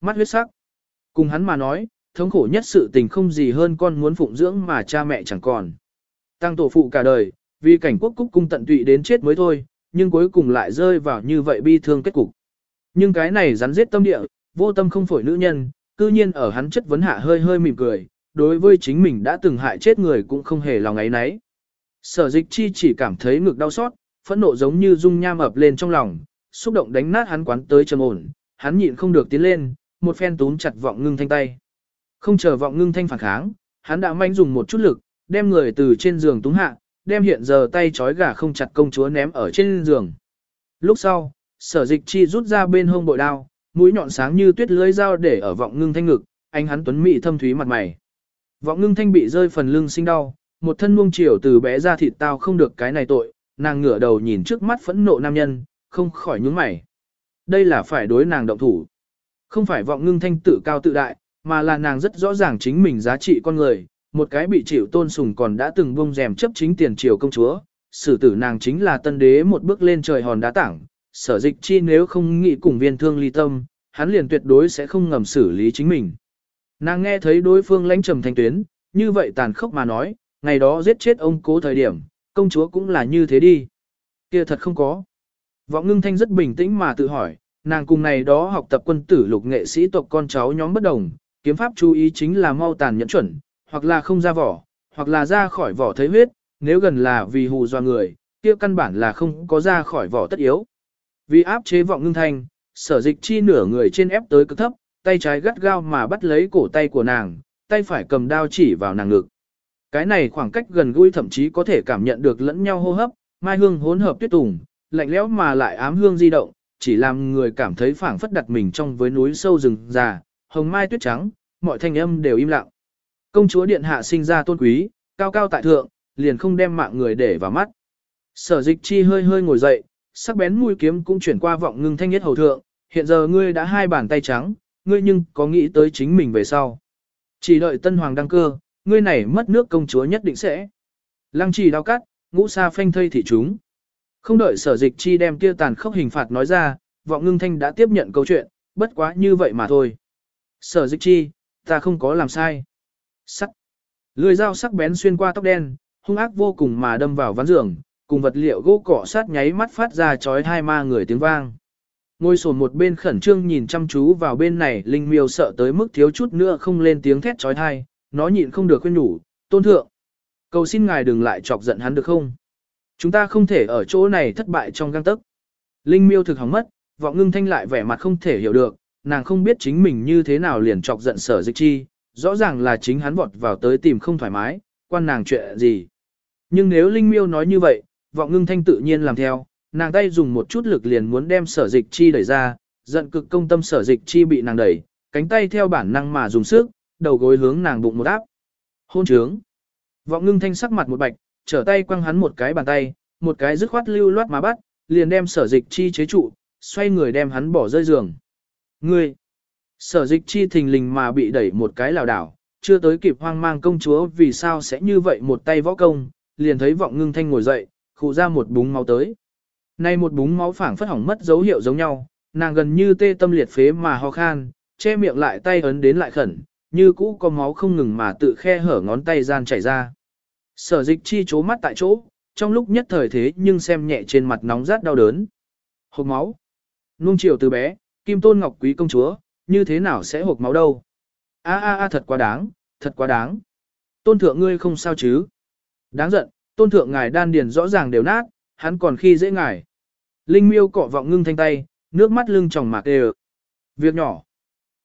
mắt huyết sắc. Cùng hắn mà nói, thống khổ nhất sự tình không gì hơn con muốn phụng dưỡng mà cha mẹ chẳng còn. Tăng tổ phụ cả đời, vì cảnh quốc cúc cung tận tụy đến chết mới thôi, nhưng cuối cùng lại rơi vào như vậy bi thương kết cục. Nhưng cái này rắn giết tâm địa, vô tâm không phổi nữ nhân, cư nhiên ở hắn chất vấn hạ hơi hơi mỉm cười, đối với chính mình đã từng hại chết người cũng không hề lòng ấy nấy. Sở dịch chi chỉ cảm thấy ngực đau xót, phẫn nộ giống như dung nham ập lên trong lòng, xúc động đánh nát hắn quán tới trầm ổn, hắn nhịn không được tiến lên, một phen túm chặt vọng ngưng thanh tay. Không chờ vọng ngưng thanh phản kháng, hắn đã manh dùng một chút lực, đem người từ trên giường túng hạ, đem hiện giờ tay trói gà không chặt công chúa ném ở trên giường. Lúc sau, sở dịch chi rút ra bên hông bội đao, mũi nhọn sáng như tuyết lưới dao để ở vọng ngưng thanh ngực, anh hắn tuấn mỹ thâm thúy mặt mày. Vọng ngưng thanh bị rơi phần lưng sinh đau, một thân nuông chiều từ bé ra thịt tao không được cái này tội, nàng ngửa đầu nhìn trước mắt phẫn nộ nam nhân, không khỏi nhướng mày. Đây là phải đối nàng động thủ. Không phải vọng ngưng thanh tự cao tự đại, mà là nàng rất rõ ràng chính mình giá trị con người, một cái bị chịu tôn sùng còn đã từng bông rèm chấp chính tiền triều công chúa, xử tử nàng chính là tân đế một bước lên trời hòn đá tảng, sở dịch chi nếu không nghĩ cùng viên thương ly tâm, hắn liền tuyệt đối sẽ không ngầm xử lý chính mình. Nàng nghe thấy đối phương lãnh trầm thanh tuyến, như vậy tàn khốc mà nói, ngày đó giết chết ông cố thời điểm, công chúa cũng là như thế đi. kia thật không có. Vọng ngưng thanh rất bình tĩnh mà tự hỏi, nàng cùng này đó học tập quân tử lục nghệ sĩ tộc con cháu nhóm bất đồng, kiếm pháp chú ý chính là mau tàn nhẫn chuẩn, hoặc là không ra vỏ, hoặc là ra khỏi vỏ thấy huyết, nếu gần là vì hù dọa người, kia căn bản là không có ra khỏi vỏ tất yếu. Vì áp chế vọng ngưng thanh, sở dịch chi nửa người trên ép tới cực thấp, tay trái gắt gao mà bắt lấy cổ tay của nàng, tay phải cầm đao chỉ vào nàng ngực. Cái này khoảng cách gần gũi thậm chí có thể cảm nhận được lẫn nhau hô hấp, mai hương hỗn hợp tuyết tùng, lạnh lẽo mà lại ám hương di động, chỉ làm người cảm thấy phảng phất đặt mình trong với núi sâu rừng già, hồng mai tuyết trắng, mọi thanh âm đều im lặng. Công chúa điện hạ sinh ra tôn quý, cao cao tại thượng, liền không đem mạng người để vào mắt. Sở dịch chi hơi hơi ngồi dậy, sắc bén mũi kiếm cũng chuyển qua vọng ngưng thanh nhất hầu thượng, hiện giờ ngươi đã hai bàn tay trắng, ngươi nhưng có nghĩ tới chính mình về sau. Chỉ đợi tân hoàng đăng cơ, ngươi này mất nước công chúa nhất định sẽ. Lăng trì đao cắt, ngũ sa phanh thây thị chúng. Không đợi sở dịch chi đem kia tàn khốc hình phạt nói ra, vọng ngưng thanh đã tiếp nhận câu chuyện, bất quá như vậy mà thôi. Sở dịch chi, ta không có làm sai. Sắc. Lưỡi dao sắc bén xuyên qua tóc đen, hung ác vô cùng mà đâm vào ván giường, cùng vật liệu gỗ cỏ sát nháy mắt phát ra chói hai ma người tiếng vang. Ngôi sồn một bên khẩn trương nhìn chăm chú vào bên này, Linh Miêu sợ tới mức thiếu chút nữa không lên tiếng thét chói tai, nó nhịn không được khuyên nhủ, tôn thượng. Cầu xin ngài đừng lại chọc giận hắn được không? Chúng ta không thể ở chỗ này thất bại trong găng tức. Linh Miêu thực hỏng mất, vọng ngưng thanh lại vẻ mặt không thể hiểu được, nàng không biết chính mình như thế nào liền chọc giận sở dịch chi, rõ ràng là chính hắn vọt vào tới tìm không thoải mái, quan nàng chuyện gì. Nhưng nếu Linh Miêu nói như vậy, vọng ngưng thanh tự nhiên làm theo, nàng tay dùng một chút lực liền muốn đem sở dịch chi đẩy ra, giận cực công tâm sở dịch chi bị nàng đẩy, cánh tay theo bản năng mà dùng sức, đầu gối hướng nàng bụng một áp. Hôn trướng. Vọng ngưng thanh sắc mặt một bạch, trở tay quăng hắn một cái bàn tay, một cái dứt khoát lưu loát mà bắt, liền đem sở dịch chi chế trụ, xoay người đem hắn bỏ rơi giường. Ngươi! Sở dịch chi thình lình mà bị đẩy một cái lảo đảo, chưa tới kịp hoang mang công chúa vì sao sẽ như vậy một tay võ công, liền thấy vọng ngưng thanh ngồi dậy, khụ ra một búng máu tới. Nay một búng máu phảng phất hỏng mất dấu hiệu giống nhau, nàng gần như tê tâm liệt phế mà ho khan, che miệng lại tay ấn đến lại khẩn, như cũ có máu không ngừng mà tự khe hở ngón tay gian chảy ra. Sở dịch chi chố mắt tại chỗ, trong lúc nhất thời thế nhưng xem nhẹ trên mặt nóng rát đau đớn. Hộp máu. Nung chiều từ bé, Kim Tôn Ngọc Quý công chúa, như thế nào sẽ hộp máu đâu? A a a thật quá đáng, thật quá đáng. Tôn thượng ngươi không sao chứ? Đáng giận, tôn thượng ngài đan điền rõ ràng đều nát, hắn còn khi dễ ngài. Linh miêu cọ vọng ngưng thanh tay, nước mắt lưng tròng mạc đều. Việc nhỏ.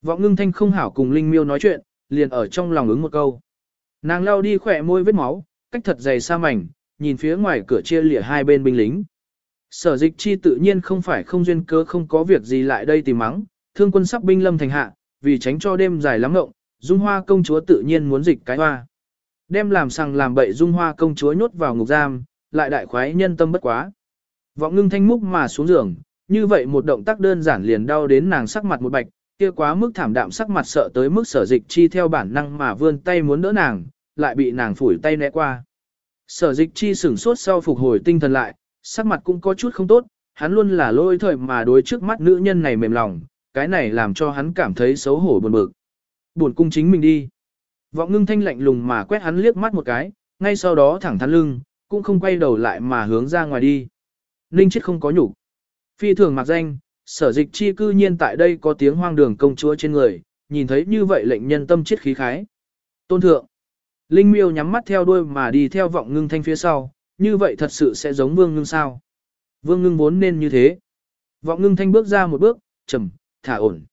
Vọng ngưng thanh không hảo cùng Linh miêu nói chuyện, liền ở trong lòng ứng một câu. Nàng lao đi khỏe môi vết máu, cách thật dày xa mảnh, nhìn phía ngoài cửa chia lìa hai bên binh lính. Sở dịch chi tự nhiên không phải không duyên cớ không có việc gì lại đây tìm mắng, thương quân sắp binh lâm thành hạ, vì tránh cho đêm dài lắm ngộng, Dung Hoa công chúa tự nhiên muốn dịch cái hoa. Đem làm sằng làm bậy Dung Hoa công chúa nhốt vào ngục giam, lại đại khoái nhân tâm bất quá. Vọng ngưng thanh múc mà xuống giường, như vậy một động tác đơn giản liền đau đến nàng sắc mặt một bạch, kia quá mức thảm đạm sắc mặt sợ tới mức sở dịch chi theo bản năng mà vươn tay muốn đỡ nàng, lại bị nàng phủi tay né qua. Sở dịch chi sửng sốt sau phục hồi tinh thần lại, sắc mặt cũng có chút không tốt, hắn luôn là lôi thời mà đối trước mắt nữ nhân này mềm lòng, cái này làm cho hắn cảm thấy xấu hổ buồn bực. Buồn cung chính mình đi. Vọng ngưng thanh lạnh lùng mà quét hắn liếc mắt một cái, ngay sau đó thẳng thắn lưng, cũng không quay đầu lại mà hướng ra ngoài đi. Ninh chết không có nhục. Phi thường mặc danh, sở dịch chi cư nhiên tại đây có tiếng hoang đường công chúa trên người, nhìn thấy như vậy lệnh nhân tâm chết khí khái. Tôn thượng. Linh miêu nhắm mắt theo đuôi mà đi theo vọng ngưng thanh phía sau, như vậy thật sự sẽ giống vương ngưng sao. Vương ngưng vốn nên như thế. Vọng ngưng thanh bước ra một bước, trầm, thả ổn.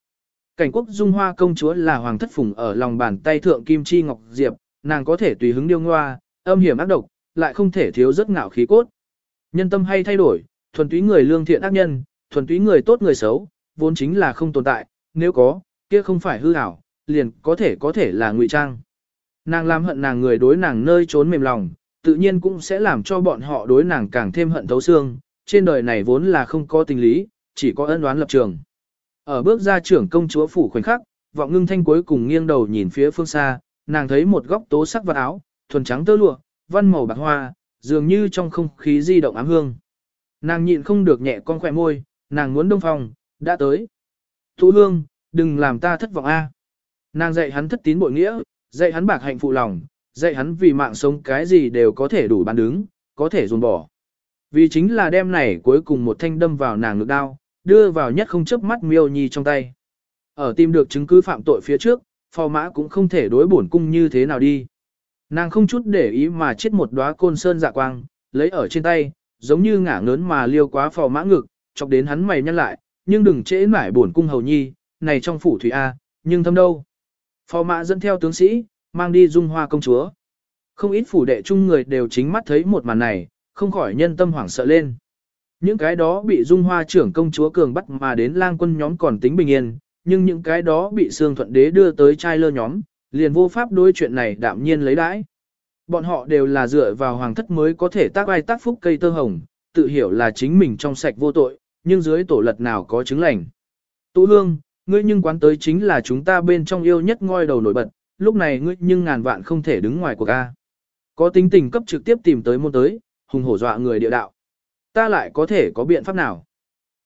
Cảnh quốc dung hoa công chúa là hoàng thất phùng ở lòng bàn tay thượng kim chi ngọc diệp, nàng có thể tùy hứng điêu ngoa, âm hiểm ác độc, lại không thể thiếu rất ngạo khí cốt. Nhân tâm hay thay đổi, thuần túy người lương thiện ác nhân, thuần túy người tốt người xấu, vốn chính là không tồn tại, nếu có, kia không phải hư ảo, liền có thể có thể là ngụy trang. Nàng làm hận nàng người đối nàng nơi trốn mềm lòng, tự nhiên cũng sẽ làm cho bọn họ đối nàng càng thêm hận thấu xương, trên đời này vốn là không có tình lý, chỉ có ân oán lập trường. Ở bước ra trưởng công chúa phủ khoảnh khắc, vọng ngưng thanh cuối cùng nghiêng đầu nhìn phía phương xa, nàng thấy một góc tố sắc vật áo, thuần trắng tơ lụa, văn màu bạc hoa, dường như trong không khí di động ám hương. Nàng nhịn không được nhẹ con khỏe môi, nàng muốn đông phòng, đã tới. Thủ hương, đừng làm ta thất vọng a. Nàng dạy hắn thất tín bội nghĩa, dạy hắn bạc hạnh phụ lòng, dạy hắn vì mạng sống cái gì đều có thể đủ bán đứng, có thể dồn bỏ. Vì chính là đem này cuối cùng một thanh đâm vào nàng ngực đao, đưa vào nhất không chớp mắt miêu nhi trong tay. Ở tìm được chứng cứ phạm tội phía trước, phò mã cũng không thể đối bổn cung như thế nào đi. Nàng không chút để ý mà chết một đóa côn sơn dạ quang, lấy ở trên tay, giống như ngả ngớn mà liêu quá phò mã ngực, chọc đến hắn mày nhăn lại, nhưng đừng trễ mải bổn cung hầu nhi, này trong phủ thủy A, nhưng thâm đâu. Phò mã dẫn theo tướng sĩ, mang đi dung hoa công chúa. Không ít phủ đệ chung người đều chính mắt thấy một màn này, không khỏi nhân tâm hoảng sợ lên. Những cái đó bị dung hoa trưởng công chúa cường bắt mà đến lang quân nhóm còn tính bình yên, nhưng những cái đó bị xương thuận đế đưa tới trai lơ nhóm, liền vô pháp đối chuyện này đạm nhiên lấy đãi. Bọn họ đều là dựa vào hoàng thất mới có thể tác ai tác phúc cây tơ hồng, tự hiểu là chính mình trong sạch vô tội, nhưng dưới tổ lật nào có chứng lành. Tụ hương, ngươi nhưng quán tới chính là chúng ta bên trong yêu nhất ngôi đầu nổi bật, lúc này ngươi nhưng ngàn vạn không thể đứng ngoài cuộc A. Có tính tình cấp trực tiếp tìm tới môn tới, hùng hổ dọa người địa đạo. Ta lại có thể có biện pháp nào?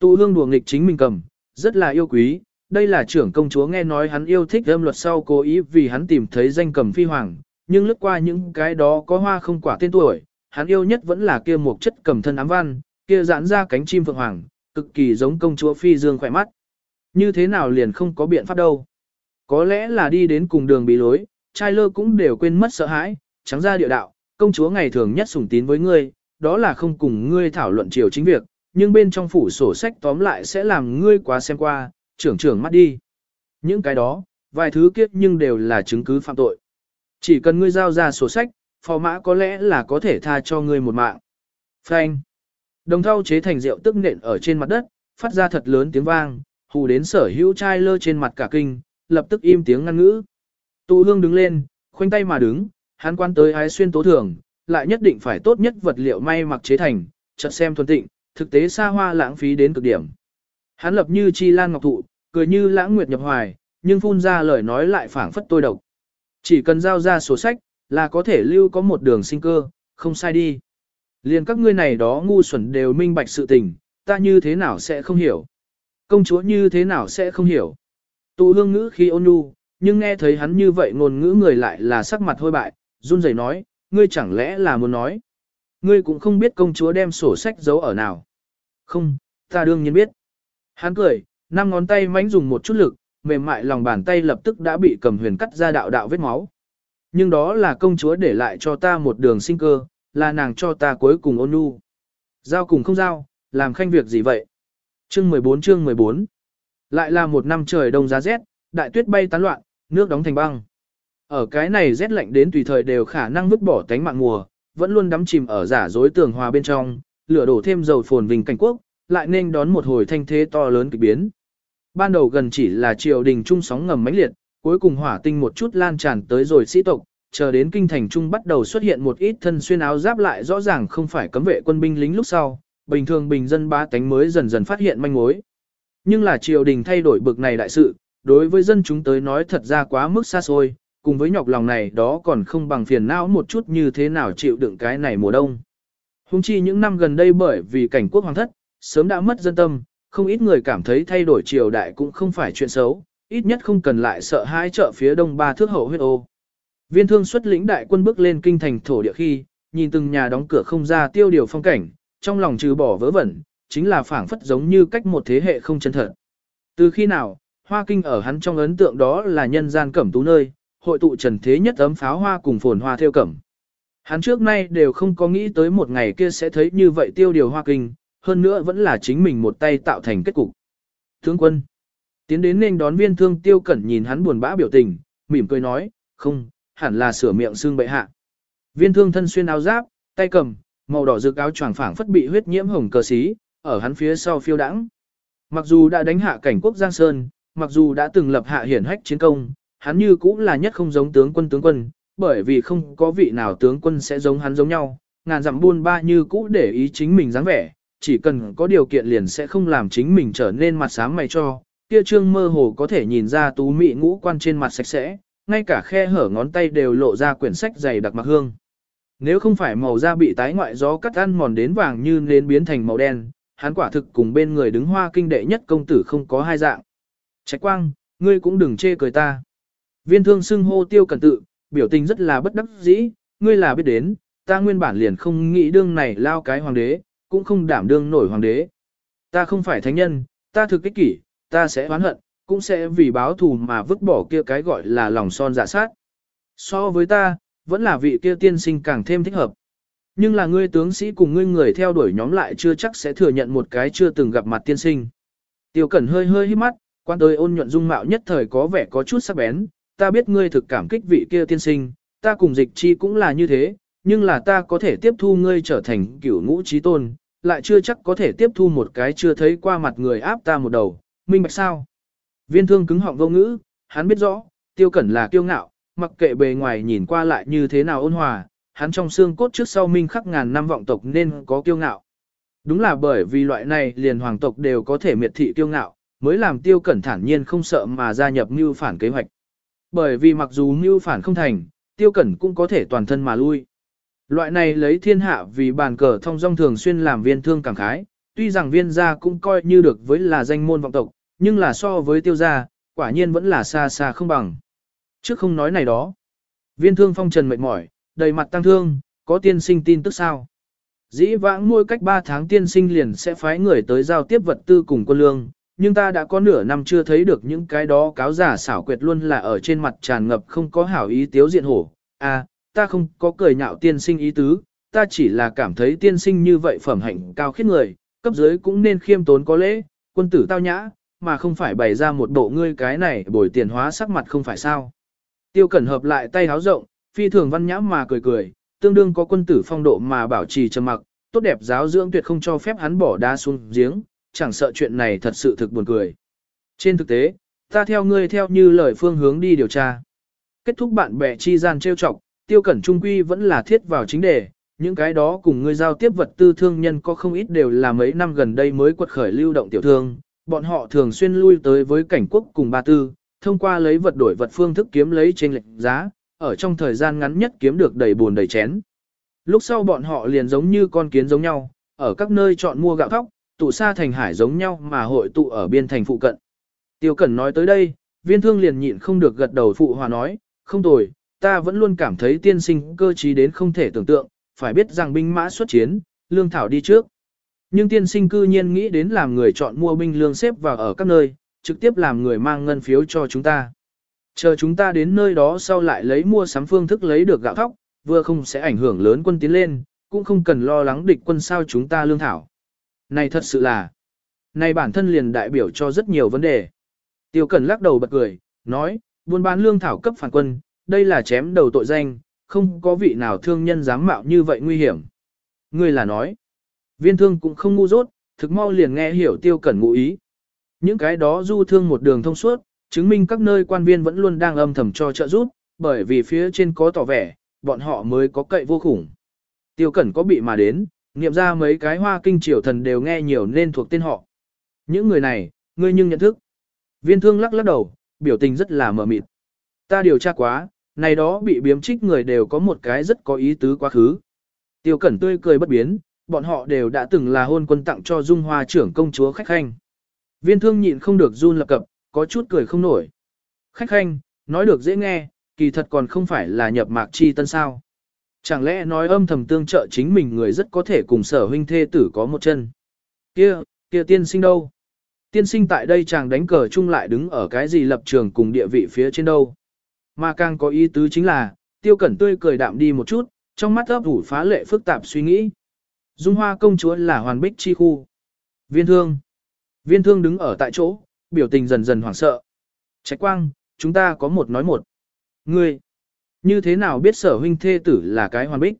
Tụ hương đùa nghịch chính mình cầm, rất là yêu quý, đây là trưởng công chúa nghe nói hắn yêu thích âm luật sau cố ý vì hắn tìm thấy danh cầm phi hoàng, nhưng lướt qua những cái đó có hoa không quả tên tuổi, hắn yêu nhất vẫn là kia một chất cầm thân ám văn, kia giãn ra cánh chim phượng hoàng, cực kỳ giống công chúa phi dương khỏe mắt. Như thế nào liền không có biện pháp đâu. Có lẽ là đi đến cùng đường bị lối, trai lơ cũng đều quên mất sợ hãi, trắng ra địa đạo, công chúa ngày thường nhất sủng tín với ngươi, đó là không cùng ngươi thảo luận chiều chính việc, nhưng bên trong phủ sổ sách tóm lại sẽ làm ngươi quá xem qua, trưởng trưởng mắt đi. Những cái đó, vài thứ kiếp nhưng đều là chứng cứ phạm tội. Chỉ cần ngươi giao ra sổ sách, phò mã có lẽ là có thể tha cho ngươi một mạng. Phanh. Đồng thau chế thành rượu tức nện ở trên mặt đất, phát ra thật lớn tiếng vang, hù đến sở hữu trai lơ trên mặt cả kinh, lập tức im tiếng ngăn ngữ. Tụ hương đứng lên, khoanh tay mà đứng, hắn quan tới ái xuyên tố thường, lại nhất định phải tốt nhất vật liệu may mặc chế thành, chợt xem thuần tịnh, thực tế xa hoa lãng phí đến cực điểm. Hắn lập như chi lan ngọc thụ, cười như lãng nguyệt nhập hoài, nhưng phun ra lời nói lại phảng phất tôi độc. Chỉ cần giao ra sổ sách, là có thể lưu có một đường sinh cơ, không sai đi. Liền các ngươi này đó ngu xuẩn đều minh bạch sự tình, ta như thế nào sẽ không hiểu. Công chúa như thế nào sẽ không hiểu. Tụ hương ngữ khi ôn nhu, nhưng nghe thấy hắn như vậy ngôn ngữ người lại là sắc mặt hôi bại, run rẩy nói, ngươi chẳng lẽ là muốn nói. Ngươi cũng không biết công chúa đem sổ sách giấu ở nào. Không, ta đương nhiên biết. Hắn cười, năm ngón tay mánh dùng một chút lực, mềm mại lòng bàn tay lập tức đã bị cầm huyền cắt ra đạo đạo vết máu. Nhưng đó là công chúa để lại cho ta một đường sinh cơ, là nàng cho ta cuối cùng ôn nhu. Giao cùng không giao, làm khanh việc gì vậy? Chương 14 chương 14 Lại là một năm trời đông giá rét, đại tuyết bay tán loạn, nước đóng thành băng. Ở cái này rét lạnh đến tùy thời đều khả năng vứt bỏ tánh mạng mùa, vẫn luôn đắm chìm ở giả dối tường hòa bên trong, lửa đổ thêm dầu phồn vinh cảnh quốc, lại nên đón một hồi thanh thế to lớn kỳ biến. Ban đầu gần chỉ là triều đình trung sóng ngầm mãnh liệt, cuối cùng hỏa tinh một chút lan tràn tới rồi sĩ tộc, chờ đến kinh thành trung bắt đầu xuất hiện một ít thân xuyên áo giáp lại rõ ràng không phải cấm vệ quân binh lính lúc sau, bình thường bình dân ba tánh mới dần dần phát hiện manh mối. Nhưng là triều đình thay đổi bực này đại sự, đối với dân chúng tới nói thật ra quá mức xa xôi, cùng với nhọc lòng này đó còn không bằng phiền não một chút như thế nào chịu đựng cái này mùa đông. Hùng chi những năm gần đây bởi vì cảnh quốc hoàng thất, sớm đã mất dân tâm, không ít người cảm thấy thay đổi triều đại cũng không phải chuyện xấu, ít nhất không cần lại sợ hãi trợ phía đông ba thước hậu huyết ô. Viên thương xuất lĩnh đại quân bước lên kinh thành thổ địa khi, nhìn từng nhà đóng cửa không ra tiêu điều phong cảnh, trong lòng trừ bỏ vớ vẩn, chính là phảng phất giống như cách một thế hệ không chân thật. Từ khi nào, Hoa Kinh ở hắn trong ấn tượng đó là nhân gian cẩm tú nơi, hội tụ trần thế nhất ấm pháo hoa cùng phồn hoa theo cẩm. Hắn trước nay đều không có nghĩ tới một ngày kia sẽ thấy như vậy tiêu điều Hoa Kinh, hơn nữa vẫn là chính mình một tay tạo thành kết cục. Tướng quân, tiến đến nên đón viên thương tiêu cẩn nhìn hắn buồn bã biểu tình, mỉm cười nói, không, hẳn là sửa miệng xương bệ hạ. Viên thương thân xuyên áo giáp, tay cầm, màu đỏ rực áo choàng phảng phất bị huyết nhiễm hồng cờ xí, ở hắn phía sau phiêu đãng. Mặc dù đã đánh hạ cảnh quốc Giang Sơn, mặc dù đã từng lập hạ hiển hách chiến công, hắn như cũng là nhất không giống tướng quân tướng quân, bởi vì không có vị nào tướng quân sẽ giống hắn giống nhau, ngàn dặm buôn ba như cũ để ý chính mình dáng vẻ, chỉ cần có điều kiện liền sẽ không làm chính mình trở nên mặt sáng mày cho, kia trương mơ hồ có thể nhìn ra tú mị ngũ quan trên mặt sạch sẽ, ngay cả khe hở ngón tay đều lộ ra quyển sách dày đặc mặc hương. Nếu không phải màu da bị tái ngoại gió cắt ăn mòn đến vàng như nên biến thành màu đen, hắn quả thực cùng bên người đứng hoa kinh đệ nhất công tử không có hai dạng. Trạch quang, ngươi cũng đừng chê cười ta. Viên thương xưng hô tiêu cẩn tự, biểu tình rất là bất đắc dĩ, ngươi là biết đến, ta nguyên bản liền không nghĩ đương này lao cái hoàng đế, cũng không đảm đương nổi hoàng đế. Ta không phải thánh nhân, ta thực kích kỷ, ta sẽ oán hận, cũng sẽ vì báo thù mà vứt bỏ kia cái gọi là lòng son dạ sát. So với ta, vẫn là vị kia tiên sinh càng thêm thích hợp. Nhưng là ngươi tướng sĩ cùng ngươi người theo đuổi nhóm lại chưa chắc sẽ thừa nhận một cái chưa từng gặp mặt tiên sinh. Tiêu Cẩn hơi hơi hít mắt, quan tới ôn nhuận dung mạo nhất thời có vẻ có chút sắc bén, ta biết ngươi thực cảm kích vị kia tiên sinh, ta cùng dịch chi cũng là như thế, nhưng là ta có thể tiếp thu ngươi trở thành cửu ngũ trí tôn, lại chưa chắc có thể tiếp thu một cái chưa thấy qua mặt người áp ta một đầu, minh bạch sao. Viên thương cứng họng vô ngữ, hắn biết rõ, tiêu cẩn là kiêu ngạo, mặc kệ bề ngoài nhìn qua lại như thế nào ôn hòa, hắn trong xương cốt trước sau minh khắc ngàn năm vọng tộc nên có kiêu ngạo. Đúng là bởi vì loại này liền hoàng tộc đều có thể miệt thị kiêu ngạo, mới làm tiêu cẩn thản nhiên không sợ mà gia nhập mưu phản kế hoạch. Bởi vì mặc dù mưu phản không thành, tiêu cẩn cũng có thể toàn thân mà lui. Loại này lấy thiên hạ vì bàn cờ thông dong thường xuyên làm viên thương cảm khái, tuy rằng viên gia cũng coi như được với là danh môn vọng tộc, nhưng là so với tiêu gia, quả nhiên vẫn là xa xa không bằng. Trước không nói này đó. Viên thương phong trần mệt mỏi, đầy mặt tăng thương, có tiên sinh tin tức sao? Dĩ vãng mỗi cách 3 tháng tiên sinh liền sẽ phái người tới giao tiếp vật tư cùng quân lương, nhưng ta đã có nửa năm chưa thấy được những cái đó cáo giả xảo quyệt luôn là ở trên mặt tràn ngập không có hảo ý tiếu diện hổ. À, ta không có cười nhạo tiên sinh ý tứ, ta chỉ là cảm thấy tiên sinh như vậy phẩm hạnh cao khiết người, cấp dưới cũng nên khiêm tốn có lễ, quân tử tao nhã, mà không phải bày ra một bộ ngươi cái này bồi tiền hóa sắc mặt không phải sao. Tiêu cẩn hợp lại tay háo rộng, phi thường văn nhã mà cười cười, tương đương có quân tử phong độ mà bảo trì trầm mặc, tốt đẹp giáo dưỡng tuyệt không cho phép hắn bỏ đá xuống giếng, chẳng sợ chuyện này thật sự thực buồn cười. Trên thực tế, ta theo ngươi theo như lời phương hướng đi điều tra. Kết thúc bạn bè chi gian trêu chọc, tiêu cẩn trung quy vẫn là thiết vào chính đề, những cái đó cùng ngươi giao tiếp vật tư thương nhân có không ít đều là mấy năm gần đây mới quật khởi lưu động tiểu thương, bọn họ thường xuyên lui tới với cảnh quốc cùng ba tư, thông qua lấy vật đổi vật phương thức kiếm lấy trên lệnh giá, ở trong thời gian ngắn nhất kiếm được đầy buồn đầy chén. Lúc sau bọn họ liền giống như con kiến giống nhau, ở các nơi chọn mua gạo thóc, tụ xa thành hải giống nhau mà hội tụ ở biên thành phụ cận. Tiêu Cẩn nói tới đây, viên thương liền nhịn không được gật đầu phụ hòa nói, không tồi, ta vẫn luôn cảm thấy tiên sinh cơ trí đến không thể tưởng tượng, phải biết rằng binh mã xuất chiến, lương thảo đi trước. Nhưng tiên sinh cư nhiên nghĩ đến làm người chọn mua binh lương xếp vào ở các nơi, trực tiếp làm người mang ngân phiếu cho chúng ta. Chờ chúng ta đến nơi đó sau lại lấy mua sắm phương thức lấy được gạo thóc, vừa không sẽ ảnh hưởng lớn quân tiến lên, cũng không cần lo lắng địch quân sao chúng ta lương thảo. Này thật sự là, này bản thân liền đại biểu cho rất nhiều vấn đề. Tiêu Cẩn lắc đầu bật cười, nói, buôn bán lương thảo cấp phản quân, đây là chém đầu tội danh, không có vị nào thương nhân dám mạo như vậy nguy hiểm. Người là nói, viên thương cũng không ngu dốt, thực mau liền nghe hiểu Tiêu Cẩn ngụ ý. Những cái đó du thương một đường thông suốt, chứng minh các nơi quan viên vẫn luôn đang âm thầm cho trợ giúp, bởi vì phía trên có tỏ vẻ, bọn họ mới có cậy vô khủng. Tiêu Cẩn có bị mà đến, nghiệm ra mấy cái hoa kinh triều thần đều nghe nhiều nên thuộc tên họ. Những người này, ngươi nhưng nhận thức. Viên thương lắc lắc đầu, biểu tình rất là mờ mịt. Ta điều tra quá, này đó bị biếm trích người đều có một cái rất có ý tứ quá khứ. Tiêu Cẩn tươi cười bất biến, bọn họ đều đã từng là hôn quân tặng cho Dung Hoa trưởng công chúa khách khanh. Viên thương nhịn không được run lập cập, có chút cười không nổi. Khách khanh, nói được dễ nghe, kỳ thật còn không phải là nhập mạc chi tân sao. Chẳng lẽ nói âm thầm tương trợ chính mình người rất có thể cùng sở huynh thê tử có một chân. Kia, kia tiên sinh đâu? Tiên sinh tại đây chàng đánh cờ chung lại đứng ở cái gì lập trường cùng địa vị phía trên đâu. Mà càng có ý tứ chính là, tiêu cẩn tươi cười đạm đi một chút, trong mắt ấp ủ phá lệ phức tạp suy nghĩ. Dung hoa công chúa là hoàn bích chi khu. Viên thương. Viên thương đứng ở tại chỗ, biểu tình dần dần hoảng sợ. Trạch quang, chúng ta có một nói một. Ngươi, như thế nào biết sở huynh thê tử là cái hoàn bích?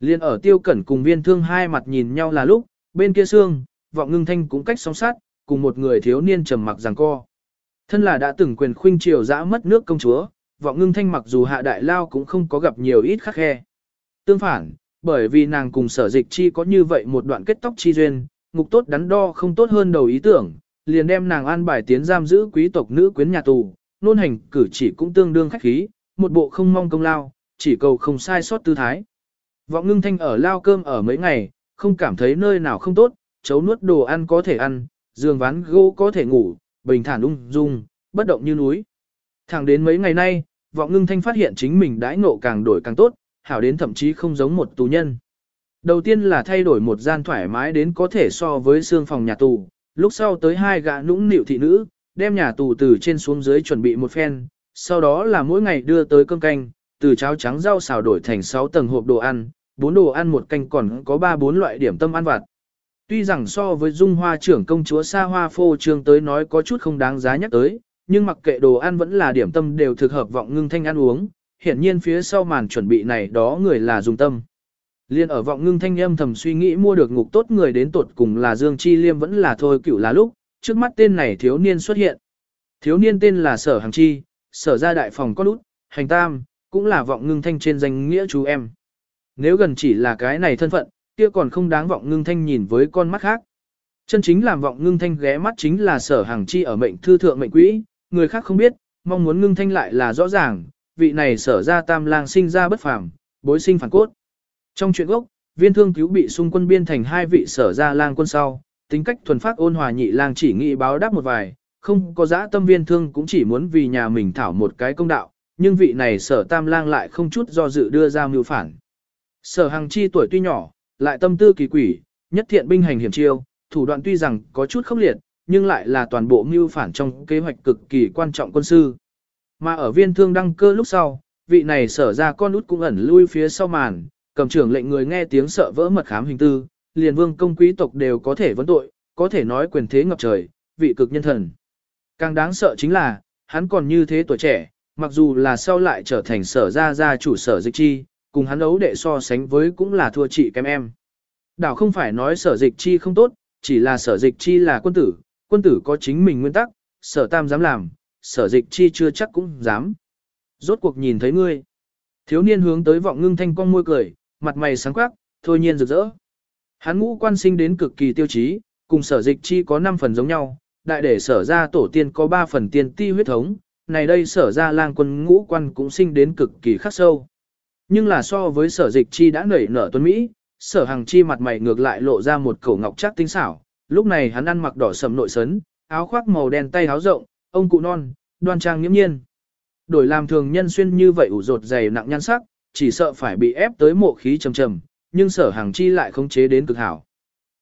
Liên ở tiêu cẩn cùng viên thương hai mặt nhìn nhau là lúc, bên kia xương, vọng ngưng thanh cũng cách song sát, cùng một người thiếu niên trầm mặc giằng co. Thân là đã từng quyền khuynh triều dã mất nước công chúa, vọng ngưng thanh mặc dù hạ đại lao cũng không có gặp nhiều ít khắc khe. Tương phản, bởi vì nàng cùng sở dịch chi có như vậy một đoạn kết tóc chi duyên, ngục tốt đắn đo không tốt hơn đầu ý tưởng, liền đem nàng an bài tiến giam giữ quý tộc nữ quyến nhà tù, nôn hành cử chỉ cũng tương đương khách khí, một bộ không mong công lao, chỉ cầu không sai sót tư thái. Vọng ngưng thanh ở lao cơm ở mấy ngày, không cảm thấy nơi nào không tốt, chấu nuốt đồ ăn có thể ăn, giường ván gỗ có thể ngủ, bình thản ung dung, bất động như núi. Thẳng đến mấy ngày nay, vọng ngưng thanh phát hiện chính mình đãi ngộ càng đổi càng tốt, hảo đến thậm chí không giống một tù nhân. Đầu tiên là thay đổi một gian thoải mái đến có thể so với xương phòng nhà tù, lúc sau tới hai gã nũng nịu thị nữ, đem nhà tù từ trên xuống dưới chuẩn bị một phen, sau đó là mỗi ngày đưa tới cơm canh, từ cháo trắng rau xào đổi thành 6 tầng hộp đồ ăn, bốn đồ ăn một canh còn có 3-4 loại điểm tâm ăn vặt. Tuy rằng so với dung hoa trưởng công chúa xa hoa phô trương tới nói có chút không đáng giá nhắc tới, nhưng mặc kệ đồ ăn vẫn là điểm tâm đều thực hợp vọng ngưng thanh ăn uống, hiển nhiên phía sau màn chuẩn bị này đó người là dùng tâm. Liên ở vọng ngưng thanh âm thầm suy nghĩ mua được ngục tốt người đến tột cùng là Dương Chi Liêm vẫn là thôi cựu là lúc, trước mắt tên này thiếu niên xuất hiện. Thiếu niên tên là Sở Hàng Chi, sở ra đại phòng có út, hành tam, cũng là vọng ngưng thanh trên danh nghĩa chú em. Nếu gần chỉ là cái này thân phận, kia còn không đáng vọng ngưng thanh nhìn với con mắt khác. Chân chính làm vọng ngưng thanh ghé mắt chính là sở hàng chi ở mệnh thư thượng mệnh quỹ, người khác không biết, mong muốn ngưng thanh lại là rõ ràng, vị này sở ra tam lang sinh ra bất phàm, bối sinh phản cốt. Trong chuyện gốc, viên thương cứu bị xung quân biên thành hai vị sở ra lang quân sau, tính cách thuần phát ôn hòa nhị lang chỉ nghĩ báo đáp một vài, không có dã tâm viên thương cũng chỉ muốn vì nhà mình thảo một cái công đạo, nhưng vị này sở tam lang lại không chút do dự đưa ra mưu phản. Sở hàng chi tuổi tuy nhỏ, lại tâm tư kỳ quỷ, nhất thiện binh hành hiểm chiêu, thủ đoạn tuy rằng có chút khốc liệt, nhưng lại là toàn bộ mưu phản trong kế hoạch cực kỳ quan trọng quân sư. Mà ở viên thương đăng cơ lúc sau, vị này sở ra con út cũng ẩn lui phía sau màn, cầm trưởng lệnh người nghe tiếng sợ vỡ mật khám hình tư, liền vương công quý tộc đều có thể vấn tội, có thể nói quyền thế ngập trời, vị cực nhân thần. Càng đáng sợ chính là, hắn còn như thế tuổi trẻ, mặc dù là sau lại trở thành sở gia gia chủ sở dịch chi, cùng hắn ấu đệ so sánh với cũng là thua chị kém em. Đảo không phải nói sở dịch chi không tốt, chỉ là sở dịch chi là quân tử, quân tử có chính mình nguyên tắc, sở tam dám làm, sở dịch chi chưa chắc cũng dám. Rốt cuộc nhìn thấy ngươi. Thiếu niên hướng tới vọng ngưng thanh con môi cười, mặt mày sáng quắc, thôi nhiên rực rỡ. Hắn ngũ quan sinh đến cực kỳ tiêu chí, cùng sở dịch chi có 5 phần giống nhau, đại để sở ra tổ tiên có 3 phần tiên ti huyết thống, này đây sở ra lang quân ngũ quan cũng sinh đến cực kỳ khắc sâu. Nhưng là so với sở dịch chi đã nảy nở tuấn Mỹ, sở hàng chi mặt mày ngược lại lộ ra một cổ ngọc chắc tinh xảo, lúc này hắn ăn mặc đỏ sầm nội sấn, áo khoác màu đen tay áo rộng, ông cụ non, đoan trang nghiêm nhiên. Đổi làm thường nhân xuyên như vậy ủ rột dày nặng nhan sắc, chỉ sợ phải bị ép tới mộ khí trầm trầm, nhưng sở hàng chi lại không chế đến cực hảo.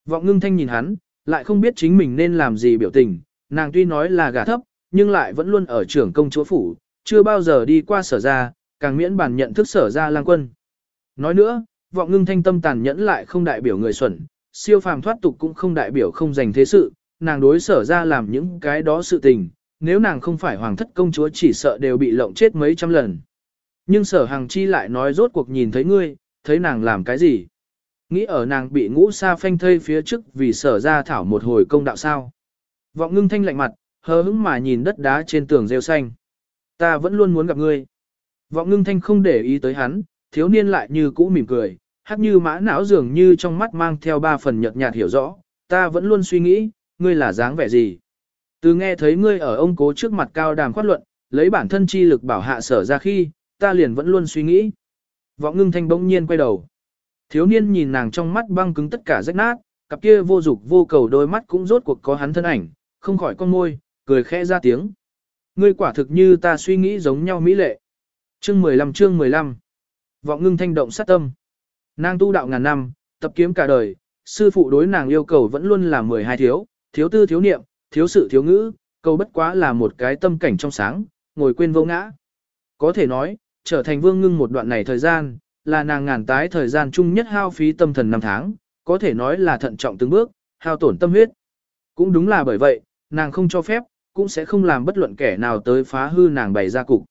Vọng ngưng thanh nhìn hắn, lại không biết chính mình nên làm gì biểu tình, nàng tuy nói là gà thấp, nhưng lại vẫn luôn ở trưởng công chúa phủ, chưa bao giờ đi qua sở ra, càng miễn bản nhận thức sở ra lang quân. Nói nữa, vọng ngưng thanh tâm tàn nhẫn lại không đại biểu người xuẩn, siêu phàm thoát tục cũng không đại biểu không dành thế sự, nàng đối sở ra làm những cái đó sự tình, nếu nàng không phải hoàng thất công chúa chỉ sợ đều bị lộng chết mấy trăm lần. Nhưng sở hàng chi lại nói rốt cuộc nhìn thấy ngươi, thấy nàng làm cái gì? Nghĩ ở nàng bị ngũ sa phanh thây phía trước vì sở ra thảo một hồi công đạo sao. Vọng ngưng thanh lạnh mặt, hờ hững mà nhìn đất đá trên tường rêu xanh. Ta vẫn luôn muốn gặp ngươi. Vọng ngưng thanh không để ý tới hắn, thiếu niên lại như cũ mỉm cười, hát như mã não dường như trong mắt mang theo ba phần nhợt nhạt hiểu rõ, ta vẫn luôn suy nghĩ, ngươi là dáng vẻ gì. Từ nghe thấy ngươi ở ông cố trước mặt cao đàm khoát luận, lấy bản thân chi lực bảo hạ sở ra khi, ta liền vẫn luôn suy nghĩ. Vọng ngưng thanh bỗng nhiên quay đầu. Thiếu niên nhìn nàng trong mắt băng cứng tất cả rách nát, cặp kia vô dục vô cầu đôi mắt cũng rốt cuộc có hắn thân ảnh, không khỏi con môi, cười khẽ ra tiếng. Ngươi quả thực như ta suy nghĩ giống nhau mỹ lệ. Chương 15 chương 15 Vọng ngưng thanh động sát tâm. Nàng tu đạo ngàn năm, tập kiếm cả đời, sư phụ đối nàng yêu cầu vẫn luôn là 12 thiếu, thiếu tư thiếu niệm, thiếu sự thiếu ngữ, cầu bất quá là một cái tâm cảnh trong sáng, ngồi quên vô ngã. Có thể nói, trở thành vương ngưng một đoạn này thời gian, là nàng ngàn tái thời gian chung nhất hao phí tâm thần năm tháng, có thể nói là thận trọng từng bước, hao tổn tâm huyết. Cũng đúng là bởi vậy, nàng không cho phép, cũng sẽ không làm bất luận kẻ nào tới phá hư nàng bày ra cục.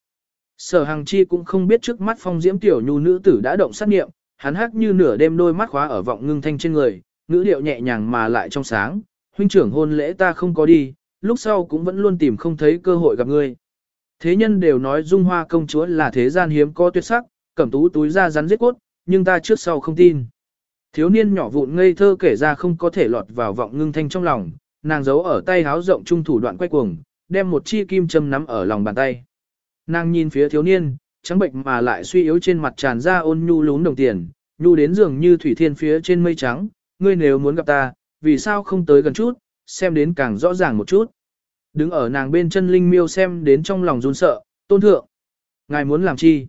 Sở Hằng Chi cũng không biết trước mắt phong diễm tiểu nhu nữ tử đã động sát nghiệm, hắn hắc như nửa đêm đôi mắt khóa ở vọng ngưng thanh trên người, ngữ điệu nhẹ nhàng mà lại trong sáng, huynh trưởng hôn lễ ta không có đi, lúc sau cũng vẫn luôn tìm không thấy cơ hội gặp ngươi. Thế nhân đều nói dung hoa công chúa là thế gian hiếm có tuyệt sắc, cẩm tú túi ra rắn giết cốt, nhưng ta trước sau không tin. Thiếu niên nhỏ vụn ngây thơ kể ra không có thể lọt vào vọng ngưng thanh trong lòng, nàng giấu ở tay háo rộng trung thủ đoạn quay cuồng, đem một chi kim châm nắm ở lòng bàn tay. Nàng nhìn phía thiếu niên, trắng bệnh mà lại suy yếu trên mặt tràn ra ôn nhu lún đồng tiền, nhu đến dường như thủy thiên phía trên mây trắng, ngươi nếu muốn gặp ta, vì sao không tới gần chút, xem đến càng rõ ràng một chút. Đứng ở nàng bên chân linh miêu xem đến trong lòng run sợ, tôn thượng. Ngài muốn làm chi?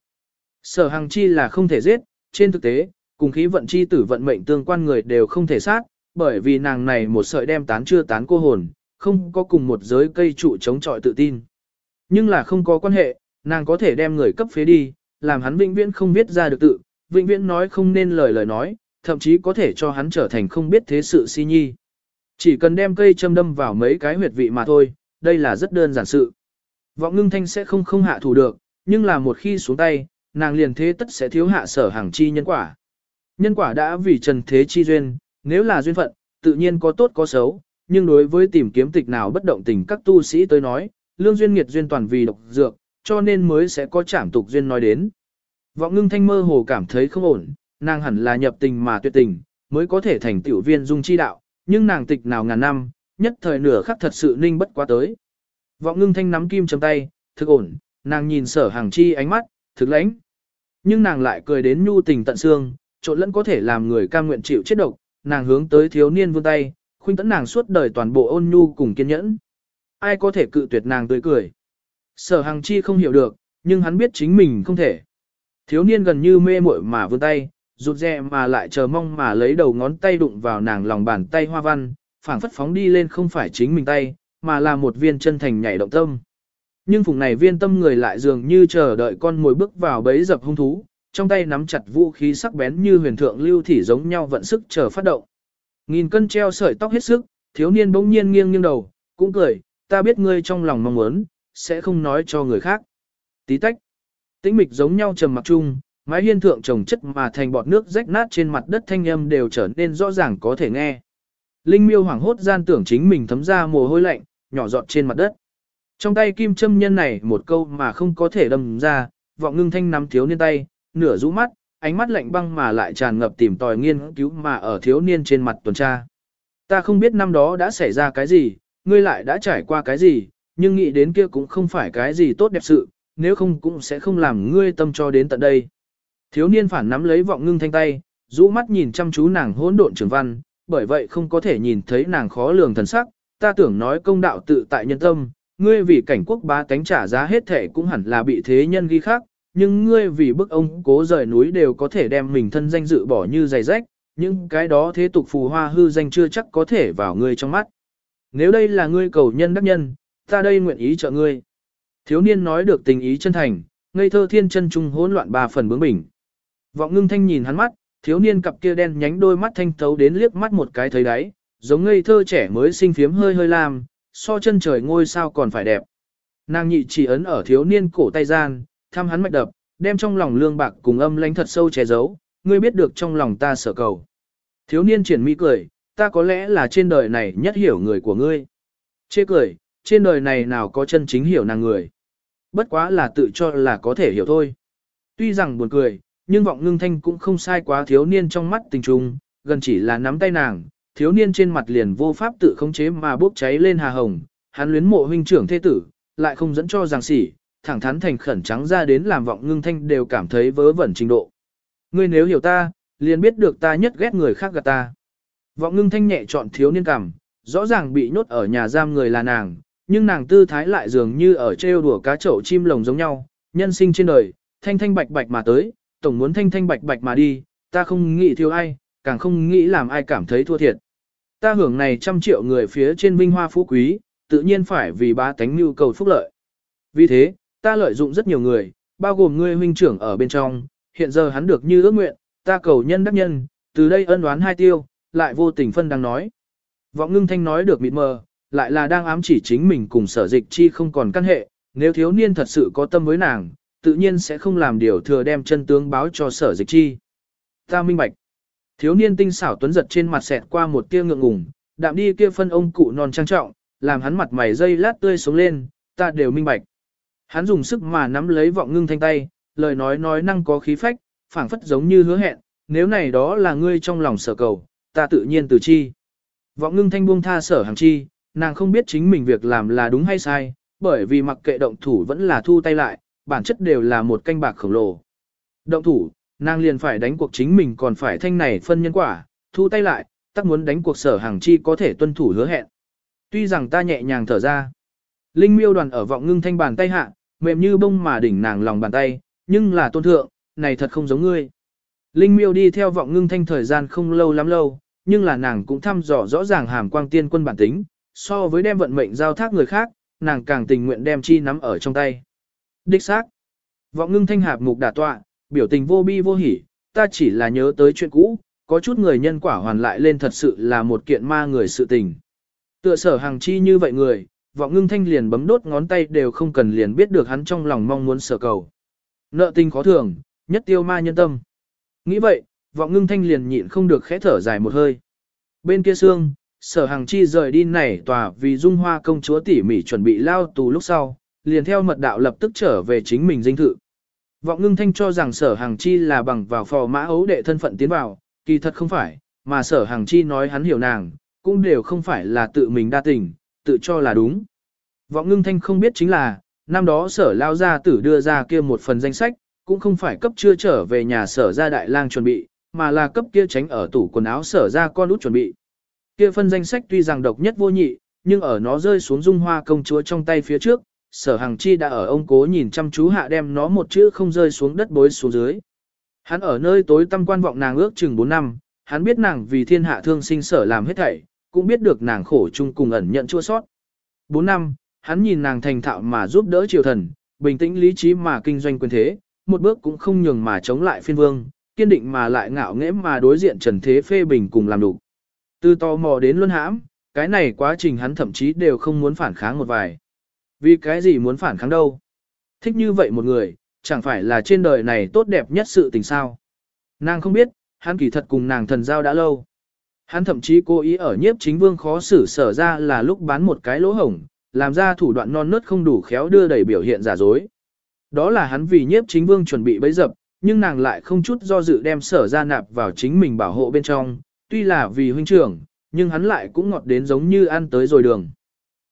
Sở hàng chi là không thể giết, trên thực tế, cùng khí vận chi tử vận mệnh tương quan người đều không thể sát, bởi vì nàng này một sợi đem tán chưa tán cô hồn, không có cùng một giới cây trụ chống chọi tự tin. Nhưng là không có quan hệ, nàng có thể đem người cấp phế đi, làm hắn vĩnh viễn không biết ra được tự, vĩnh viễn nói không nên lời lời nói, thậm chí có thể cho hắn trở thành không biết thế sự si nhi. Chỉ cần đem cây châm đâm vào mấy cái huyệt vị mà thôi, đây là rất đơn giản sự. Vọng ngưng thanh sẽ không không hạ thủ được, nhưng là một khi xuống tay, nàng liền thế tất sẽ thiếu hạ sở hàng chi nhân quả. Nhân quả đã vì trần thế chi duyên, nếu là duyên phận, tự nhiên có tốt có xấu, nhưng đối với tìm kiếm tịch nào bất động tình các tu sĩ tới nói, lương duyên nghiệt duyên toàn vì độc dược, cho nên mới sẽ có trảm tục duyên nói đến. Vọng ngưng thanh mơ hồ cảm thấy không ổn, nàng hẳn là nhập tình mà tuyệt tình, mới có thể thành tiểu viên dung chi đạo, nhưng nàng tịch nào ngàn năm, nhất thời nửa khắc thật sự ninh bất quá tới. Vọng ngưng thanh nắm kim chấm tay, thực ổn, nàng nhìn sở hàng chi ánh mắt, thực lãnh. Nhưng nàng lại cười đến nhu tình tận xương, trộn lẫn có thể làm người cam nguyện chịu chết độc, nàng hướng tới thiếu niên vươn tay, khuynh tấn nàng suốt đời toàn bộ ôn nhu cùng kiên nhẫn. Ai có thể cự tuyệt nàng tươi cười. Sở hàng Chi không hiểu được, nhưng hắn biết chính mình không thể. Thiếu niên gần như mê muội mà vươn tay, rụt rè mà lại chờ mong mà lấy đầu ngón tay đụng vào nàng lòng bàn tay hoa văn, phảng phất phóng đi lên không phải chính mình tay, mà là một viên chân thành nhảy động tâm. Nhưng phùng này viên tâm người lại dường như chờ đợi con mồi bước vào bấy dập hung thú, trong tay nắm chặt vũ khí sắc bén như huyền thượng lưu thỉ giống nhau vận sức chờ phát động. Nghìn cân treo sợi tóc hết sức, thiếu niên bỗng nhiên nghiêng nghiêng đầu, cũng cười, ta biết ngươi trong lòng mong muốn, sẽ không nói cho người khác. Tí tách, tĩnh mịch giống nhau trầm mặc chung, mái hiên thượng trồng chất mà thành bọt nước rách nát trên mặt đất thanh âm đều trở nên rõ ràng có thể nghe. Linh miêu hoảng hốt gian tưởng chính mình thấm ra mồ hôi lạnh, nhỏ giọt trên mặt đất. Trong tay kim châm nhân này một câu mà không có thể đâm ra, vọng ngưng thanh nắm thiếu niên tay, nửa rũ mắt, ánh mắt lạnh băng mà lại tràn ngập tìm tòi nghiên cứu mà ở thiếu niên trên mặt tuần tra. Ta không biết năm đó đã xảy ra cái gì, ngươi lại đã trải qua cái gì, nhưng nghĩ đến kia cũng không phải cái gì tốt đẹp sự, nếu không cũng sẽ không làm ngươi tâm cho đến tận đây. Thiếu niên phản nắm lấy vọng ngưng thanh tay, rũ mắt nhìn chăm chú nàng hỗn độn trường văn, bởi vậy không có thể nhìn thấy nàng khó lường thần sắc, ta tưởng nói công đạo tự tại nhân tâm, ngươi vì cảnh quốc bá tánh trả giá hết thể cũng hẳn là bị thế nhân ghi khác, nhưng ngươi vì bức ông cố rời núi đều có thể đem mình thân danh dự bỏ như giày rách, nhưng cái đó thế tục phù hoa hư danh chưa chắc có thể vào ngươi trong mắt. Nếu đây là ngươi cầu nhân đắc nhân, ta đây nguyện ý trợ ngươi. Thiếu niên nói được tình ý chân thành, ngây thơ thiên chân trung hỗn loạn ba phần bướng bỉnh. Vọng ngưng thanh nhìn hắn mắt, thiếu niên cặp kia đen nhánh đôi mắt thanh thấu đến liếc mắt một cái thấy đáy, giống ngây thơ trẻ mới sinh phiếm hơi hơi làm, so chân trời ngôi sao còn phải đẹp. Nàng nhị chỉ ấn ở thiếu niên cổ tay gian, thăm hắn mạch đập, đem trong lòng lương bạc cùng âm lãnh thật sâu che giấu, ngươi biết được trong lòng ta sở cầu. Thiếu niên triển mỹ cười, ta có lẽ là trên đời này nhất hiểu người của ngươi. Chê cười, trên đời này nào có chân chính hiểu nàng người. Bất quá là tự cho là có thể hiểu thôi. Tuy rằng buồn cười, nhưng vọng ngưng thanh cũng không sai quá thiếu niên trong mắt tình trung, gần chỉ là nắm tay nàng, thiếu niên trên mặt liền vô pháp tự khống chế mà bốc cháy lên hà hồng, hắn luyến mộ huynh trưởng thế tử, lại không dẫn cho giang sỉ, thẳng thắn thành khẩn trắng ra đến làm vọng ngưng thanh đều cảm thấy vớ vẩn trình độ. Ngươi nếu hiểu ta, liền biết được ta nhất ghét người khác gạt ta. Vọng ngưng thanh nhẹ chọn thiếu niên cảm, rõ ràng bị nhốt ở nhà giam người là nàng, nhưng nàng tư thái lại dường như ở trêu đùa cá chậu chim lồng giống nhau, nhân sinh trên đời, thanh thanh bạch bạch mà tới, tổng muốn thanh thanh bạch bạch mà đi, ta không nghĩ thiếu ai, càng không nghĩ làm ai cảm thấy thua thiệt. Ta hưởng này trăm triệu người phía trên vinh hoa phú quý, tự nhiên phải vì ba tánh nhu cầu phúc lợi. Vì thế, ta lợi dụng rất nhiều người, bao gồm ngươi huynh trưởng ở bên trong, hiện giờ hắn được như ước nguyện, ta cầu nhân đắc nhân, từ đây ân oán hai tiêu, lại vô tình phân đang nói. Vọng ngưng thanh nói được mịt mờ, lại là đang ám chỉ chính mình cùng sở dịch chi không còn căn hệ, nếu thiếu niên thật sự có tâm với nàng, tự nhiên sẽ không làm điều thừa đem chân tướng báo cho sở dịch chi. Ta minh bạch. Thiếu niên tinh xảo tuấn giật trên mặt xẹt qua một tia ngượng ngùng, đạm đi kia phân ông cụ non trang trọng, làm hắn mặt mày dây lát tươi sống lên, ta đều minh bạch. Hắn dùng sức mà nắm lấy vọng ngưng thanh tay, lời nói nói năng có khí phách, phảng phất giống như hứa hẹn, nếu này đó là ngươi trong lòng sở cầu, ta tự nhiên từ chi. Vọng ngưng thanh buông tha sở hàng chi, nàng không biết chính mình việc làm là đúng hay sai, bởi vì mặc kệ động thủ vẫn là thu tay lại, bản chất đều là một canh bạc khổng lồ. Động thủ, nàng liền phải đánh cuộc chính mình còn phải thanh này phân nhân quả, thu tay lại, tắc muốn đánh cuộc sở hàng chi có thể tuân thủ hứa hẹn. Tuy rằng ta nhẹ nhàng thở ra, Linh miêu đoàn ở vọng ngưng thanh bàn tay hạ, mềm như bông mà đỉnh nàng lòng bàn tay, nhưng là tôn thượng, này thật không giống ngươi. Linh miêu đi theo vọng ngưng thanh thời gian không lâu lắm lâu, nhưng là nàng cũng thăm dò rõ ràng hàm quang tiên quân bản tính, so với đem vận mệnh giao thác người khác, nàng càng tình nguyện đem chi nắm ở trong tay. Đích xác. Vọng ngưng thanh hạp mục đả tọa, biểu tình vô bi vô hỉ, ta chỉ là nhớ tới chuyện cũ, có chút người nhân quả hoàn lại lên thật sự là một kiện ma người sự tình. Tựa sở hàng chi như vậy người, vọng ngưng thanh liền bấm đốt ngón tay đều không cần liền biết được hắn trong lòng mong muốn sở cầu. Nợ tình khó thường, nhất tiêu ma nhân tâm. Nghĩ vậy, vọng ngưng thanh liền nhịn không được khẽ thở dài một hơi. Bên kia xương, sở hàng chi rời đi này tòa vì dung hoa công chúa tỉ mỉ chuẩn bị lao tù lúc sau, liền theo mật đạo lập tức trở về chính mình dinh thự. Vọng ngưng thanh cho rằng sở hàng chi là bằng vào phò mã ấu đệ thân phận tiến vào, kỳ thật không phải, mà sở hàng chi nói hắn hiểu nàng, cũng đều không phải là tự mình đa tình, tự cho là đúng. Vọng ngưng thanh không biết chính là, năm đó sở lao gia tử đưa ra kia một phần danh sách, cũng không phải cấp chưa trở về nhà sở gia đại lang chuẩn bị, mà là cấp kia tránh ở tủ quần áo sở ra con út chuẩn bị. Kia phân danh sách tuy rằng độc nhất vô nhị, nhưng ở nó rơi xuống dung hoa công chúa trong tay phía trước, sở hàng chi đã ở ông cố nhìn chăm chú hạ đem nó một chữ không rơi xuống đất bối xuống dưới. Hắn ở nơi tối tâm quan vọng nàng ước chừng 4 năm, hắn biết nàng vì thiên hạ thương sinh sở làm hết thảy, cũng biết được nàng khổ chung cùng ẩn nhận chua sót. 4 năm, hắn nhìn nàng thành thạo mà giúp đỡ triều thần, bình tĩnh lý trí mà kinh doanh quyền thế, một bước cũng không nhường mà chống lại phiên vương, kiên định mà lại ngạo nghễ mà đối diện trần thế phê bình cùng làm đủ. Từ tò mò đến luân hãm, cái này quá trình hắn thậm chí đều không muốn phản kháng một vài. Vì cái gì muốn phản kháng đâu? Thích như vậy một người, chẳng phải là trên đời này tốt đẹp nhất sự tình sao. Nàng không biết, hắn kỳ thật cùng nàng thần giao đã lâu. Hắn thậm chí cố ý ở nhiếp chính vương khó xử sở ra là lúc bán một cái lỗ hổng, làm ra thủ đoạn non nớt không đủ khéo đưa đẩy biểu hiện giả dối. Đó là hắn vì nhiếp chính vương chuẩn bị bấy dập, nhưng nàng lại không chút do dự đem sở ra nạp vào chính mình bảo hộ bên trong, tuy là vì huynh trưởng, nhưng hắn lại cũng ngọt đến giống như ăn tới rồi đường.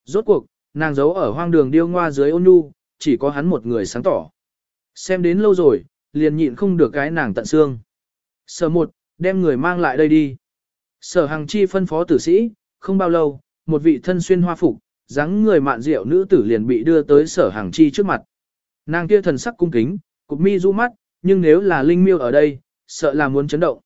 Rốt cuộc, nàng giấu ở hoang đường điêu ngoa dưới ôn nhu, chỉ có hắn một người sáng tỏ. Xem đến lâu rồi, liền nhịn không được cái nàng tận xương. Sở một, đem người mang lại đây đi. Sở hàng chi phân phó tử sĩ, không bao lâu, một vị thân xuyên hoa phục, dáng người mạn rượu nữ tử liền bị đưa tới sở hàng chi trước mặt. Nàng kia thần sắc cung kính, cục mi du mắt, nhưng nếu là linh miêu ở đây, sợ là muốn chấn động.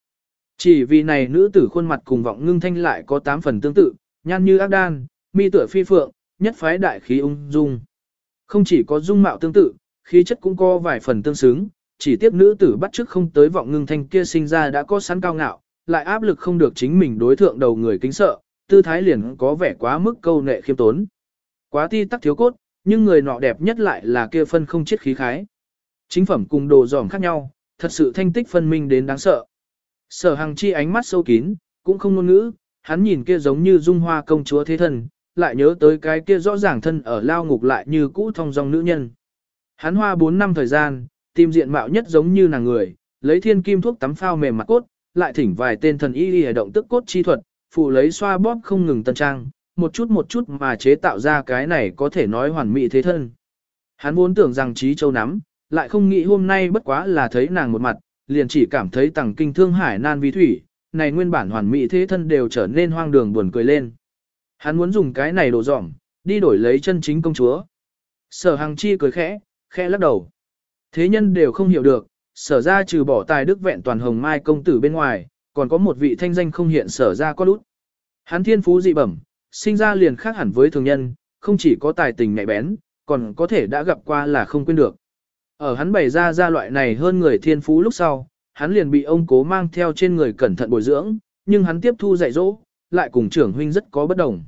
Chỉ vì này nữ tử khuôn mặt cùng vọng ngưng thanh lại có tám phần tương tự, nhan như ác đan, mi tựa phi phượng, nhất phái đại khí ung dung. Không chỉ có dung mạo tương tự, khí chất cũng có vài phần tương xứng, chỉ tiếp nữ tử bắt chước không tới vọng ngưng thanh kia sinh ra đã có sẵn cao ngạo, lại áp lực không được chính mình đối thượng đầu người kính sợ, tư thái liền có vẻ quá mức câu nệ khiêm tốn. Quá ti tắc thiếu cốt, nhưng người nọ đẹp nhất lại là kia phân không chết khí khái. Chính phẩm cùng đồ giỏm khác nhau, thật sự thanh tích phân minh đến đáng sợ. Sở Hằng chi ánh mắt sâu kín, cũng không ngôn ngữ, hắn nhìn kia giống như dung hoa công chúa thế thần lại nhớ tới cái kia rõ ràng thân ở lao ngục lại như cũ thông dong nữ nhân. Hắn hoa 4 năm thời gian, tìm diện mạo nhất giống như nàng người, lấy thiên kim thuốc tắm phao mềm mặt cốt, lại thỉnh vài tên thần y y động tức cốt chi thuật, phụ lấy xoa bóp không ngừng tân trang, một chút một chút mà chế tạo ra cái này có thể nói hoàn mỹ thế thân. Hắn vốn tưởng rằng trí châu nắm, lại không nghĩ hôm nay bất quá là thấy nàng một mặt, liền chỉ cảm thấy tầng kinh thương hải nan vi thủy, này nguyên bản hoàn mỹ thế thân đều trở nên hoang đường buồn cười lên. Hắn muốn dùng cái này đổ dỏm, đi đổi lấy chân chính công chúa. Sở Hằng Chi cười khẽ, khẽ lắc đầu. Thế nhân đều không hiểu được, sở ra trừ bỏ tài đức vẹn toàn hồng mai công tử bên ngoài, còn có một vị thanh danh không hiện sở ra có lút. Hắn thiên phú dị bẩm, sinh ra liền khác hẳn với thường nhân, không chỉ có tài tình nhạy bén, còn có thể đã gặp qua là không quên được. Ở hắn bày ra ra loại này hơn người thiên phú lúc sau, hắn liền bị ông cố mang theo trên người cẩn thận bồi dưỡng, nhưng hắn tiếp thu dạy dỗ, lại cùng trưởng huynh rất có bất đồng.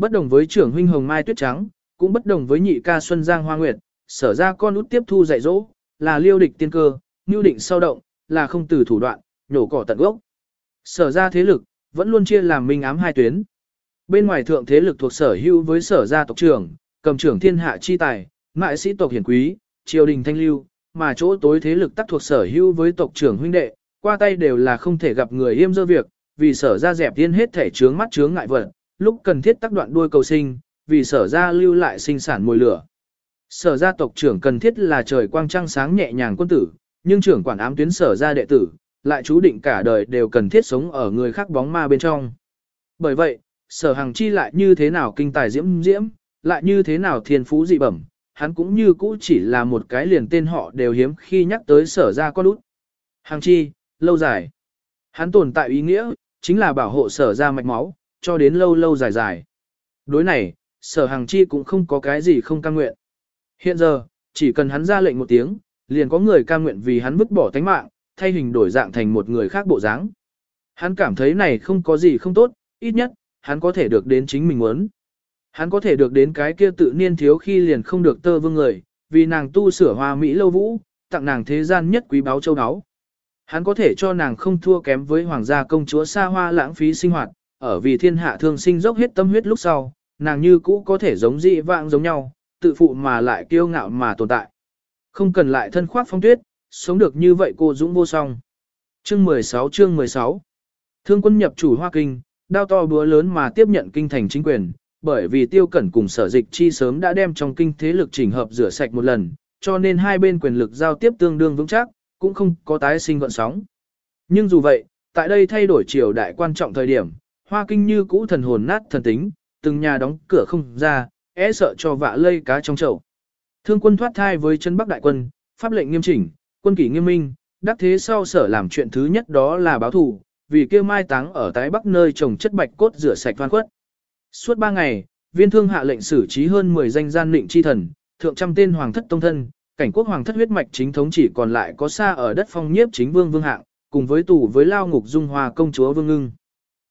Bất đồng với trưởng huynh Hồng Mai Tuyết Trắng, cũng bất đồng với nhị ca Xuân Giang Hoa Nguyệt, sở ra con út tiếp thu dạy dỗ, là liêu địch tiên cơ, nưu định sâu động, là không từ thủ đoạn, nhổ cỏ tận gốc. Sở ra thế lực, vẫn luôn chia làm minh ám hai tuyến. Bên ngoài thượng thế lực thuộc sở hữu với sở gia tộc trưởng, cầm trưởng thiên hạ chi tài, mại sĩ tộc hiển quý, triều đình thanh lưu, mà chỗ tối thế lực tắc thuộc sở hữu với tộc trưởng huynh đệ, qua tay đều là không thể gặp người yêm dơ việc, vì sở ra dẹp tiên hết thể trướng mắt trướng ngại vật, lúc cần thiết tác đoạn đuôi cầu sinh, vì sở ra lưu lại sinh sản mùi lửa. Sở gia tộc trưởng cần thiết là trời quang trăng sáng nhẹ nhàng quân tử, nhưng trưởng quản ám tuyến sở gia đệ tử, lại chú định cả đời đều cần thiết sống ở người khác bóng ma bên trong. Bởi vậy, sở hàng chi lại như thế nào kinh tài diễm diễm, lại như thế nào thiên phú dị bẩm, hắn cũng như cũ chỉ là một cái liền tên họ đều hiếm khi nhắc tới sở ra con út. Hàng chi, lâu dài. Hắn tồn tại ý nghĩa, chính là bảo hộ sở ra mạch máu, cho đến lâu lâu dài dài. Đối này, sở hàng chi cũng không có cái gì không cam nguyện. Hiện giờ, chỉ cần hắn ra lệnh một tiếng, liền có người cam nguyện vì hắn vứt bỏ tánh mạng, thay hình đổi dạng thành một người khác bộ dáng. Hắn cảm thấy này không có gì không tốt, ít nhất, hắn có thể được đến chính mình muốn. Hắn có thể được đến cái kia tự niên thiếu khi liền không được tơ vương người, vì nàng tu sửa hoa Mỹ lâu vũ, tặng nàng thế gian nhất quý báu châu áo. Hắn có thể cho nàng không thua kém với hoàng gia công chúa xa hoa lãng phí sinh hoạt, ở vì thiên hạ thương sinh dốc hết tâm huyết lúc sau, nàng như cũ có thể giống dị vãng giống nhau, tự phụ mà lại kiêu ngạo mà tồn tại. Không cần lại thân khoác phong tuyết, sống được như vậy cô dũng vô song. Chương 16 chương 16 Thương quân nhập chủ Hoa Kinh, đao to búa lớn mà tiếp nhận kinh thành chính quyền, bởi vì tiêu cẩn cùng sở dịch chi sớm đã đem trong kinh thế lực chỉnh hợp rửa sạch một lần, cho nên hai bên quyền lực giao tiếp tương đương vững chắc, cũng không có tái sinh gọn sóng. Nhưng dù vậy, tại đây thay đổi triều đại quan trọng thời điểm, Hoa Kinh như cũ thần hồn nát thần tính, từng nhà đóng cửa không ra, e sợ cho vạ lây cá trong chậu. Thương quân thoát thai với chân Bắc đại quân, pháp lệnh nghiêm chỉnh, quân kỷ nghiêm minh, đắc thế sau sở làm chuyện thứ nhất đó là báo thù, vì kia mai táng ở tái Bắc nơi trồng chất bạch cốt rửa sạch toan khuất. Suốt ba ngày, viên thương hạ lệnh xử trí hơn 10 danh gian định chi thần, thượng trăm tên hoàng thất tông thân, cảnh quốc hoàng thất huyết mạch chính thống chỉ còn lại có xa ở đất phong nhiếp chính vương vương hạng, cùng với tù với lao ngục dung hòa công chúa vương ngưng.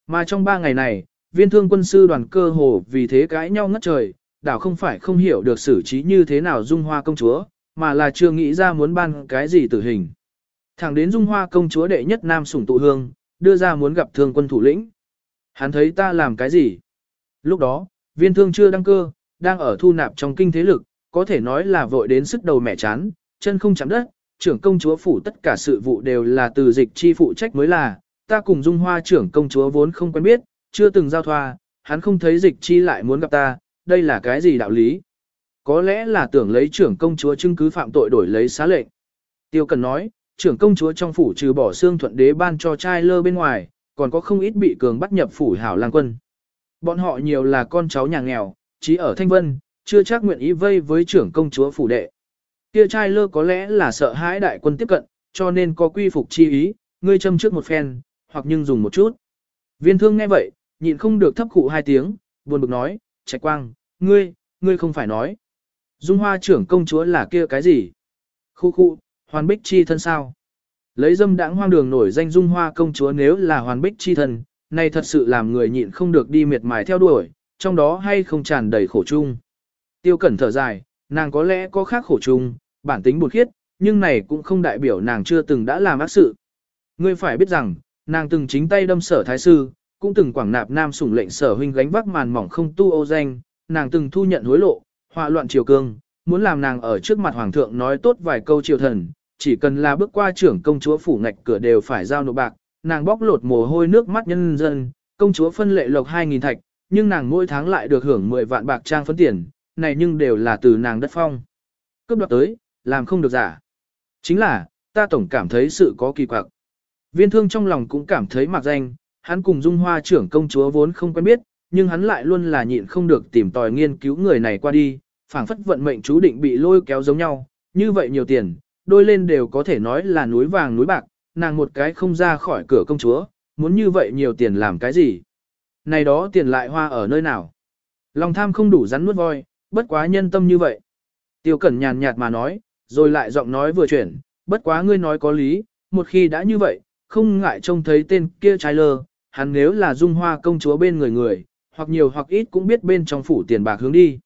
Mà trong ba ngày này, viên thương quân sư đoàn cơ hồ vì thế cãi nhau ngất trời, đảo không phải không hiểu được xử trí như thế nào dung hoa công chúa, mà là chưa nghĩ ra muốn ban cái gì tử hình. Thẳng đến dung hoa công chúa đệ nhất nam sủng tụ hương, đưa ra muốn gặp thương quân thủ lĩnh. Hắn thấy ta làm cái gì? Lúc đó, viên thương chưa đăng cơ, đang ở thu nạp trong kinh thế lực, có thể nói là vội đến sức đầu mẹ chán, chân không chạm đất, trưởng công chúa phủ tất cả sự vụ đều là từ dịch chi phụ trách mới là, ta cùng dung hoa trưởng công chúa vốn không quen biết, chưa từng giao thoa, hắn không thấy dịch chi lại muốn gặp ta, đây là cái gì đạo lý? Có lẽ là tưởng lấy trưởng công chúa chứng cứ phạm tội đổi lấy xá lệnh. Tiêu Cần nói, trưởng công chúa trong phủ trừ bỏ xương thuận đế ban cho trai lơ bên ngoài, còn có không ít bị cường bắt nhập phủ hảo lang quân. Bọn họ nhiều là con cháu nhà nghèo, chỉ ở Thanh Vân, chưa chắc nguyện ý vây với trưởng công chúa phủ đệ. Kia trai lơ có lẽ là sợ hãi đại quân tiếp cận, cho nên có quy phục chi ý, ngươi châm trước một phen, hoặc nhưng dùng một chút. Viên thương nghe vậy, nhịn không được thấp khụ hai tiếng, buồn bực nói, trạch quang, ngươi, ngươi không phải nói. Dung hoa trưởng công chúa là kia cái gì? Khu khu, hoàn bích chi thân sao? Lấy dâm đãng hoang đường nổi danh dung hoa công chúa nếu là hoàn bích chi thân, này thật sự làm người nhịn không được đi miệt mài theo đuổi, trong đó hay không tràn đầy khổ chung. Tiêu cẩn thở dài, nàng có lẽ có khác khổ chung, bản tính buồn khiết, nhưng này cũng không đại biểu nàng chưa từng đã làm ác sự. Ngươi phải biết rằng, nàng từng chính tay đâm sở thái sư, cũng từng quảng nạp nam sủng lệnh sở huynh gánh vác màn mỏng không tu ô danh, nàng từng thu nhận hối lộ, họa loạn triều cương, muốn làm nàng ở trước mặt hoàng thượng nói tốt vài câu triều thần, chỉ cần là bước qua trưởng công chúa phủ ngạch cửa đều phải giao nộp bạc, nàng bóc lột mồ hôi nước mắt nhân dân, công chúa phân lệ lộc 2.000 thạch, nhưng nàng mỗi tháng lại được hưởng 10 vạn bạc trang phấn tiền, này nhưng đều là từ nàng đất phong. Cướp đoạt tới, làm không được giả. Chính là, ta tổng cảm thấy sự có kỳ quặc. Viên thương trong lòng cũng cảm thấy mạc danh, hắn cùng dung hoa trưởng công chúa vốn không quen biết, nhưng hắn lại luôn là nhịn không được tìm tòi nghiên cứu người này qua đi, phảng phất vận mệnh chú định bị lôi kéo giống nhau, như vậy nhiều tiền, đôi lên đều có thể nói là núi vàng núi bạc, nàng một cái không ra khỏi cửa công chúa, muốn như vậy nhiều tiền làm cái gì? Này đó tiền lại hoa ở nơi nào? Lòng tham không đủ rắn nuốt voi, bất quá nhân tâm như vậy. Tiêu Cẩn nhàn nhạt mà nói, rồi lại giọng nói vừa chuyển, bất quá ngươi nói có lý, một khi đã như vậy, không ngại trông thấy tên kia trái lơ, hắn nếu là dung hoa công chúa bên người người, hoặc nhiều hoặc ít cũng biết bên trong phủ tiền bạc hướng đi.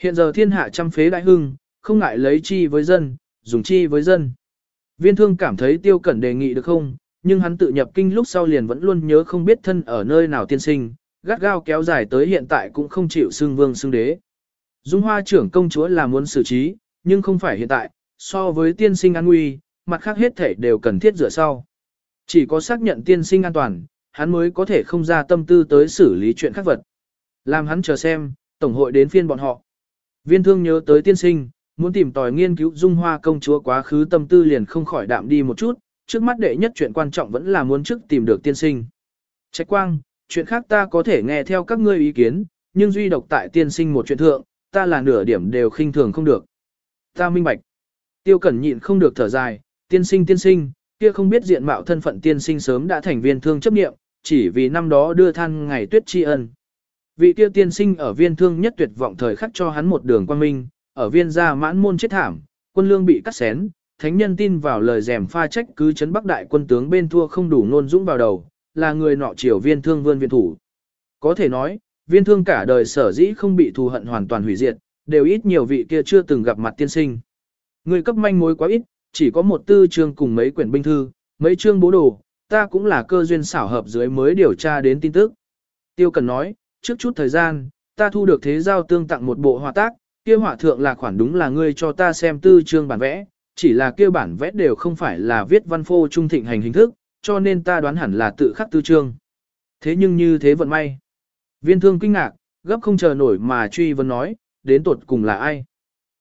Hiện giờ thiên hạ trăm phế đại hưng, không ngại lấy chi với dân, dùng chi với dân. Viên thương cảm thấy tiêu cẩn đề nghị được không, nhưng hắn tự nhập kinh lúc sau liền vẫn luôn nhớ không biết thân ở nơi nào tiên sinh, gắt gao kéo dài tới hiện tại cũng không chịu xưng vương xưng đế. Dung hoa trưởng công chúa là muốn xử trí, nhưng không phải hiện tại, so với tiên sinh an nguy, mặt khác hết thể đều cần thiết rửa sau. Chỉ có xác nhận tiên sinh an toàn, hắn mới có thể không ra tâm tư tới xử lý chuyện khác vật. Làm hắn chờ xem, tổng hội đến phiên bọn họ. Viên thương nhớ tới tiên sinh, muốn tìm tòi nghiên cứu dung hoa công chúa quá khứ tâm tư liền không khỏi đạm đi một chút, trước mắt đệ nhất chuyện quan trọng vẫn là muốn trước tìm được tiên sinh. Trách quang, chuyện khác ta có thể nghe theo các ngươi ý kiến, nhưng duy độc tại tiên sinh một chuyện thượng, ta là nửa điểm đều khinh thường không được. Ta minh bạch. Tiêu cẩn nhịn không được thở dài, tiên sinh tiên sinh, kia không biết diện mạo thân phận tiên sinh sớm đã thành viên thương chấp nghiệm, chỉ vì năm đó đưa than ngày tuyết tri ân. Vị kia tiên sinh ở viên thương nhất tuyệt vọng thời khắc cho hắn một đường quan minh, ở viên gia mãn môn chết thảm, quân lương bị cắt xén, thánh nhân tin vào lời rèm pha trách cứ chấn bắc đại quân tướng bên thua không đủ nôn dũng vào đầu, là người nọ triều viên thương vươn viện thủ. Có thể nói, viên thương cả đời sở dĩ không bị thù hận hoàn toàn hủy diệt, đều ít nhiều vị kia chưa từng gặp mặt tiên sinh. Người cấp manh mối quá ít, chỉ có một tư chương cùng mấy quyển binh thư, mấy chương bố đồ, ta cũng là cơ duyên xảo hợp dưới mới điều tra đến tin tức. Tiêu Cần nói, trước chút thời gian, ta thu được thế giao tương tặng một bộ họa tác, kia họa thượng là khoản đúng là ngươi cho ta xem tư chương bản vẽ, chỉ là kia bản vẽ đều không phải là viết văn phô trung thịnh hành hình thức, cho nên ta đoán hẳn là tự khắc tư chương. Thế nhưng như thế vận may. Viên thương kinh ngạc, gấp không chờ nổi mà truy vấn nói, đến tuột cùng là ai?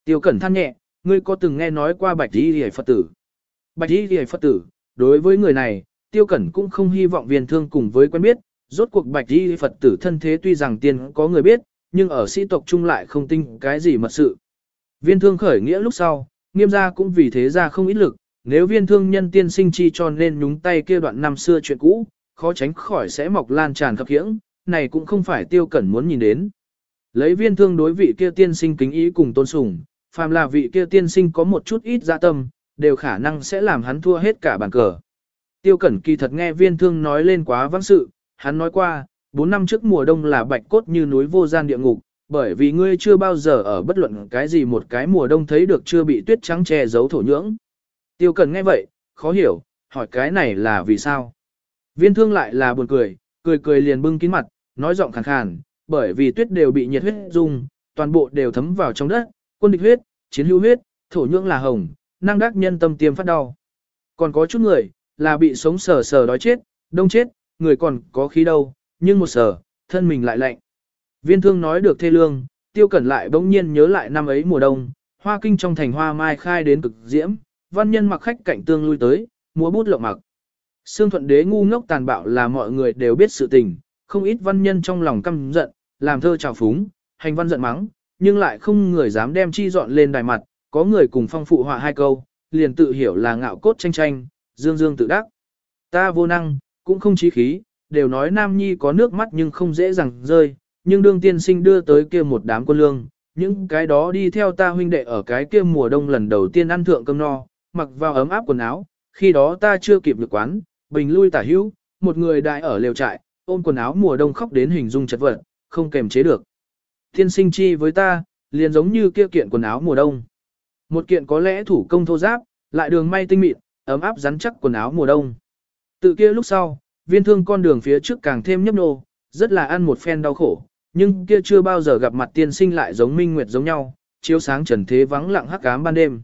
Tiêu Cẩn than nhẹ, ngươi có từng nghe nói qua Bạch Y hề Phật tử? Bạch Y hề Phật tử, đối với người này, Tiêu Cẩn cũng không hy vọng viên thương cùng với quen biết, rốt cuộc Bạch Y Phật tử thân thế tuy rằng tiên có người biết, nhưng ở sĩ tộc chung lại không tin cái gì mật sự. Viên thương khởi nghĩa lúc sau, nghiêm gia cũng vì thế ra không ít lực, nếu viên thương nhân tiên sinh chi cho nên nhúng tay kia đoạn năm xưa chuyện cũ, khó tránh khỏi sẽ mọc lan tràn khắp hiễng, này cũng không phải tiêu cẩn muốn nhìn đến. Lấy viên thương đối vị kia tiên sinh kính ý cùng tôn sùng, phàm là vị kia tiên sinh có một chút ít dạ tâm, đều khả năng sẽ làm hắn thua hết cả bàn cờ. Tiêu cẩn kỳ thật nghe viên thương nói lên quá vắng sự, hắn nói qua, 4 năm trước mùa đông là bạch cốt như núi vô gian địa ngục, bởi vì ngươi chưa bao giờ ở bất luận cái gì một cái mùa đông thấy được chưa bị tuyết trắng che giấu thổ nhưỡng. Tiêu Cẩn nghe vậy, khó hiểu, hỏi cái này là vì sao? Viên thương lại là buồn cười, cười cười liền bưng kín mặt, nói giọng khàn khàn, bởi vì tuyết đều bị nhiệt huyết dung, toàn bộ đều thấm vào trong đất, quân địch huyết, chiến hữu huyết, thổ nhưỡng là hồng, năng đắc nhân tâm tiêm phát đau. Còn có chút người, là bị sống sờ sờ đói chết, đông chết, người còn có khí đâu, nhưng một sờ, thân mình lại lạnh. Viên thương nói được thê lương, tiêu cẩn lại bỗng nhiên nhớ lại năm ấy mùa đông, hoa kinh trong thành hoa mai khai đến cực diễm, văn nhân mặc khách cạnh tương lui tới, múa bút lộng mặc. Sương thuận đế ngu ngốc tàn bạo là mọi người đều biết sự tình, không ít văn nhân trong lòng căm giận, làm thơ trào phúng, hành văn giận mắng, nhưng lại không người dám đem chi dọn lên đài mặt, có người cùng phong phụ họa hai câu, liền tự hiểu là ngạo cốt tranh tranh, dương dương tự đắc. Ta vô năng, cũng không trí khí, đều nói nam nhi có nước mắt nhưng không dễ dàng rơi, nhưng đương tiên sinh đưa tới kia một đám quân lương, những cái đó đi theo ta huynh đệ ở cái kia mùa đông lần đầu tiên ăn thượng cơm no, mặc vào ấm áp quần áo, khi đó ta chưa kịp được quán, bình lui tả hữu, một người đại ở lều trại, ôm quần áo mùa đông khóc đến hình dung chật vật, không kềm chế được. Tiên sinh chi với ta, liền giống như kia kiện quần áo mùa đông. Một kiện có lẽ thủ công thô giáp, lại đường may tinh mịn, ấm áp rắn chắc quần áo mùa đông. Tự kia lúc sau, viên thương con đường phía trước càng thêm nhấp nô, rất là ăn một phen đau khổ, nhưng kia chưa bao giờ gặp mặt tiên sinh lại giống minh nguyệt giống nhau, chiếu sáng trần thế vắng lặng hắc ám ban đêm.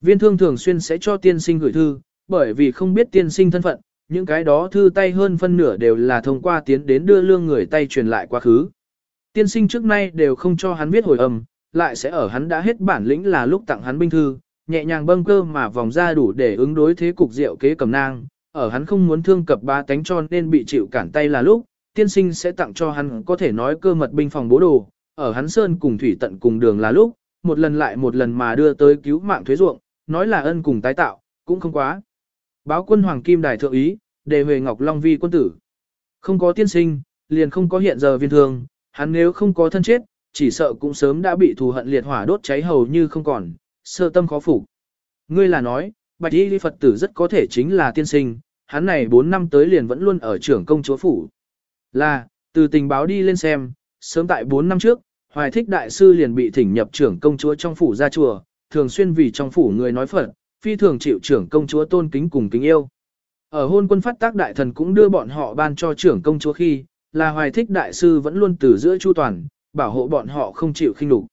Viên thương thường xuyên sẽ cho tiên sinh gửi thư, bởi vì không biết tiên sinh thân phận, những cái đó thư tay hơn phân nửa đều là thông qua tiến đến đưa lương người tay truyền lại quá khứ. Tiên sinh trước nay đều không cho hắn viết hồi âm, lại sẽ ở hắn đã hết bản lĩnh là lúc tặng hắn binh thư, nhẹ nhàng bâng cơ mà vòng ra đủ để ứng đối thế cục diệu kế cầm nang, ở hắn không muốn thương cập ba tánh cho nên bị chịu cản tay là lúc, tiên sinh sẽ tặng cho hắn có thể nói cơ mật binh phòng bố đồ, ở hắn sơn cùng thủy tận cùng đường là lúc, một lần lại một lần mà đưa tới cứu mạng thuế ruộng, nói là ân cùng tái tạo, cũng không quá. Báo quân Hoàng Kim Đài thượng ý, đề về Ngọc Long Vi quân tử. Không có tiên sinh, liền không có hiện giờ viên thương, hắn nếu không có thân chết, chỉ sợ cũng sớm đã bị thù hận liệt hỏa đốt cháy hầu như không còn, sơ tâm khó phục. Ngươi là nói, Bạch Y ly Phật tử rất có thể chính là tiên sinh, hắn này 4 năm tới liền vẫn luôn ở trưởng công chúa phủ. Là, từ tình báo đi lên xem, sớm tại 4 năm trước, Hoài Thích Đại Sư liền bị thỉnh nhập trưởng công chúa trong phủ ra chùa, thường xuyên vì trong phủ người nói Phật, phi thường chịu trưởng công chúa tôn kính cùng kính yêu. Ở hôn quân phát tác đại thần cũng đưa bọn họ ban cho trưởng công chúa khi, là Hoài Thích Đại Sư vẫn luôn từ giữa chu toàn, bảo hộ bọn họ không chịu khinh lục.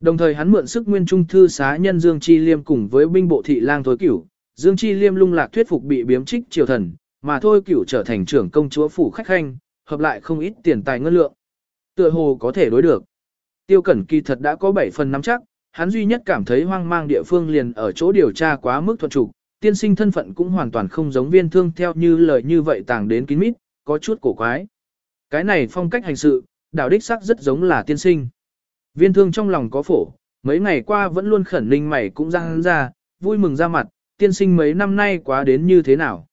Đồng thời hắn mượn sức nguyên trung thư xá nhân Dương Chi Liêm cùng với binh bộ thị lang Thối Cửu, Dương Chi Liêm lung lạc thuyết phục bị biếm trích triều thần, mà Thôi Cửu trở thành trưởng công chúa phủ khách khanh, hợp lại không ít tiền tài ngân lượng. Tựa hồ có thể đối được. Tiêu Cẩn kỳ thật đã có 7 phần nắm chắc, hắn duy nhất cảm thấy hoang mang địa phương liền ở chỗ điều tra quá mức thuận trục, tiên sinh thân phận cũng hoàn toàn không giống viên thương theo như lời như vậy tàng đến kín mít, có chút cổ quái. Cái này phong cách hành sự, đạo đích sắc rất giống là tiên sinh. Viên thương trong lòng có phổ, mấy ngày qua vẫn luôn khẩn ninh mày cũng răng ra, vui mừng ra mặt, tiên sinh mấy năm nay quá đến như thế nào.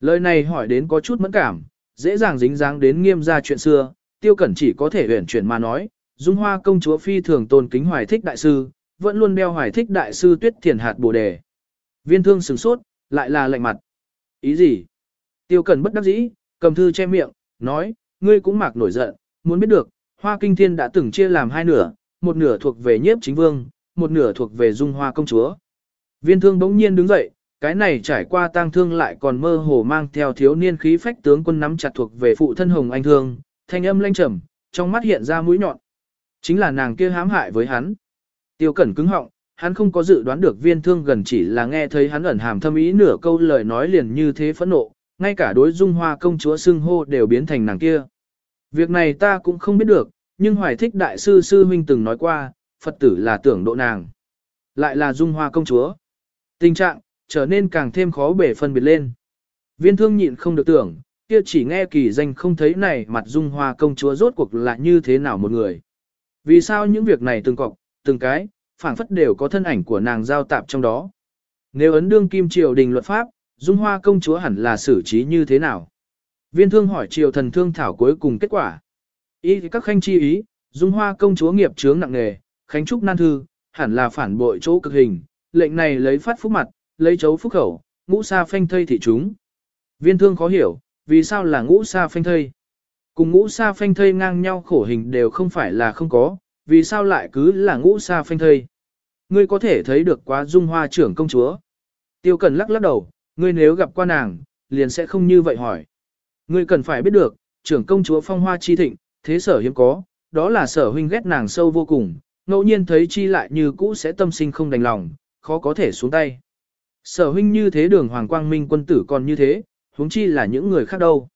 Lời này hỏi đến có chút mẫn cảm, dễ dàng dính dáng đến nghiêm ra chuyện xưa, tiêu cẩn chỉ có thể huyển chuyển mà nói, dung hoa công chúa phi thường tôn kính hoài thích đại sư, vẫn luôn đeo hoài thích đại sư tuyết thiền hạt bồ đề. Viên thương sửng sốt, lại là lạnh mặt. Ý gì? Tiêu cẩn bất đắc dĩ, cầm thư che miệng, nói, ngươi cũng mặc nổi giận, muốn biết được, hoa kinh thiên đã từng chia làm hai nửa, một nửa thuộc về nhiếp chính vương, một nửa thuộc về dung hoa công chúa. Viên thương bỗng nhiên đứng dậy, cái này trải qua tang thương lại còn mơ hồ mang theo thiếu niên khí phách tướng quân nắm chặt thuộc về phụ thân hồng anh thương, thanh âm lanh trầm, trong mắt hiện ra mũi nhọn. Chính là nàng kia hãm hại với hắn. Tiêu cẩn cứng họng, hắn không có dự đoán được viên thương gần chỉ là nghe thấy hắn ẩn hàm thâm ý nửa câu lời nói liền như thế phẫn nộ, ngay cả đối dung hoa công chúa xưng hô đều biến thành nàng kia. Việc này ta cũng không biết được, nhưng hoài thích đại sư sư huynh từng nói qua, Phật tử là tưởng độ nàng. Lại là dung hoa công chúa. Tình trạng, trở nên càng thêm khó bể phân biệt lên. Viên thương nhịn không được tưởng, kia chỉ nghe kỳ danh không thấy này mặt dung hoa công chúa rốt cuộc là như thế nào một người. Vì sao những việc này từng cọc, từng cái, phảng phất đều có thân ảnh của nàng giao tạp trong đó. Nếu ấn đương kim triều đình luật pháp, dung hoa công chúa hẳn là xử trí như thế nào? Viên thương hỏi triều thần thương thảo cuối cùng kết quả. Ý các khanh chi ý, dung hoa công chúa nghiệp chướng nặng nghề, khánh trúc nan thư, hẳn là phản bội chỗ cực hình, lệnh này lấy phát phúc mặt, lấy chấu phúc khẩu, ngũ sa phanh thây thị chúng. Viên thương khó hiểu, vì sao là ngũ sa phanh thây? Cùng ngũ sa phanh thây ngang nhau khổ hình đều không phải là không có, vì sao lại cứ là ngũ sa phanh thây? Ngươi có thể thấy được quá dung hoa trưởng công chúa. Tiêu cần lắc lắc đầu, ngươi nếu gặp qua nàng, liền sẽ không như vậy hỏi. Ngươi cần phải biết được, trưởng công chúa phong hoa chi thịnh, thế sở hiếm có, đó là sở huynh ghét nàng sâu vô cùng, ngẫu nhiên thấy chi lại như cũ sẽ tâm sinh không đành lòng, khó có thể xuống tay. Sở huynh như thế đường hoàng quang minh quân tử còn như thế, huống chi là những người khác đâu.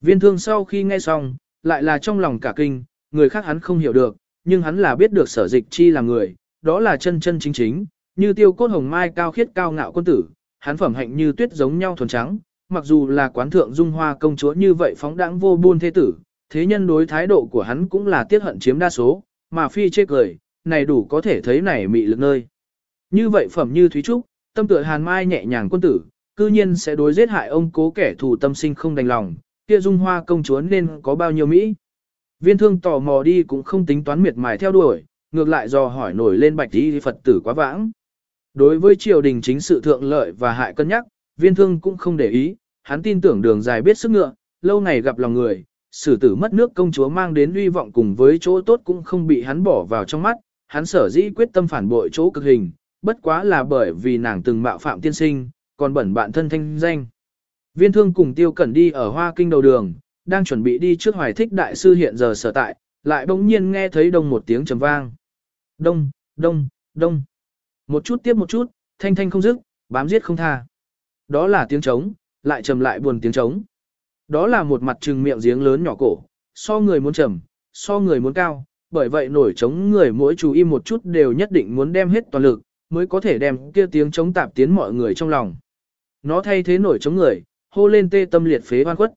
Viên thương sau khi nghe xong, lại là trong lòng cả kinh, người khác hắn không hiểu được, nhưng hắn là biết được sở dịch chi là người, đó là chân chân chính chính, như tiêu cốt hồng mai cao khiết cao ngạo quân tử, hắn phẩm hạnh như tuyết giống nhau thuần trắng, mặc dù là quán thượng dung hoa công chúa như vậy phóng đãng vô buôn thế tử, thế nhân đối thái độ của hắn cũng là tiết hận chiếm đa số, mà phi chê cười, này đủ có thể thấy này mị lực nơi. Như vậy phẩm như Thúy Trúc, tâm tựa hàn mai nhẹ nhàng quân tử, cư nhiên sẽ đối giết hại ông cố kẻ thù tâm sinh không đành lòng, kia dung hoa công chúa nên có bao nhiêu Mỹ. Viên thương tò mò đi cũng không tính toán miệt mài theo đuổi, ngược lại do hỏi nổi lên bạch đi Phật tử quá vãng. Đối với triều đình chính sự thượng lợi và hại cân nhắc, viên thương cũng không để ý, hắn tin tưởng đường dài biết sức ngựa, lâu ngày gặp lòng người, xử tử mất nước công chúa mang đến uy vọng cùng với chỗ tốt cũng không bị hắn bỏ vào trong mắt, hắn sở dĩ quyết tâm phản bội chỗ cực hình, bất quá là bởi vì nàng từng mạo phạm tiên sinh, còn bẩn bạn thân thanh danh. Viên thương cùng tiêu cẩn đi ở hoa kinh đầu đường, đang chuẩn bị đi trước hoài thích đại sư hiện giờ sở tại, lại bỗng nhiên nghe thấy đông một tiếng trầm vang. Đông, đông, đông. Một chút tiếp một chút, thanh thanh không dứt, bám giết không tha. Đó là tiếng trống, lại trầm lại buồn tiếng trống. Đó là một mặt trừng miệng giếng lớn nhỏ cổ, so người muốn trầm, so người muốn cao, bởi vậy nổi trống người mỗi chú im một chút đều nhất định muốn đem hết toàn lực, mới có thể đem kia tiếng trống tạp tiến mọi người trong lòng. Nó thay thế nổi trống người, hô lên tê tâm liệt phế oan khuất.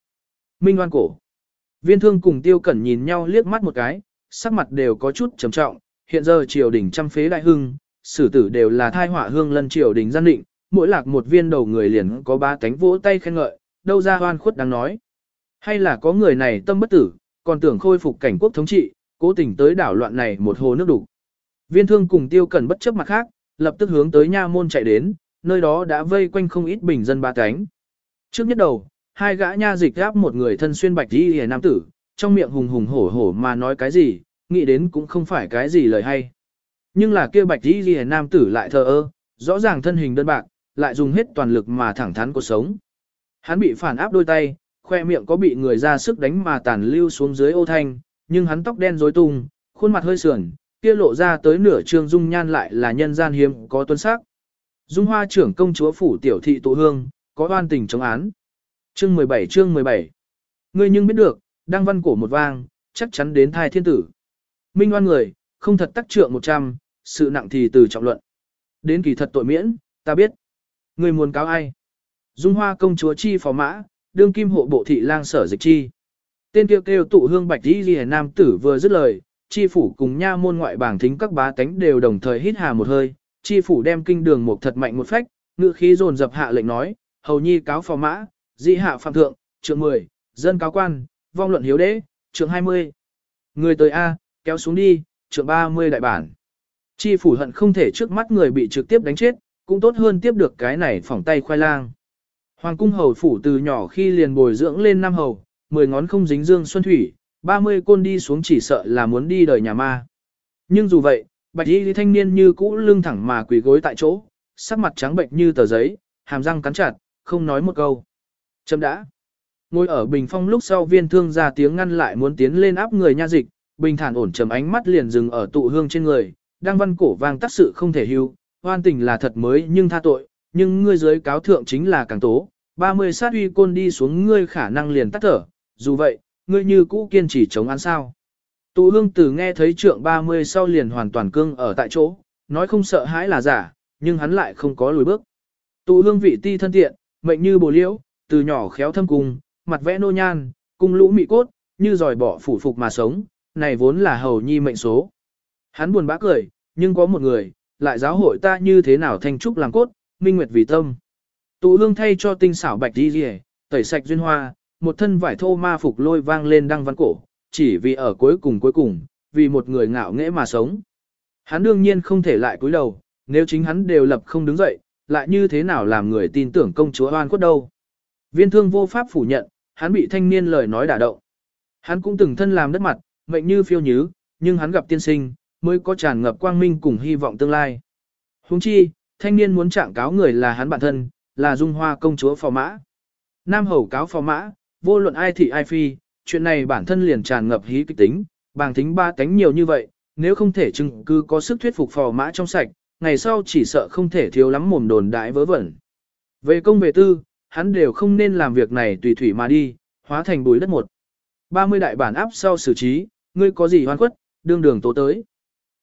Minh oan cổ. Viên thương cùng tiêu cẩn nhìn nhau liếc mắt một cái, sắc mặt đều có chút trầm trọng, hiện giờ triều đình trăm phế đại hưng, xử tử đều là thai họa hương lân triều đình gian định, mỗi lạc một viên đầu người liền có ba cánh vỗ tay khen ngợi, đâu ra hoan khuất đang nói. Hay là có người này tâm bất tử, còn tưởng khôi phục cảnh quốc thống trị, cố tình tới đảo loạn này một hồ nước đủ. Viên thương cùng tiêu cần bất chấp mặt khác, lập tức hướng tới nha môn chạy đến, nơi đó đã vây quanh không ít bình dân ba cánh. Trước nhất đầu, hai gã nha dịch áp một người thân xuyên bạch đi hề nam tử, trong miệng hùng hùng hổ hổ mà nói cái gì, nghĩ đến cũng không phải cái gì lời hay. Nhưng là kia bạch y ghi nam tử lại thờ ơ, rõ ràng thân hình đơn bạc, lại dùng hết toàn lực mà thẳng thắn cuộc sống. Hắn bị phản áp đôi tay, khoe miệng có bị người ra sức đánh mà tàn lưu xuống dưới ô thanh, nhưng hắn tóc đen rối tung, khuôn mặt hơi sườn, kia lộ ra tới nửa trương dung nhan lại là nhân gian hiếm có tuân sắc. Dung hoa trưởng công chúa phủ tiểu thị tụ hương, có oan tình chống án. Chương 17 chương 17 Ngươi nhưng biết được, đăng văn cổ một vang, chắc chắn đến thai thiên tử. Minh oan người, không thật tắc trượng 100, sự nặng thì từ trọng luận. Đến kỳ thật tội miễn, ta biết. người muốn cáo ai? Dung hoa công chúa chi phó mã, đương kim hộ bộ thị lang sở dịch chi. Tên kêu kêu tụ hương bạch đi ghi nam tử vừa dứt lời, chi phủ cùng nha môn ngoại bảng thính các bá tánh đều đồng thời hít hà một hơi, chi phủ đem kinh đường một thật mạnh một phách, ngự khí dồn dập hạ lệnh nói, hầu nhi cáo phò mã, Di hạ phạm thượng, trượng 10, dân cáo quan, vong luận hiếu đế, trượng 20. Người tới A, kéo xuống đi, trượng 30 đại bản. Chi phủ hận không thể trước mắt người bị trực tiếp đánh chết, cũng tốt hơn tiếp được cái này phỏng tay khoai lang. Hoàng cung hầu phủ từ nhỏ khi liền bồi dưỡng lên năm hầu, 10 ngón không dính dương xuân thủy, 30 côn đi xuống chỉ sợ là muốn đi đời nhà ma. Nhưng dù vậy, bạch y thanh niên như cũ lưng thẳng mà quỳ gối tại chỗ, sắc mặt trắng bệnh như tờ giấy, hàm răng cắn chặt, không nói một câu. Chấm đã. Ngồi ở bình phong lúc sau viên thương ra tiếng ngăn lại muốn tiến lên áp người nha dịch, bình thản ổn trầm ánh mắt liền dừng ở tụ hương trên người, đang văn cổ vang tác sự không thể hưu, hoan tình là thật mới nhưng tha tội, nhưng ngươi giới cáo thượng chính là càng tố, 30 sát uy côn đi xuống ngươi khả năng liền tắt thở, dù vậy, ngươi như cũ kiên trì chống án sao. Tụ hương tử nghe thấy trượng 30 sau liền hoàn toàn cương ở tại chỗ, nói không sợ hãi là giả, nhưng hắn lại không có lùi bước. Tụ hương vị ti thân thiện, mệnh như bồ liễu, từ nhỏ khéo thâm cung, mặt vẽ nô nhan, cung lũ mị cốt, như giỏi bỏ phủ phục mà sống, này vốn là hầu nhi mệnh số. Hắn buồn bã cười, nhưng có một người, lại giáo hội ta như thế nào thanh trúc làm cốt, minh nguyệt vì tâm. Tụ hương thay cho tinh xảo bạch đi rìa, tẩy sạch duyên hoa, một thân vải thô ma phục lôi vang lên đăng văn cổ, chỉ vì ở cuối cùng cuối cùng, vì một người ngạo nghễ mà sống. Hắn đương nhiên không thể lại cúi đầu, nếu chính hắn đều lập không đứng dậy, lại như thế nào làm người tin tưởng công chúa oan khuất đâu. Viên thương vô pháp phủ nhận, hắn bị thanh niên lời nói đả động. Hắn cũng từng thân làm đất mặt, mệnh như phiêu nhứ, nhưng hắn gặp tiên sinh, mới có tràn ngập quang minh cùng hy vọng tương lai. Huống chi, thanh niên muốn trạng cáo người là hắn bản thân, là dung hoa công chúa phò mã. Nam hầu cáo phò mã, vô luận ai thị ai phi, chuyện này bản thân liền tràn ngập hí kịch tính, bàng tính ba cánh nhiều như vậy, nếu không thể chứng cứ có sức thuyết phục phò mã trong sạch, ngày sau chỉ sợ không thể thiếu lắm mồm đồn đại vớ vẩn. Về công về tư, hắn đều không nên làm việc này tùy thủy mà đi, hóa thành bùi đất một. 30 đại bản áp sau xử trí, ngươi có gì hoan khuất, đương đường tố tới.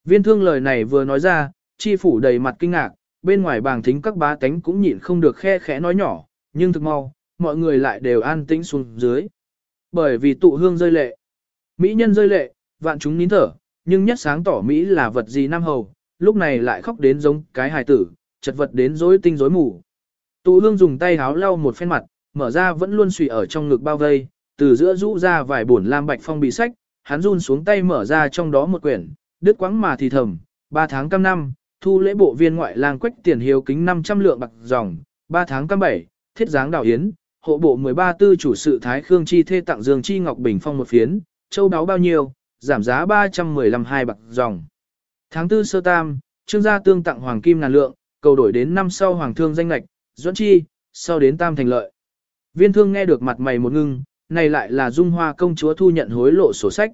Viên thương lời này vừa nói ra, chi phủ đầy mặt kinh ngạc, bên ngoài bàng thính các bá tánh cũng nhịn không được khe khẽ nói nhỏ, nhưng thực mau, mọi người lại đều an tĩnh xuống dưới. Bởi vì tụ hương rơi lệ. Mỹ nhân rơi lệ, vạn chúng nín thở, nhưng nhất sáng tỏ Mỹ là vật gì nam hầu, lúc này lại khóc đến giống cái hài tử, chật vật đến rối tinh rối mù. Tụ hương dùng tay háo lau một phen mặt, mở ra vẫn luôn suy ở trong ngực bao vây, từ giữa rũ ra vài bổn lam bạch phong bị sách, hắn run xuống tay mở ra trong đó một quyển, đứt quãng mà thì thầm, ba tháng cam năm, thu lễ bộ viên ngoại lang quách tiền hiếu kính 500 lượng bạc dòng, ba tháng cam bảy, thiết giáng đào yến, hộ bộ 13 tư chủ sự Thái Khương Chi thê tặng Dương Chi Ngọc Bình phong một phiến, châu đáo bao nhiêu, giảm giá 315 hai bạc dòng. Tháng tư sơ tam, trương gia tương tặng hoàng kim ngàn lượng, cầu đổi đến năm sau hoàng thương danh lạch, Duẫn Chi, sau đến tam thành lợi. Viên thương nghe được mặt mày một ngưng, này lại là dung hoa công chúa thu nhận hối lộ sổ sách.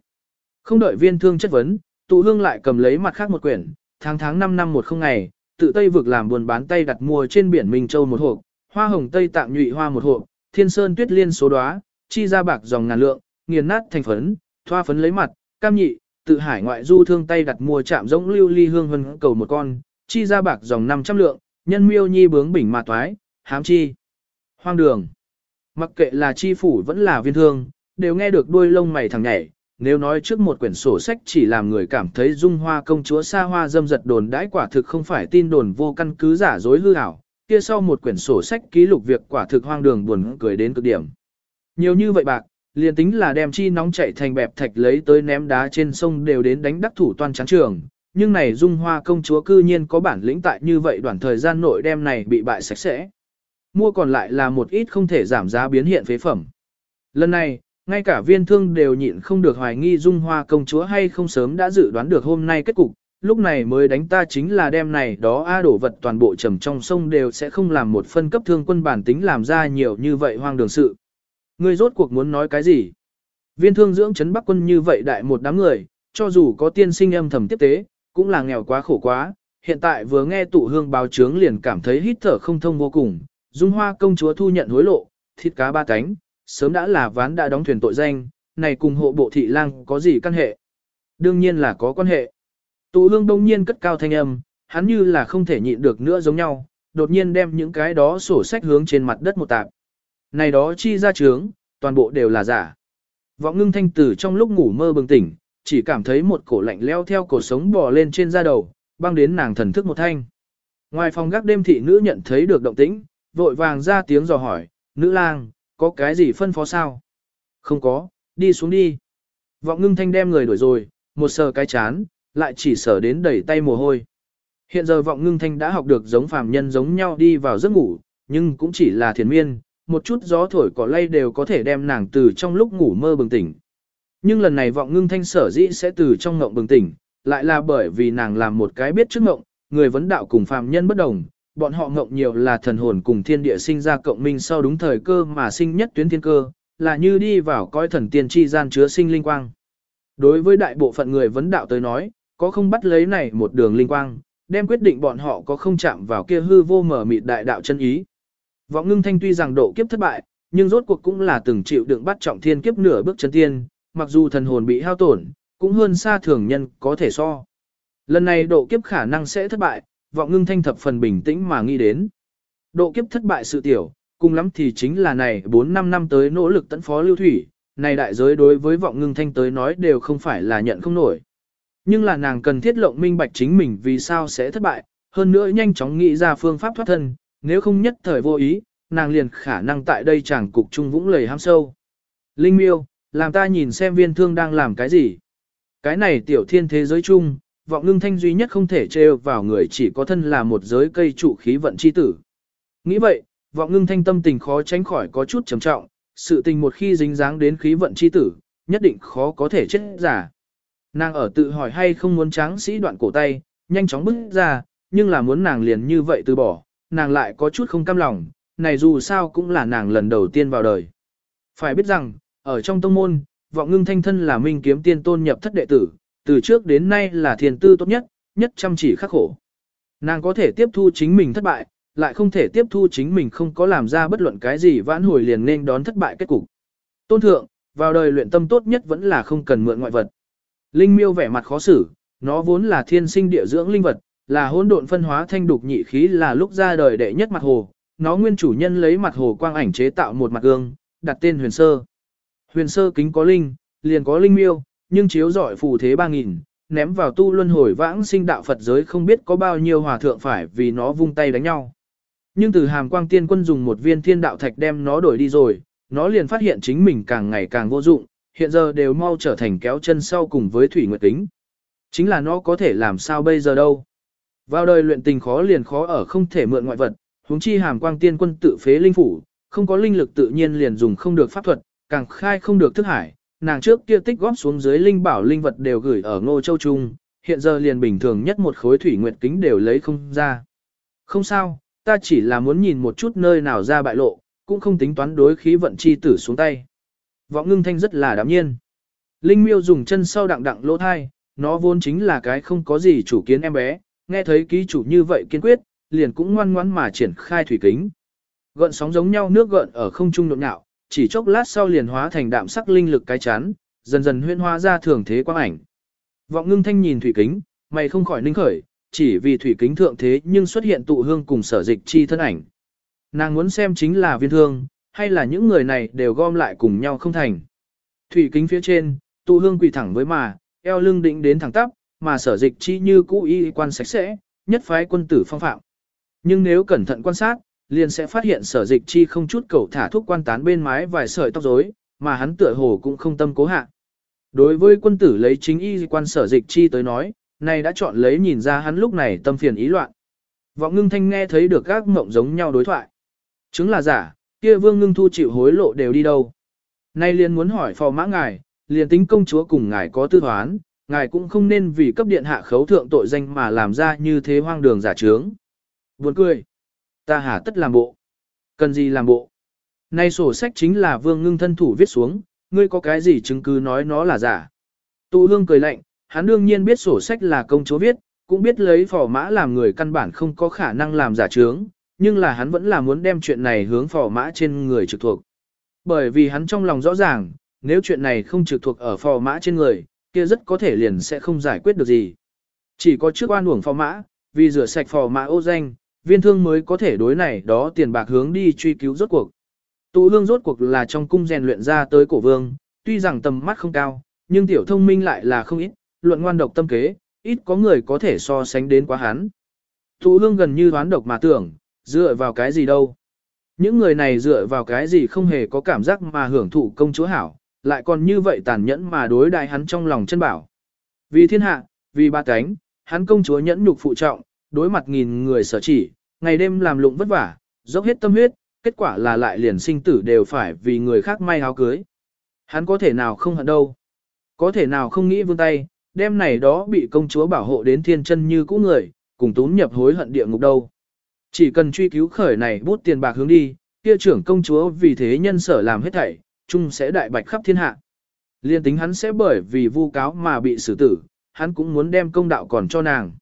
Không đợi viên thương chất vấn, tụ hương lại cầm lấy mặt khác một quyển, tháng tháng 5 năm một không ngày, tự Tây vực làm buồn bán tay đặt mua trên biển Minh Châu một hộp, hoa hồng Tây tạm nhụy hoa một hộp, thiên sơn tuyết liên số đóa, chi ra bạc dòng ngàn lượng, nghiền nát thành phấn, thoa phấn lấy mặt, cam nhị, tự hải ngoại du thương tay đặt mua chạm giống lưu ly hương hân cầu một con, chi ra bạc dòng 500 lượng, nhân miêu nhi bướng bỉnh mà toái, hám chi. Hoang đường. Mặc kệ là chi phủ vẫn là viên thương, đều nghe được đuôi lông mày thằng nhảy. Nếu nói trước một quyển sổ sách chỉ làm người cảm thấy dung hoa công chúa xa hoa dâm giật đồn đãi quả thực không phải tin đồn vô căn cứ giả dối hư ảo, kia sau một quyển sổ sách ký lục việc quả thực hoang đường buồn cười đến cực điểm. Nhiều như vậy bạc, liền tính là đem chi nóng chạy thành bẹp thạch lấy tới ném đá trên sông đều đến đánh đắc thủ toan trắng trường, nhưng này dung hoa công chúa cư nhiên có bản lĩnh tại như vậy đoạn thời gian nội đem này bị bại sạch sẽ. Mua còn lại là một ít không thể giảm giá biến hiện phế phẩm. Lần này, ngay cả viên thương đều nhịn không được hoài nghi dung hoa công chúa hay không sớm đã dự đoán được hôm nay kết cục, lúc này mới đánh ta chính là đem này đó a đổ vật toàn bộ trầm trong sông đều sẽ không làm một phân cấp thương quân bản tính làm ra nhiều như vậy hoang đường sự. Ngươi rốt cuộc muốn nói cái gì? Viên thương dưỡng chấn bắc quân như vậy đại một đám người, cho dù có tiên sinh âm thầm tiếp tế, cũng là nghèo quá khổ quá, hiện tại vừa nghe tụ hương báo chướng liền cảm thấy hít thở không thông vô cùng, dung hoa công chúa thu nhận hối lộ, thịt cá ba cánh, sớm đã là ván đã đóng thuyền tội danh, này cùng hộ bộ thị lang có gì căn hệ? Đương nhiên là có quan hệ. Tụ hương đông nhiên cất cao thanh âm, hắn như là không thể nhịn được nữa giống nhau, đột nhiên đem những cái đó sổ sách hướng trên mặt đất một tạp. Này đó chi ra trướng, toàn bộ đều là giả. Vọng ngưng thanh tử trong lúc ngủ mơ bừng tỉnh, chỉ cảm thấy một cổ lạnh leo theo cổ sống bò lên trên da đầu, băng đến nàng thần thức một thanh. Ngoài phòng gác đêm thị nữ nhận thấy được động tĩnh, vội vàng ra tiếng dò hỏi, nữ lang, có cái gì phân phó sao? Không có, đi xuống đi. Vọng ngưng thanh đem người đuổi rồi, một sờ cái chán, lại chỉ sờ đến đẩy tay mồ hôi. Hiện giờ vọng ngưng thanh đã học được giống phàm nhân giống nhau đi vào giấc ngủ, nhưng cũng chỉ là thiền miên, một chút gió thổi cỏ lay đều có thể đem nàng từ trong lúc ngủ mơ bừng tỉnh. Nhưng lần này vọng ngưng thanh sở dĩ sẽ từ trong ngộng bừng tỉnh, lại là bởi vì nàng làm một cái biết trước ngộng, người vấn đạo cùng phàm nhân bất đồng, bọn họ ngộng nhiều là thần hồn cùng thiên địa sinh ra cộng minh sau đúng thời cơ mà sinh nhất tuyến thiên cơ, là như đi vào coi thần tiên chi gian chứa sinh linh quang. Đối với đại bộ phận người vấn đạo tới nói, có không bắt lấy này một đường linh quang, đem quyết định bọn họ có không chạm vào kia hư vô mở mịt đại đạo chân ý. Vọng ngưng thanh tuy rằng độ kiếp thất bại, nhưng rốt cuộc cũng là từng chịu đựng bắt trọng thiên kiếp nửa bước chân tiên, mặc dù thần hồn bị hao tổn, cũng hơn xa thường nhân có thể so. Lần này độ kiếp khả năng sẽ thất bại, vọng ngưng thanh thập phần bình tĩnh mà nghĩ đến. Độ kiếp thất bại sự tiểu, cùng lắm thì chính là này 4-5 năm tới nỗ lực tận phó lưu thủy, này đại giới đối với vọng ngưng thanh tới nói đều không phải là nhận không nổi. Nhưng là nàng cần thiết lộng minh bạch chính mình vì sao sẽ thất bại, hơn nữa nhanh chóng nghĩ ra phương pháp thoát thân, nếu không nhất thời vô ý, nàng liền khả năng tại đây chẳng cục trung vũng lầy ham sâu. Linh miêu, làm ta nhìn xem viên thương đang làm cái gì. Cái này tiểu thiên thế giới chung, vọng ngưng thanh duy nhất không thể trêu vào người chỉ có thân là một giới cây trụ khí vận chi tử. Nghĩ vậy, vọng ngưng thanh tâm tình khó tránh khỏi có chút trầm trọng, sự tình một khi dính dáng đến khí vận chi tử, nhất định khó có thể chết giả. Nàng ở tự hỏi hay không muốn tráng sĩ đoạn cổ tay, nhanh chóng bước ra, nhưng là muốn nàng liền như vậy từ bỏ, nàng lại có chút không cam lòng, này dù sao cũng là nàng lần đầu tiên vào đời. Phải biết rằng, ở trong tông môn, vọng ngưng thanh thân là minh kiếm tiên tôn nhập thất đệ tử, từ trước đến nay là thiền tư tốt nhất, nhất chăm chỉ khắc khổ. Nàng có thể tiếp thu chính mình thất bại, lại không thể tiếp thu chính mình không có làm ra bất luận cái gì vãn hồi liền nên đón thất bại kết cục. Tôn thượng, vào đời luyện tâm tốt nhất vẫn là không cần mượn ngoại vật. Linh miêu vẻ mặt khó xử, nó vốn là thiên sinh địa dưỡng linh vật, là hỗn độn phân hóa thanh đục nhị khí là lúc ra đời đệ nhất mặt hồ, nó nguyên chủ nhân lấy mặt hồ quang ảnh chế tạo một mặt gương, đặt tên huyền sơ. Huyền sơ kính có linh, liền có linh miêu, nhưng chiếu giỏi phù thế ba nghìn, ném vào tu luân hồi vãng sinh đạo Phật giới không biết có bao nhiêu hòa thượng phải vì nó vung tay đánh nhau. Nhưng từ hàm quang tiên quân dùng một viên thiên đạo thạch đem nó đổi đi rồi, nó liền phát hiện chính mình càng ngày càng vô dụng, hiện giờ đều mau trở thành kéo chân sau cùng với thủy nguyệt kính. Chính là nó có thể làm sao bây giờ đâu. Vào đời luyện tình khó liền khó ở không thể mượn ngoại vật, huống chi hàm quang tiên quân tự phế linh phủ, không có linh lực tự nhiên liền dùng không được pháp thuật, càng khai không được thức hải. Nàng trước kia tích góp xuống dưới linh bảo linh vật đều gửi ở Ngô Châu Trung, hiện giờ liền bình thường nhất một khối thủy nguyệt kính đều lấy không ra. Không sao, ta chỉ là muốn nhìn một chút nơi nào ra bại lộ, cũng không tính toán đối khí vận chi tử xuống tay. Vọng ngưng thanh rất là đạm nhiên. Linh miêu dùng chân sau đặng đặng lỗ thai, nó vốn chính là cái không có gì chủ kiến em bé, nghe thấy ký chủ như vậy kiên quyết, liền cũng ngoan ngoãn mà triển khai thủy kính. Gợn sóng giống nhau nước gợn ở không trung nộn nhạo, chỉ chốc lát sau liền hóa thành đạm sắc linh lực cái chán, dần dần huyên hóa ra thường thế quang ảnh. Vọng ngưng thanh nhìn thủy kính, mày không khỏi ninh khởi, chỉ vì thủy kính thượng thế nhưng xuất hiện tụ hương cùng sở dịch chi thân ảnh. Nàng muốn xem chính là viên thương, hay là những người này đều gom lại cùng nhau không thành. Thủy kính phía trên, tụ hương quỳ thẳng với mà, eo lưng định đến thẳng tắp, mà sở dịch chi như cũ y quan sạch sẽ, nhất phái quân tử phong phạm. Nhưng nếu cẩn thận quan sát, liền sẽ phát hiện sở dịch chi không chút cầu thả thuốc quan tán bên mái vài sợi tóc rối, mà hắn tựa hồ cũng không tâm cố hạ. Đối với quân tử lấy chính y quan sở dịch chi tới nói, này đã chọn lấy nhìn ra hắn lúc này tâm phiền ý loạn. Vọng ngưng thanh nghe thấy được các mộng giống nhau đối thoại. Chứng là giả, kia vương ngưng thu chịu hối lộ đều đi đâu. Nay liền muốn hỏi phò mã ngài, liền tính công chúa cùng ngài có tư thoán, ngài cũng không nên vì cấp điện hạ khấu thượng tội danh mà làm ra như thế hoang đường giả trướng. Buồn cười. Ta hà tất làm bộ. Cần gì làm bộ. Nay sổ sách chính là vương ngưng thân thủ viết xuống, ngươi có cái gì chứng cứ nói nó là giả. Tụ hương cười lạnh, hắn đương nhiên biết sổ sách là công chúa viết, cũng biết lấy phò mã làm người căn bản không có khả năng làm giả trướng, nhưng là hắn vẫn là muốn đem chuyện này hướng phò mã trên người trực thuộc. Bởi vì hắn trong lòng rõ ràng, nếu chuyện này không trực thuộc ở phò mã trên người, kia rất có thể liền sẽ không giải quyết được gì. Chỉ có trước oan uổng phò mã, vì rửa sạch phò mã ô danh, viên thương mới có thể đối này đó tiền bạc hướng đi truy cứu rốt cuộc. Tụ hương rốt cuộc là trong cung rèn luyện ra tới cổ vương, tuy rằng tầm mắt không cao, nhưng tiểu thông minh lại là không ít, luận ngoan độc tâm kế, ít có người có thể so sánh đến quá hắn. Tụ hương gần như đoán độc mà tưởng, dựa vào cái gì đâu. Những người này dựa vào cái gì không hề có cảm giác mà hưởng thụ công chúa hảo, lại còn như vậy tàn nhẫn mà đối đại hắn trong lòng chân bảo. Vì thiên hạ, vì ba cánh, hắn công chúa nhẫn nhục phụ trọng, đối mặt nghìn người sở chỉ, ngày đêm làm lụng vất vả, dốc hết tâm huyết, kết quả là lại liền sinh tử đều phải vì người khác may áo cưới. Hắn có thể nào không hận đâu. Có thể nào không nghĩ vươn tay, đêm này đó bị công chúa bảo hộ đến thiên chân như cũ người, cùng tún nhập hối hận địa ngục đâu. Chỉ cần truy cứu khởi này bút tiền bạc hướng đi, kia trưởng công chúa vì thế nhân sở làm hết thảy, chung sẽ đại bạch khắp thiên hạ. Liên tính hắn sẽ bởi vì vu cáo mà bị xử tử, hắn cũng muốn đem công đạo còn cho nàng.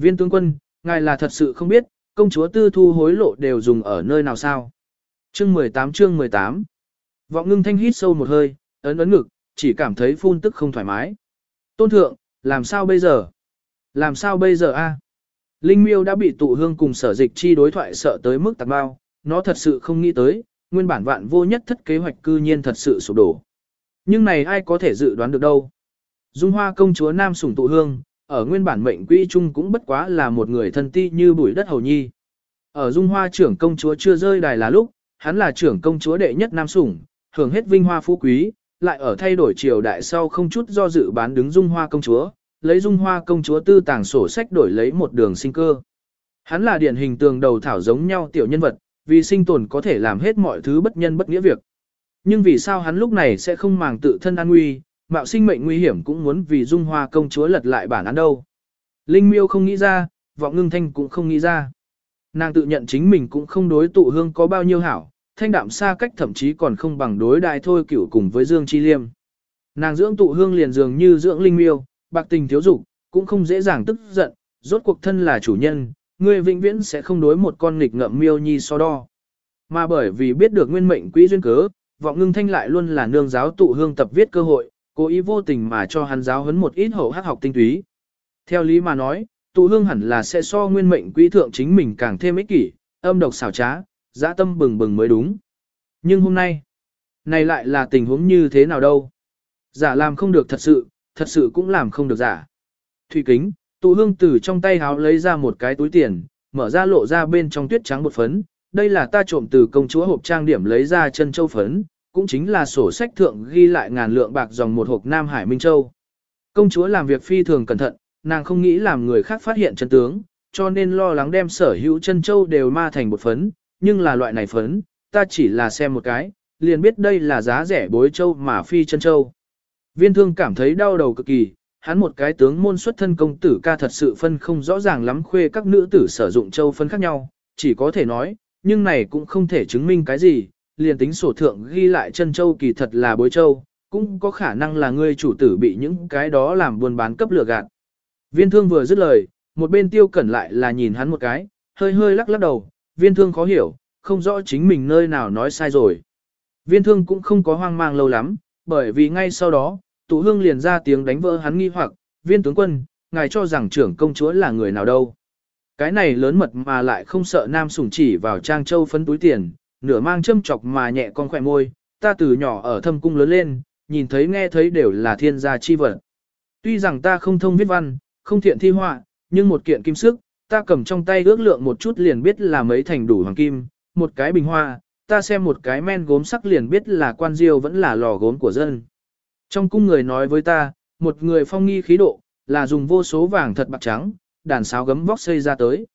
Viên tướng quân, ngài là thật sự không biết, công chúa tư thu hối lộ đều dùng ở nơi nào sao? Chương 18 chương 18 Vọng ngưng thanh hít sâu một hơi, ấn ấn ngực, chỉ cảm thấy phun tức không thoải mái. Tôn thượng, làm sao bây giờ? Làm sao bây giờ a? Linh miêu đã bị tụ hương cùng sở dịch chi đối thoại sợ tới mức tạc bao, nó thật sự không nghĩ tới, nguyên bản vạn vô nhất thất kế hoạch cư nhiên thật sự sụp đổ. Nhưng này ai có thể dự đoán được đâu. Dung hoa công chúa Nam sủng tụ hương, ở nguyên bản mệnh quỹ chung cũng bất quá là một người thân ti như bụi đất hầu nhi. Ở Dung hoa trưởng công chúa chưa rơi đài là lúc, hắn là trưởng công chúa đệ nhất Nam sủng, hưởng hết vinh hoa phú quý, lại ở thay đổi triều đại sau không chút do dự bán đứng Dung hoa công chúa, lấy Dung hoa công chúa tư tàng sổ sách đổi lấy một đường sinh cơ. Hắn là điển hình tường đầu thảo giống nhau tiểu nhân vật, vì sinh tồn có thể làm hết mọi thứ bất nhân bất nghĩa việc. Nhưng vì sao hắn lúc này sẽ không màng tự thân an nguy, mạo sinh mệnh nguy hiểm cũng muốn vì dung hoa công chúa lật lại bản án đâu. Linh miêu không nghĩ ra, vọng ngưng thanh cũng không nghĩ ra. Nàng tự nhận chính mình cũng không đối tụ hương có bao nhiêu hảo, thanh đạm xa cách thậm chí còn không bằng đối đại thôi cửu cùng với Dương Chi Liêm. Nàng dưỡng tụ hương liền dường như dưỡng linh miêu, bạc tình thiếu dục, cũng không dễ dàng tức giận, rốt cuộc thân là chủ nhân, người vĩnh viễn sẽ không đối một con nghịch ngợm miêu nhi so đo. Mà bởi vì biết được nguyên mệnh quỹ duyên cớ, vọng ngưng thanh lại luôn là nương giáo tụ hương tập viết cơ hội, cố ý vô tình mà cho hắn giáo huấn một ít hậu hắc học tinh túy. Theo lý mà nói, tụ hương hẳn là sẽ so nguyên mệnh quý thượng chính mình càng thêm ích kỷ, âm độc xảo trá, dã tâm bừng bừng mới đúng. Nhưng hôm nay, này lại là tình huống như thế nào đâu? Giả làm không được thật sự, thật sự cũng làm không được giả. Thủy kính, tụ hương từ trong tay háo lấy ra một cái túi tiền, mở ra lộ ra bên trong tuyết trắng bột phấn. Đây là ta trộm từ công chúa hộp trang điểm lấy ra chân châu phấn, cũng chính là sổ sách thượng ghi lại ngàn lượng bạc dòng một hộp Nam Hải Minh Châu. Công chúa làm việc phi thường cẩn thận, nàng không nghĩ làm người khác phát hiện chân tướng, cho nên lo lắng đem sở hữu chân châu đều ma thành một phấn, nhưng là loại này phấn, ta chỉ là xem một cái, liền biết đây là giá rẻ bối châu mà phi chân châu. Viên thương cảm thấy đau đầu cực kỳ, hắn một cái tướng môn xuất thân công tử ca thật sự phân không rõ ràng lắm khuê các nữ tử sử dụng châu phân khác nhau, chỉ có thể nói, nhưng này cũng không thể chứng minh cái gì, liền tính sổ thượng ghi lại chân châu kỳ thật là bối châu, cũng có khả năng là ngươi chủ tử bị những cái đó làm buôn bán cấp lừa gạt. Viên thương vừa dứt lời, một bên tiêu cẩn lại là nhìn hắn một cái, hơi hơi lắc lắc đầu, viên thương khó hiểu, không rõ chính mình nơi nào nói sai rồi. Viên thương cũng không có hoang mang lâu lắm, bởi vì ngay sau đó, tụ hương liền ra tiếng đánh vỡ hắn nghi hoặc, viên tướng quân, ngài cho rằng trưởng công chúa là người nào đâu. Cái này lớn mật mà lại không sợ nam sủng chỉ vào trang châu phấn túi tiền, nửa mang châm chọc mà nhẹ con khỏe môi, ta từ nhỏ ở thâm cung lớn lên, nhìn thấy nghe thấy đều là thiên gia chi vật. Tuy rằng ta không thông viết văn, không thiện thi họa, nhưng một kiện kim sức, ta cầm trong tay ước lượng một chút liền biết là mấy thành đủ hoàng kim, một cái bình hoa, ta xem một cái men gốm sắc liền biết là quan diêu vẫn là lò gốm của dân. Trong cung người nói với ta, một người phong nghi khí độ, là dùng vô số vàng thật bạc trắng, đàn sáo gấm vóc xây ra tới.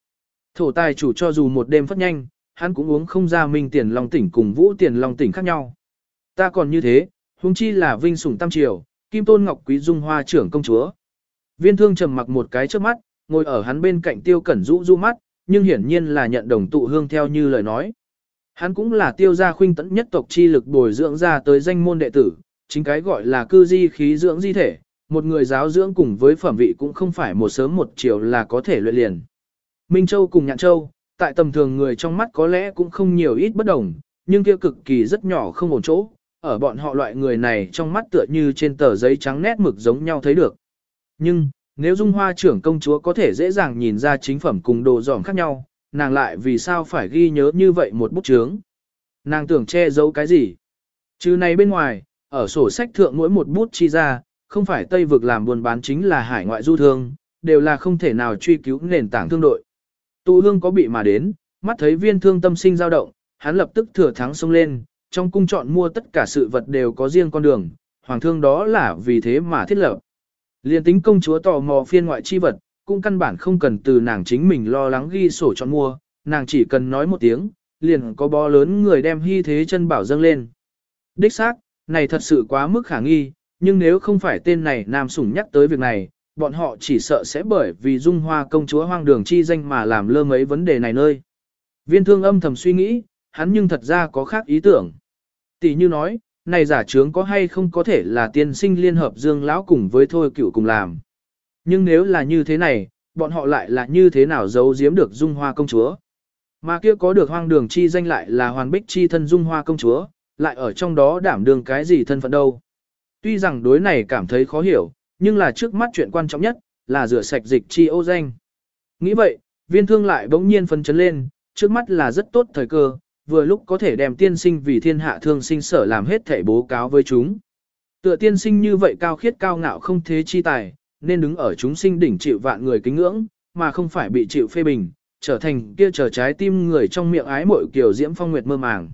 Thổ tài chủ cho dù một đêm phất nhanh, hắn cũng uống không ra minh tiền long tỉnh cùng vũ tiền long tỉnh khác nhau. Ta còn như thế, huống chi là vinh sủng tam triều, kim tôn ngọc quý dung hoa trưởng công chúa. Viên thương trầm mặc một cái trước mắt, ngồi ở hắn bên cạnh tiêu cẩn rũ du mắt, nhưng hiển nhiên là nhận đồng tụ hương theo như lời nói. Hắn cũng là tiêu gia khuynh tẫn nhất tộc chi lực bồi dưỡng ra tới danh môn đệ tử, chính cái gọi là cư di khí dưỡng di thể, một người giáo dưỡng cùng với phẩm vị cũng không phải một sớm một chiều là có thể luyện liền. Minh Châu cùng Nhạn Châu, tại tầm thường người trong mắt có lẽ cũng không nhiều ít bất đồng, nhưng kia cực kỳ rất nhỏ không ổn chỗ, ở bọn họ loại người này trong mắt tựa như trên tờ giấy trắng nét mực giống nhau thấy được. Nhưng, nếu Dung Hoa trưởng công chúa có thể dễ dàng nhìn ra chính phẩm cùng đồ dòm khác nhau, nàng lại vì sao phải ghi nhớ như vậy một bút chướng? Nàng tưởng che giấu cái gì? Chứ này bên ngoài, ở sổ sách thượng mỗi một bút chi ra, không phải Tây vực làm buôn bán chính là hải ngoại du thương, đều là không thể nào truy cứu nền tảng thương đội. Tụ hương có bị mà đến, mắt thấy viên thương tâm sinh dao động, hắn lập tức thừa thắng xông lên, trong cung chọn mua tất cả sự vật đều có riêng con đường, hoàng thương đó là vì thế mà thiết lập. Liên tính công chúa tò mò phiên ngoại chi vật, cũng căn bản không cần từ nàng chính mình lo lắng ghi sổ chọn mua, nàng chỉ cần nói một tiếng, liền có bó lớn người đem hy thế chân bảo dâng lên. Đích xác, này thật sự quá mức khả nghi, nhưng nếu không phải tên này nam sủng nhắc tới việc này, bọn họ chỉ sợ sẽ bởi vì dung hoa công chúa hoang đường chi danh mà làm lơ mấy vấn đề này nơi. Viên thương âm thầm suy nghĩ, hắn nhưng thật ra có khác ý tưởng. Tỷ như nói, này giả trướng có hay không có thể là tiên sinh liên hợp dương lão cùng với thôi cựu cùng làm. Nhưng nếu là như thế này, bọn họ lại là như thế nào giấu giếm được dung hoa công chúa. Mà kia có được hoang đường chi danh lại là hoàn bích chi thân dung hoa công chúa, lại ở trong đó đảm đương cái gì thân phận đâu. Tuy rằng đối này cảm thấy khó hiểu, nhưng là trước mắt chuyện quan trọng nhất, là rửa sạch dịch chi ô danh. Nghĩ vậy, viên thương lại bỗng nhiên phân chấn lên, trước mắt là rất tốt thời cơ, vừa lúc có thể đem tiên sinh vì thiên hạ thương sinh sở làm hết thể bố cáo với chúng. Tựa tiên sinh như vậy cao khiết cao ngạo không thế chi tài, nên đứng ở chúng sinh đỉnh chịu vạn người kính ngưỡng, mà không phải bị chịu phê bình, trở thành kia trở trái tim người trong miệng ái mội kiểu diễm phong nguyệt mơ màng.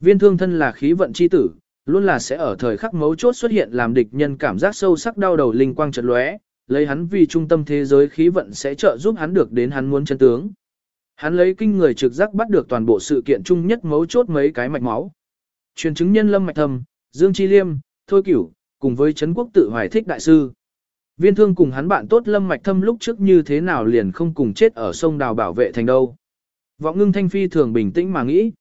Viên thương thân là khí vận chi tử, luôn là sẽ ở thời khắc mấu chốt xuất hiện làm địch nhân cảm giác sâu sắc đau đầu linh quang chợt lóe, lấy hắn vì trung tâm thế giới khí vận sẽ trợ giúp hắn được đến hắn muốn chân tướng. Hắn lấy kinh người trực giác bắt được toàn bộ sự kiện chung nhất mấu chốt mấy cái mạch máu. Truyền chứng nhân lâm mạch thầm, Dương Chi Liêm, Thôi Cửu, cùng với Trấn Quốc tự hoài thích đại sư. Viên thương cùng hắn bạn tốt lâm mạch thâm lúc trước như thế nào liền không cùng chết ở sông đào bảo vệ thành đâu. Vọng ngưng thanh phi thường bình tĩnh mà nghĩ.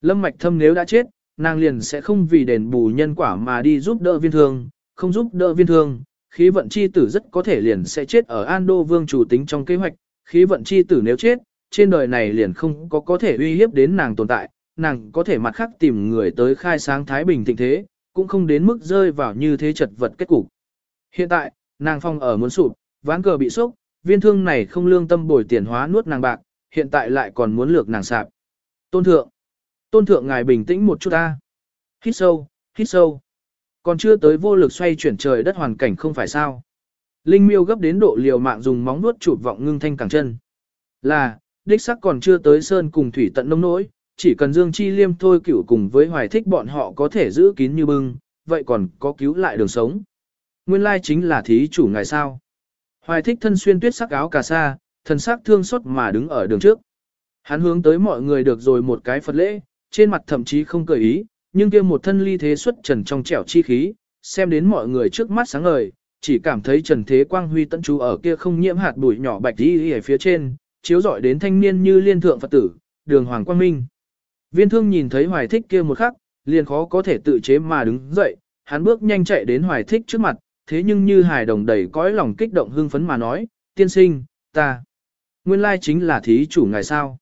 Lâm mạch thâm nếu đã chết, nàng liền sẽ không vì đền bù nhân quả mà đi giúp đỡ viên thương, không giúp đỡ viên thương, khí vận chi tử rất có thể liền sẽ chết ở An Đô Vương chủ tính trong kế hoạch, khí vận chi tử nếu chết, trên đời này liền không có có thể uy hiếp đến nàng tồn tại, nàng có thể mặt khác tìm người tới khai sáng Thái Bình thịnh thế, cũng không đến mức rơi vào như thế chật vật kết cục. Hiện tại, nàng phong ở muốn sụp, ván cờ bị sốc, viên thương này không lương tâm bồi tiền hóa nuốt nàng bạc, hiện tại lại còn muốn lược nàng sạp. Tôn thượng, tôn thượng ngài bình tĩnh một chút ta. Hít sâu, hít sâu. Còn chưa tới vô lực xoay chuyển trời đất hoàn cảnh không phải sao. Linh miêu gấp đến độ liều mạng dùng móng nuốt chụp vọng ngưng thanh cẳng chân. Là, đích sắc còn chưa tới sơn cùng thủy tận nông nỗi, chỉ cần Dương Chi Liêm thôi cửu cùng với hoài thích bọn họ có thể giữ kín như bưng, vậy còn có cứu lại đường sống. Nguyên lai chính là thí chủ ngài sao. Hoài thích thân xuyên tuyết sắc áo cà sa, thần sắc thương xót mà đứng ở đường trước. Hắn hướng tới mọi người được rồi một cái Phật lễ, trên mặt thậm chí không cười ý, nhưng kia một thân ly thế xuất trần trong trẻo chi khí, xem đến mọi người trước mắt sáng ngời, chỉ cảm thấy trần thế quang huy tận chú ở kia không nhiễm hạt bụi nhỏ bạch đi ở phía trên, chiếu rọi đến thanh niên như liên thượng Phật tử, đường hoàng quang minh. Viên thương nhìn thấy hoài thích kia một khắc, liền khó có thể tự chế mà đứng dậy, hắn bước nhanh chạy đến hoài thích trước mặt, thế nhưng như hài đồng đầy cõi lòng kích động hưng phấn mà nói, tiên sinh, ta, nguyên lai chính là thí chủ ngài sao.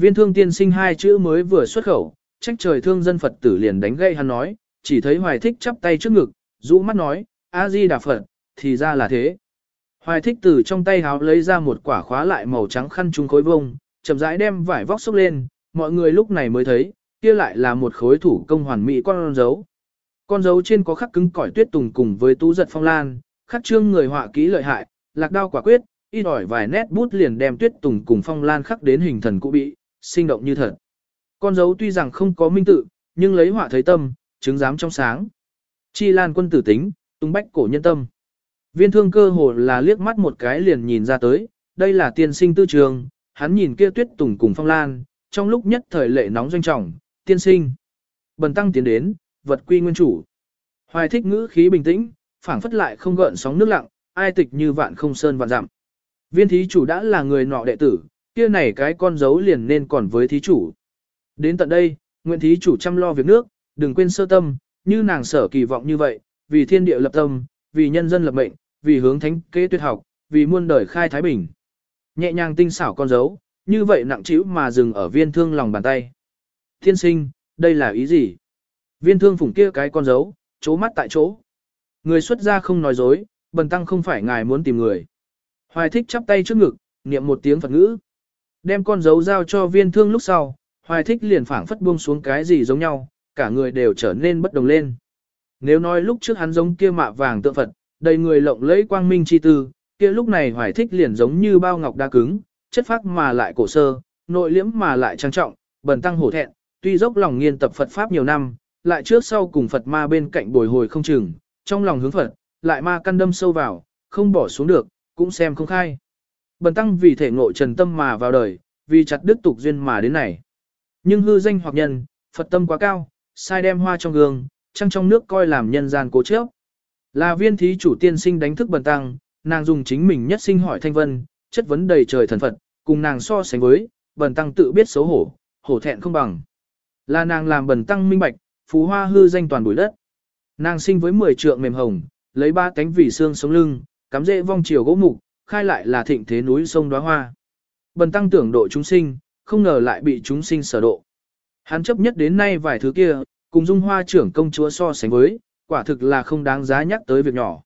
Viên thương tiên sinh hai chữ mới vừa xuất khẩu, trách trời thương dân Phật tử liền đánh gây hắn nói, chỉ thấy hoài thích chắp tay trước ngực, rũ mắt nói, A-di Đà Phật, thì ra là thế. Hoài thích từ trong tay háo lấy ra một quả khóa lại màu trắng khăn trung khối vông, chậm rãi đem vải vóc xúc lên, mọi người lúc này mới thấy, kia lại là một khối thủ công hoàn mỹ con dấu. Con dấu trên có khắc cứng cỏi tuyết tùng cùng với tú giật phong lan, khắc trương người họa kỹ lợi hại, lạc đao quả quyết, y đòi vài nét bút liền đem tuyết tùng cùng phong lan khắc đến hình thần cũ bị, sinh động như thật. Con dấu tuy rằng không có minh tự, nhưng lấy họa thấy tâm, chứng giám trong sáng. Chi lan quân tử tính, tung bách cổ nhân tâm. Viên thương cơ hồ là liếc mắt một cái liền nhìn ra tới, đây là tiên sinh tư trường, hắn nhìn kia tuyết tùng cùng phong lan, trong lúc nhất thời lệ nóng doanh trọng, tiên sinh. Bần tăng tiến đến, vật quy nguyên chủ. Hoài thích ngữ khí bình tĩnh, phảng phất lại không gợn sóng nước lặng, ai tịch như vạn không sơn vạn dặm. Viên thí chủ đã là người nọ đệ tử, kia này cái con dấu liền nên còn với thí chủ. Đến tận đây, nguyện thí chủ chăm lo việc nước, đừng quên sơ tâm, như nàng sở kỳ vọng như vậy, vì thiên địa lập tâm, vì nhân dân lập mệnh, vì hướng thánh kế tuyệt học, vì muôn đời khai thái bình. Nhẹ nhàng tinh xảo con dấu, như vậy nặng trĩu mà dừng ở viên thương lòng bàn tay. Thiên sinh, đây là ý gì? Viên thương phủng kia cái con dấu, chố mắt tại chỗ. Người xuất gia không nói dối, bần tăng không phải ngài muốn tìm người. Hoài thích chắp tay trước ngực, niệm một tiếng Phật ngữ. Đem con dấu giao cho viên thương lúc sau, hoài thích liền phảng phất buông xuống cái gì giống nhau, cả người đều trở nên bất đồng lên. Nếu nói lúc trước hắn giống kia mạ vàng tượng Phật, đầy người lộng lẫy quang minh chi tư, kia lúc này hoài thích liền giống như bao ngọc đa cứng, chất phác mà lại cổ sơ, nội liễm mà lại trang trọng, bần tăng hổ thẹn, tuy dốc lòng nghiên tập Phật Pháp nhiều năm, lại trước sau cùng Phật ma bên cạnh bồi hồi không chừng, trong lòng hướng Phật, lại ma căn đâm sâu vào, không bỏ xuống được, cũng xem không khai. Bần tăng vì thể ngộ trần tâm mà vào đời, vì chặt đức tục duyên mà đến này. Nhưng hư danh hoặc nhân, Phật tâm quá cao, sai đem hoa trong gương, trăng trong nước coi làm nhân gian cố chấp. Là viên thí chủ tiên sinh đánh thức bần tăng, nàng dùng chính mình nhất sinh hỏi thanh vân, chất vấn đầy trời thần Phật, cùng nàng so sánh với, bần tăng tự biết xấu hổ, hổ thẹn không bằng. Là nàng làm bần tăng minh bạch, phú hoa hư danh toàn bụi đất. Nàng sinh với 10 trượng mềm hồng, lấy ba cánh vì xương sống lưng, cắm rễ vong chiều gỗ mục, khai lại là thịnh thế núi sông đóa hoa. Bần tăng tưởng độ chúng sinh, không ngờ lại bị chúng sinh sở độ. Hắn chấp nhất đến nay vài thứ kia, cùng dung hoa trưởng công chúa so sánh với, quả thực là không đáng giá nhắc tới việc nhỏ.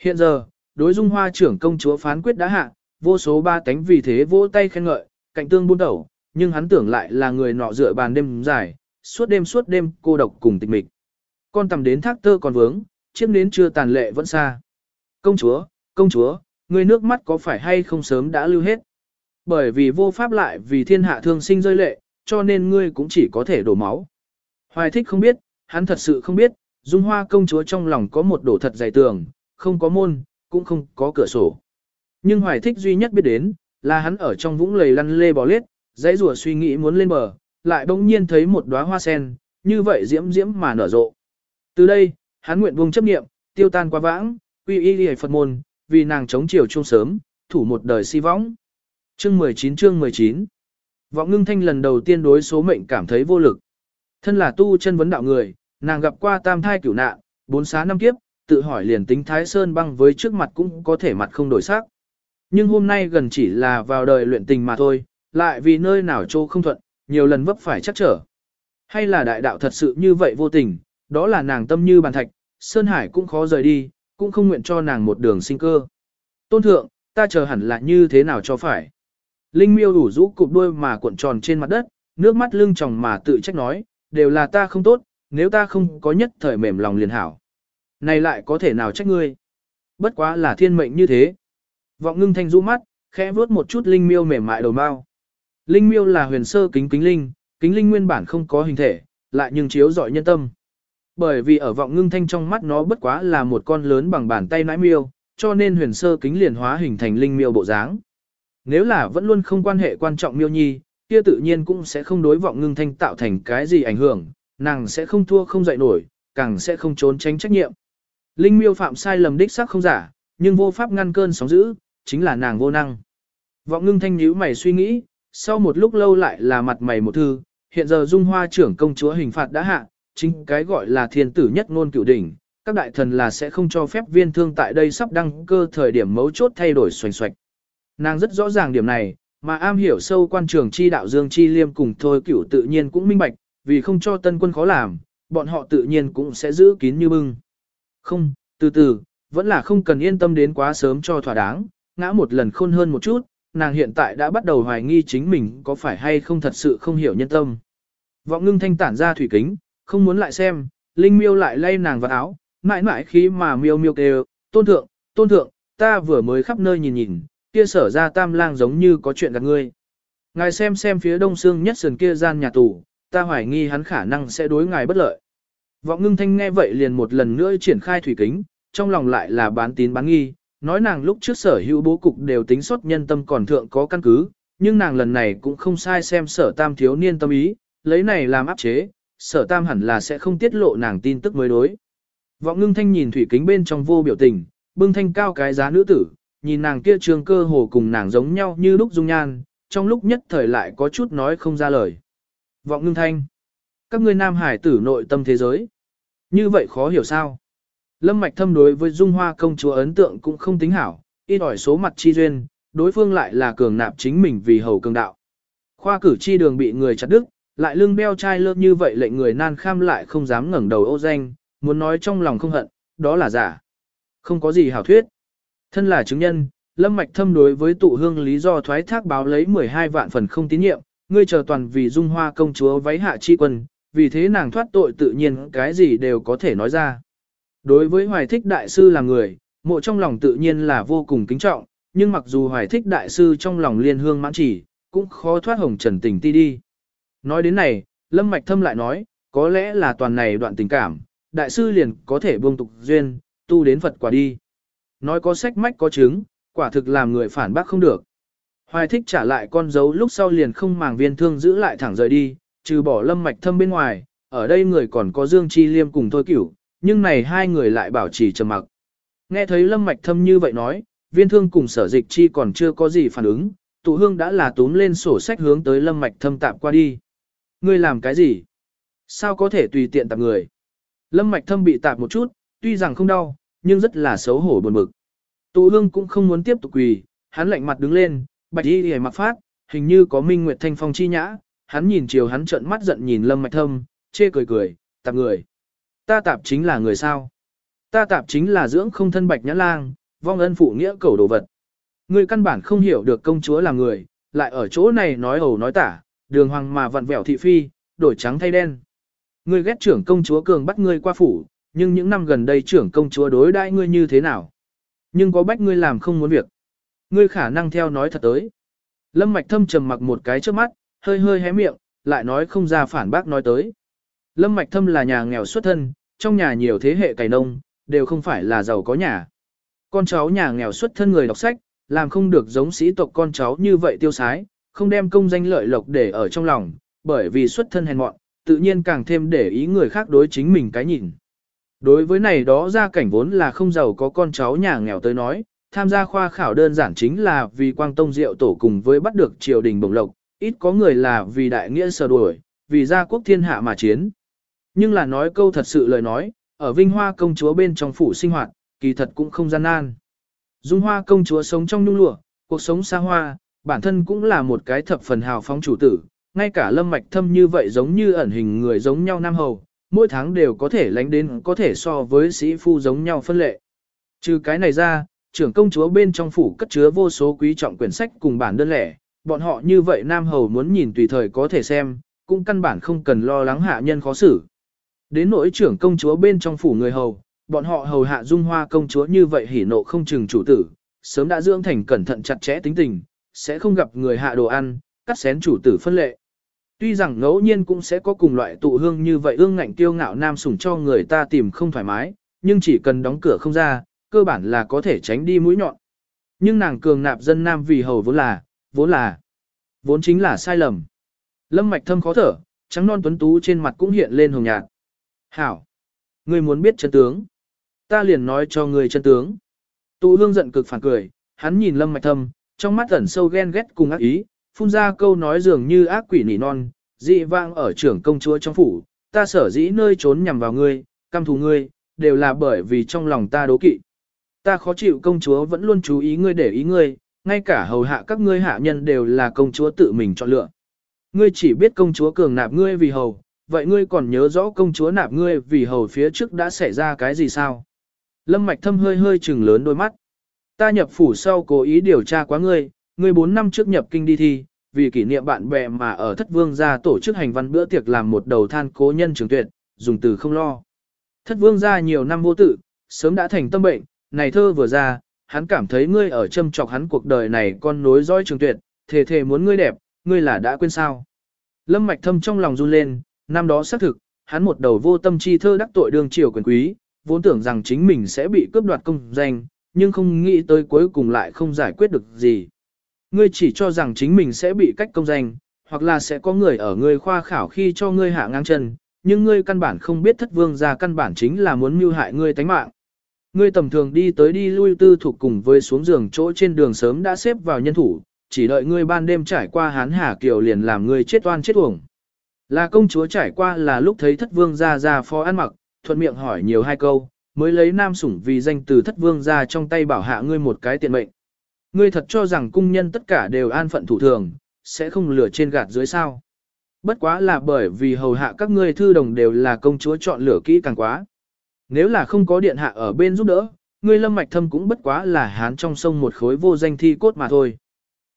Hiện giờ, đối dung hoa trưởng công chúa phán quyết đã hạ, vô số ba tánh vì thế vỗ tay khen ngợi, cạnh tương buôn đầu, nhưng hắn tưởng lại là người nọ dựa bàn đêm dài, suốt đêm suốt đêm cô độc cùng tịch mịch. Con tầm đến thác tơ còn vướng, chiếc nến chưa tàn lệ vẫn xa. Công chúa, công chúa, Ngươi nước mắt có phải hay không sớm đã lưu hết? Bởi vì vô pháp lại vì thiên hạ thương sinh rơi lệ, cho nên ngươi cũng chỉ có thể đổ máu. Hoài thích không biết, hắn thật sự không biết, dung hoa công chúa trong lòng có một đổ thật dày tường, không có môn, cũng không có cửa sổ. Nhưng hoài thích duy nhất biết đến, là hắn ở trong vũng lầy lăn lê bò lết, dãy rùa suy nghĩ muốn lên bờ, lại bỗng nhiên thấy một đóa hoa sen, như vậy diễm diễm mà nở rộ. Từ đây, hắn nguyện buông chấp niệm, tiêu tan qua vãng, quy y đi Phật môn, vì nàng chống chiều chung sớm, thủ một đời si võng. Chương 19 chương 19 Vọng ngưng thanh lần đầu tiên đối số mệnh cảm thấy vô lực. Thân là tu chân vấn đạo người, nàng gặp qua tam thai cửu nạn, bốn xá năm kiếp, tự hỏi liền tính Thái Sơn băng với trước mặt cũng có thể mặt không đổi sắc. Nhưng hôm nay gần chỉ là vào đời luyện tình mà thôi, lại vì nơi nào trô không thuận, nhiều lần vấp phải chắc trở. Hay là đại đạo thật sự như vậy vô tình, đó là nàng tâm như bàn thạch, Sơn Hải cũng khó rời đi, cũng không nguyện cho nàng một đường sinh cơ. Tôn thượng, ta chờ hẳn là như thế nào cho phải. Linh miêu đủ rũ cụp đuôi mà cuộn tròn trên mặt đất, nước mắt lưng tròng mà tự trách nói, đều là ta không tốt, nếu ta không có nhất thời mềm lòng liền hảo. Này lại có thể nào trách ngươi? Bất quá là thiên mệnh như thế. Vọng ngưng thanh rũ mắt, khẽ vuốt một chút linh miêu mềm mại đầu bao. Linh miêu là huyền sơ kính kính linh, kính linh nguyên bản không có hình thể, lại nhưng chiếu rọi nhân tâm. Bởi vì ở vọng ngưng thanh trong mắt nó bất quá là một con lớn bằng bàn tay nãi miêu, cho nên huyền sơ kính liền hóa hình thành linh miêu bộ dáng. Nếu là vẫn luôn không quan hệ quan trọng miêu nhi, kia tự nhiên cũng sẽ không đối vọng ngưng thanh tạo thành cái gì ảnh hưởng, nàng sẽ không thua không dậy nổi, càng sẽ không trốn tránh trách nhiệm. Linh miêu phạm sai lầm đích xác không giả, nhưng vô pháp ngăn cơn sóng dữ, chính là nàng vô năng. Vọng ngưng thanh nhíu mày suy nghĩ, sau một lúc lâu lại là mặt mày một thư, hiện giờ dung hoa trưởng công chúa hình phạt đã hạ, chính cái gọi là thiên tử nhất ngôn cửu đỉnh, các đại thần là sẽ không cho phép viên thương tại đây sắp đăng cơ thời điểm mấu chốt thay đổi xoành xoạch. Nàng rất rõ ràng điểm này, mà am hiểu sâu quan trường chi đạo Dương Chi Liêm cùng thôi cửu tự nhiên cũng minh bạch, vì không cho tân quân khó làm, bọn họ tự nhiên cũng sẽ giữ kín như bưng. Không, từ từ, vẫn là không cần yên tâm đến quá sớm cho thỏa đáng, ngã một lần khôn hơn một chút, nàng hiện tại đã bắt đầu hoài nghi chính mình có phải hay không thật sự không hiểu nhân tâm. Vọng ngưng thanh tản ra thủy kính, không muốn lại xem, Linh miêu lại lay nàng vào áo, mãi mãi khi mà miêu miêu kêu, tôn thượng, tôn thượng, ta vừa mới khắp nơi nhìn nhìn, kia sở ra tam lang giống như có chuyện gặp ngươi. Ngài xem xem phía đông xương nhất sườn kia gian nhà tù, ta hoài nghi hắn khả năng sẽ đối ngài bất lợi. Vọng ngưng thanh nghe vậy liền một lần nữa triển khai thủy kính, trong lòng lại là bán tín bán nghi, nói nàng lúc trước sở hữu bố cục đều tính xuất nhân tâm còn thượng có căn cứ, nhưng nàng lần này cũng không sai xem sở tam thiếu niên tâm ý, lấy này làm áp chế, sở tam hẳn là sẽ không tiết lộ nàng tin tức mới đối. Vọng ngưng thanh nhìn thủy kính bên trong vô biểu tình, bưng thanh cao cái giá nữ tử, nhìn nàng kia trường cơ hồ cùng nàng giống nhau như lúc dung nhan, trong lúc nhất thời lại có chút nói không ra lời. Vọng ngưng thanh. Các ngươi nam hải tử nội tâm thế giới. Như vậy khó hiểu sao? Lâm Mạch Thâm đối với Dung Hoa công chúa ấn tượng cũng không tính hảo, ít ỏi số mặt chi duyên, đối phương lại là cường nạp chính mình vì hầu cường đạo. Khoa cử chi đường bị người chặt đứt, lại lưng beo trai lớp như vậy lệnh người nan kham lại không dám ngẩng đầu ô danh, muốn nói trong lòng không hận, đó là giả. Không có gì hảo thuyết. Thân là chứng nhân, Lâm Mạch Thâm đối với tụ hương lý do thoái thác báo lấy 12 vạn phần không tín nhiệm, ngươi chờ toàn vì dung hoa công chúa váy hạ chi quân, vì thế nàng thoát tội tự nhiên cái gì đều có thể nói ra. Đối với hoài thích đại sư là người, mộ trong lòng tự nhiên là vô cùng kính trọng, nhưng mặc dù hoài thích đại sư trong lòng liên hương mãn chỉ, cũng khó thoát hồng trần tình ti đi. Nói đến này, Lâm Mạch Thâm lại nói, có lẽ là toàn này đoạn tình cảm, đại sư liền có thể buông tục duyên, tu đến Phật quả đi. Nói có sách mách có chứng, quả thực làm người phản bác không được. Hoài thích trả lại con dấu lúc sau liền không màng viên thương giữ lại thẳng rời đi, trừ bỏ lâm mạch thâm bên ngoài, ở đây người còn có Dương Chi Liêm cùng Thôi Cửu, nhưng này hai người lại bảo trì trầm mặc. Nghe thấy lâm mạch thâm như vậy nói, viên thương cùng sở dịch chi còn chưa có gì phản ứng, tụ hương đã là túm lên sổ sách hướng tới lâm mạch thâm tạm qua đi. Ngươi làm cái gì? Sao có thể tùy tiện tạp người? Lâm mạch thâm bị tạp một chút, tuy rằng không đau, nhưng rất là xấu hổ buồn bực. Tụ hương cũng không muốn tiếp tục quỳ, hắn lạnh mặt đứng lên, bạch y hề mặc phát, hình như có minh nguyệt thanh phong chi nhã, hắn nhìn chiều hắn trợn mắt giận nhìn lâm mạch thâm, chê cười cười, tạp người. Ta tạp chính là người sao? Ta tạp chính là dưỡng không thân bạch nhã lang, vong ân phụ nghĩa cầu đồ vật. Ngươi căn bản không hiểu được công chúa là người, lại ở chỗ này nói ẩu nói tả, đường hoàng mà vặn vẹo thị phi, đổi trắng thay đen. Ngươi ghét trưởng công chúa cường bắt ngươi qua phủ, nhưng những năm gần đây trưởng công chúa đối đãi ngươi như thế nào? Nhưng có bách ngươi làm không muốn việc. Ngươi khả năng theo nói thật tới. Lâm Mạch Thâm trầm mặc một cái trước mắt, hơi hơi hé miệng, lại nói không ra phản bác nói tới. Lâm Mạch Thâm là nhà nghèo xuất thân, trong nhà nhiều thế hệ cày nông, đều không phải là giàu có nhà. Con cháu nhà nghèo xuất thân người đọc sách, làm không được giống sĩ tộc con cháu như vậy tiêu sái, không đem công danh lợi lộc để ở trong lòng, bởi vì xuất thân hèn mọn, tự nhiên càng thêm để ý người khác đối chính mình cái nhìn. Đối với này đó ra cảnh vốn là không giàu có con cháu nhà nghèo tới nói, tham gia khoa khảo đơn giản chính là vì quang tông diệu tổ cùng với bắt được triều đình bổng lộc, ít có người là vì đại nghĩa sờ đuổi, vì gia quốc thiên hạ mà chiến. Nhưng là nói câu thật sự lời nói, ở Vinh Hoa công chúa bên trong phủ sinh hoạt, kỳ thật cũng không gian nan. Dung Hoa công chúa sống trong nhung lụa, cuộc sống xa hoa, bản thân cũng là một cái thập phần hào phóng chủ tử, ngay cả lâm mạch thâm như vậy giống như ẩn hình người giống nhau nam hầu, mỗi tháng đều có thể lánh đến có thể so với sĩ phu giống nhau phân lệ. Trừ cái này ra, trưởng công chúa bên trong phủ cất chứa vô số quý trọng quyển sách cùng bản đơn lẻ, bọn họ như vậy nam hầu muốn nhìn tùy thời có thể xem, cũng căn bản không cần lo lắng hạ nhân khó xử. Đến nỗi trưởng công chúa bên trong phủ người hầu, bọn họ hầu hạ dung hoa công chúa như vậy hỉ nộ không chừng chủ tử, sớm đã dưỡng thành cẩn thận chặt chẽ tính tình, sẽ không gặp người hạ đồ ăn, cắt xén chủ tử phân lệ. Tuy rằng ngẫu nhiên cũng sẽ có cùng loại tụ hương như vậy ương ngạnh tiêu ngạo nam sủng cho người ta tìm không thoải mái, nhưng chỉ cần đóng cửa không ra, cơ bản là có thể tránh đi mũi nhọn. Nhưng nàng cường nạp dân nam vì hầu vốn là, vốn là, vốn chính là sai lầm. Lâm mạch thâm khó thở, trắng non tuấn tú trên mặt cũng hiện lên hồng nhạt. Hảo! Ngươi muốn biết chân tướng. Ta liền nói cho ngươi chân tướng. Tụ hương giận cực phản cười, hắn nhìn lâm mạch thâm, trong mắt ẩn sâu ghen ghét cùng ác ý, phun ra câu nói dường như ác quỷ nỉ non, dị vang ở trưởng công chúa trong phủ, ta sở dĩ nơi trốn nhằm vào ngươi, căm thù ngươi, đều là bởi vì trong lòng ta đố kỵ. Ta khó chịu công chúa vẫn luôn chú ý ngươi để ý ngươi, ngay cả hầu hạ các ngươi hạ nhân đều là công chúa tự mình chọn lựa. Ngươi chỉ biết công chúa cường nạp ngươi vì hầu, vậy ngươi còn nhớ rõ công chúa nạp ngươi vì hầu phía trước đã xảy ra cái gì sao? Lâm Mạch Thâm hơi hơi trừng lớn đôi mắt. Ta nhập phủ sau cố ý điều tra quá ngươi, ngươi 4 năm trước nhập kinh đi thi, vì kỷ niệm bạn bè mà ở thất vương gia tổ chức hành văn bữa tiệc làm một đầu than cố nhân trường tuyệt, dùng từ không lo. Thất vương gia nhiều năm vô tử, sớm đã thành tâm bệnh, này thơ vừa ra, hắn cảm thấy ngươi ở châm chọc hắn cuộc đời này con nối dõi trường tuyệt, thề thề muốn ngươi đẹp, ngươi là đã quên sao. Lâm mạch thâm trong lòng run lên, năm đó xác thực, hắn một đầu vô tâm chi thơ đắc tội đương triều quyền quý, vốn tưởng rằng chính mình sẽ bị cướp đoạt công danh, nhưng không nghĩ tới cuối cùng lại không giải quyết được gì. Ngươi chỉ cho rằng chính mình sẽ bị cách công danh, hoặc là sẽ có người ở ngươi khoa khảo khi cho ngươi hạ ngang chân, nhưng ngươi căn bản không biết thất vương ra căn bản chính là muốn mưu hại ngươi tánh mạng. Ngươi tầm thường đi tới đi lui tư thuộc cùng với xuống giường chỗ trên đường sớm đã xếp vào nhân thủ, chỉ đợi ngươi ban đêm trải qua hán hà kiều liền làm ngươi chết oan chết uổng. Là công chúa trải qua là lúc thấy thất vương ra ra phó ăn mặc, thuận miệng hỏi nhiều hai câu, mới lấy nam sủng vì danh từ thất vương ra trong tay bảo hạ ngươi một cái tiện mệnh. Ngươi thật cho rằng cung nhân tất cả đều an phận thủ thường, sẽ không lửa trên gạt dưới sao. Bất quá là bởi vì hầu hạ các ngươi thư đồng đều là công chúa chọn lửa kỹ càng quá. Nếu là không có điện hạ ở bên giúp đỡ, ngươi lâm mạch thâm cũng bất quá là hán trong sông một khối vô danh thi cốt mà thôi.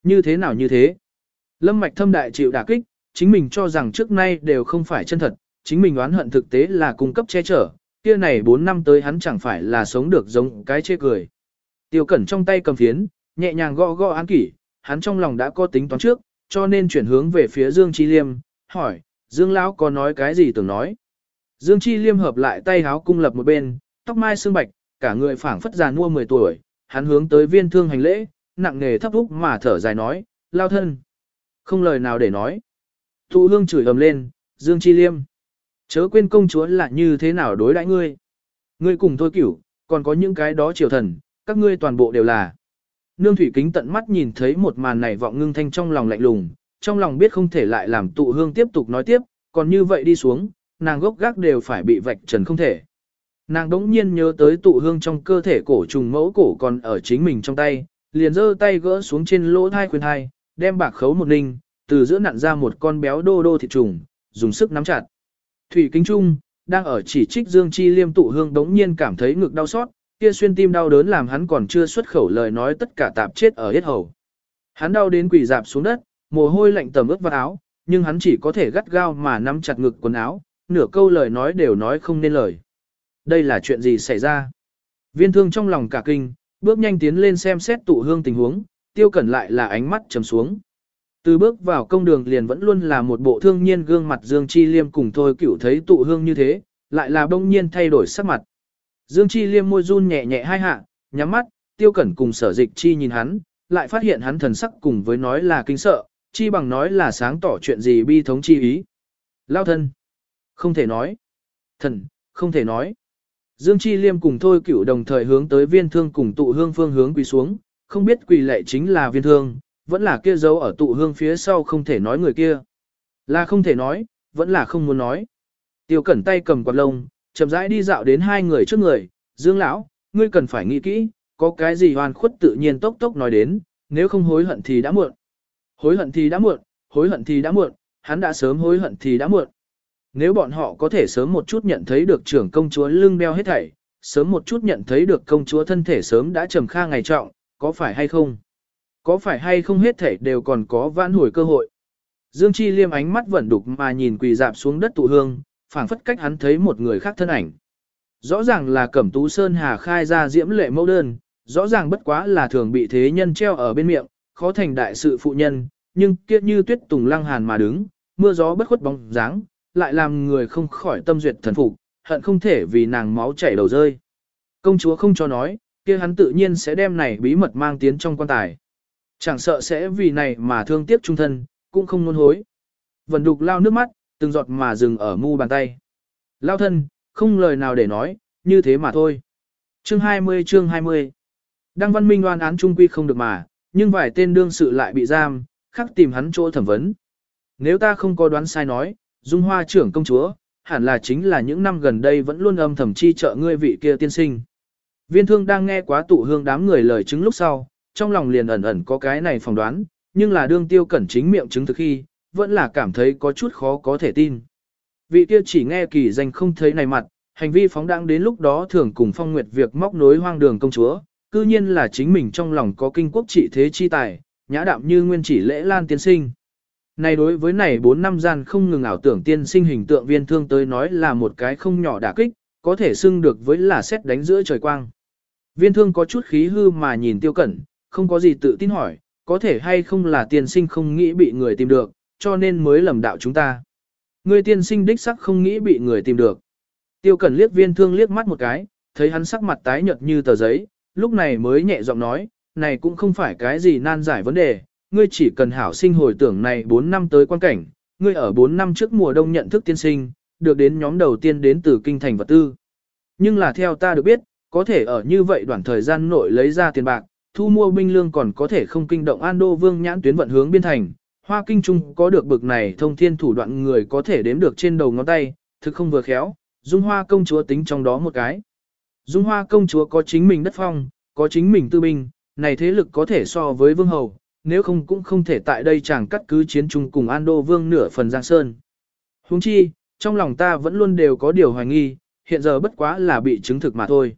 Như thế nào như thế? Lâm mạch thâm đại chịu đả kích, chính mình cho rằng trước nay đều không phải chân thật, chính mình oán hận thực tế là cung cấp che chở, kia này 4 năm tới hắn chẳng phải là sống được giống cái chê cười. Tiêu cẩn trong tay cầm phiến, nhẹ nhàng gõ gõ án kỷ, hắn trong lòng đã có tính toán trước, cho nên chuyển hướng về phía Dương Chi Liêm, hỏi, Dương Lão có nói cái gì tưởng nói. Dương Chi Liêm hợp lại tay háo cung lập một bên, tóc mai sương bạch, cả người phảng phất già nua 10 tuổi, hắn hướng tới viên thương hành lễ, nặng nề thấp úc mà thở dài nói, lao thân. Không lời nào để nói. Thụ hương chửi ầm lên, Dương Chi Liêm. Chớ quên công chúa là như thế nào đối đãi ngươi. Ngươi cùng thôi cửu, còn có những cái đó triều thần, các ngươi toàn bộ đều là. Nương thủy kính tận mắt nhìn thấy một màn này vọng ngưng thanh trong lòng lạnh lùng, trong lòng biết không thể lại làm tụ hương tiếp tục nói tiếp, còn như vậy đi xuống, nàng gốc gác đều phải bị vạch trần không thể. Nàng đống nhiên nhớ tới tụ hương trong cơ thể cổ trùng mẫu cổ còn ở chính mình trong tay, liền giơ tay gỡ xuống trên lỗ thai khuyên hai, đem bạc khấu một ninh, từ giữa nặn ra một con béo đô đô thịt trùng, dùng sức nắm chặt. Thủy Kính Trung, đang ở chỉ trích Dương Chi Liêm tụ hương đống nhiên cảm thấy ngực đau xót, kia xuyên tim đau đớn làm hắn còn chưa xuất khẩu lời nói tất cả tạp chết ở hết hầu. Hắn đau đến quỳ dạp xuống đất, mồ hôi lạnh tầm ướt vào áo, nhưng hắn chỉ có thể gắt gao mà nắm chặt ngực quần áo, nửa câu lời nói đều nói không nên lời. Đây là chuyện gì xảy ra? Viên thương trong lòng cả kinh, bước nhanh tiến lên xem xét tụ hương tình huống, tiêu cẩn lại là ánh mắt trầm xuống. Từ bước vào công đường liền vẫn luôn là một bộ thương nhiên gương mặt Dương Chi Liêm cùng thôi cửu thấy tụ hương như thế, lại là đông nhiên thay đổi sắc mặt. Dương Chi Liêm môi run nhẹ nhẹ hai hạ, nhắm mắt, tiêu cẩn cùng sở dịch chi nhìn hắn, lại phát hiện hắn thần sắc cùng với nói là kinh sợ, chi bằng nói là sáng tỏ chuyện gì bi thống chi ý. Lao thân. Không thể nói. Thần, không thể nói. Dương Chi Liêm cùng thôi cửu đồng thời hướng tới viên thương cùng tụ hương phương hướng quỳ xuống, không biết quỳ lệ chính là viên thương, vẫn là kia giấu ở tụ hương phía sau không thể nói người kia. Là không thể nói, vẫn là không muốn nói. Tiêu cẩn tay cầm quạt lông, chậm rãi đi dạo đến hai người trước người, Dương lão, ngươi cần phải nghĩ kỹ, có cái gì hoàn khuất tự nhiên tốc tốc nói đến, nếu không hối hận thì đã muộn. Hối hận thì đã muộn, hối hận thì đã muộn, hắn đã sớm hối hận thì đã muộn. Nếu bọn họ có thể sớm một chút nhận thấy được trưởng công chúa lưng đeo hết thảy, sớm một chút nhận thấy được công chúa thân thể sớm đã trầm kha ngày trọng, có phải hay không? Có phải hay không hết thể đều còn có vãn hồi cơ hội? Dương Chi liêm ánh mắt vẫn đục mà nhìn quỳ dạp xuống đất tụ hương, phảng phất cách hắn thấy một người khác thân ảnh. Rõ ràng là Cẩm Tú Sơn Hà khai ra diễm lệ mẫu đơn, rõ ràng bất quá là thường bị thế nhân treo ở bên miệng, khó thành đại sự phụ nhân, nhưng kiết như tuyết tùng lăng hàn mà đứng, mưa gió bất khuất bóng dáng, lại làm người không khỏi tâm duyệt thần phục, hận không thể vì nàng máu chảy đầu rơi. Công chúa không cho nói, kia hắn tự nhiên sẽ đem này bí mật mang tiến trong quan tài. Chẳng sợ sẽ vì này mà thương tiếc trung thân, cũng không nôn hối. Vần đục lao nước mắt, từng giọt mà dừng ở mu bàn tay. Lao thân, không lời nào để nói, như thế mà thôi. Chương 20 chương 20 Đăng văn minh oan án trung quy không được mà, nhưng vài tên đương sự lại bị giam, khắc tìm hắn chỗ thẩm vấn. Nếu ta không có đoán sai nói, Dung Hoa trưởng công chúa, hẳn là chính là những năm gần đây vẫn luôn âm thầm chi trợ ngươi vị kia tiên sinh. Viên thương đang nghe quá tụ hương đám người lời chứng lúc sau, trong lòng liền ẩn ẩn có cái này phỏng đoán, nhưng là đương tiêu cẩn chính miệng chứng thực khi, vẫn là cảm thấy có chút khó có thể tin. Vị kia chỉ nghe kỳ danh không thấy này mặt, hành vi phóng đãng đến lúc đó thường cùng phong nguyệt việc móc nối hoang đường công chúa, cư nhiên là chính mình trong lòng có kinh quốc trị thế chi tài, nhã đạm như nguyên chỉ lễ lan tiên sinh. Này đối với này 4 năm gian không ngừng ảo tưởng tiên sinh hình tượng viên thương tới nói là một cái không nhỏ đả kích, có thể xưng được với là xét đánh giữa trời quang. Viên thương có chút khí hư mà nhìn tiêu cẩn, không có gì tự tin hỏi, có thể hay không là tiên sinh không nghĩ bị người tìm được, cho nên mới lầm đạo chúng ta. Người tiên sinh đích sắc không nghĩ bị người tìm được. Tiêu cẩn liếc viên thương liếc mắt một cái, thấy hắn sắc mặt tái nhợt như tờ giấy, lúc này mới nhẹ giọng nói, này cũng không phải cái gì nan giải vấn đề, ngươi chỉ cần hảo sinh hồi tưởng này 4 năm tới quan cảnh, ngươi ở 4 năm trước mùa đông nhận thức tiên sinh, được đến nhóm đầu tiên đến từ kinh thành vật tư. Nhưng là theo ta được biết, có thể ở như vậy đoạn thời gian nội lấy ra tiền bạc, thu mua binh lương còn có thể không kinh động An Đô Vương nhãn tuyến vận hướng biên thành. Hoa Kinh Trung có được bực này thông thiên thủ đoạn người có thể đếm được trên đầu ngón tay, thực không vừa khéo, Dung Hoa công chúa tính trong đó một cái. Dung Hoa công chúa có chính mình đất phong, có chính mình tư binh, này thế lực có thể so với vương hầu, nếu không cũng không thể tại đây chẳng cắt cứ chiến chung cùng An Đô Vương nửa phần Giang Sơn. Huống chi, trong lòng ta vẫn luôn đều có điều hoài nghi, hiện giờ bất quá là bị chứng thực mà thôi.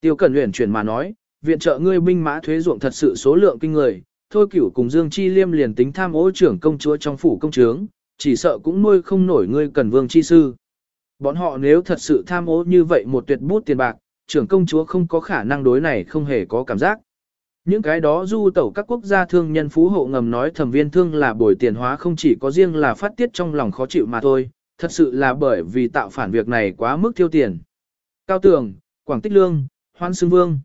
Tiêu Cẩn Uyển chuyển mà nói, viện trợ ngươi binh mã thuế ruộng thật sự số lượng kinh người, thôi cửu cùng Dương Chi Liêm liền tính tham ô trưởng công chúa trong phủ công trướng, chỉ sợ cũng nuôi không nổi ngươi cần vương chi sư. Bọn họ nếu thật sự tham ô như vậy một tuyệt bút tiền bạc, trưởng công chúa không có khả năng đối này không hề có cảm giác. Những cái đó du tẩu các quốc gia thương nhân phú hộ ngầm nói thẩm viên thương là bồi tiền hóa không chỉ có riêng là phát tiết trong lòng khó chịu mà thôi, thật sự là bởi vì tạo phản việc này quá mức tiêu tiền. Cao tường, Quảng Tích Lương, Hoan Xương Vương.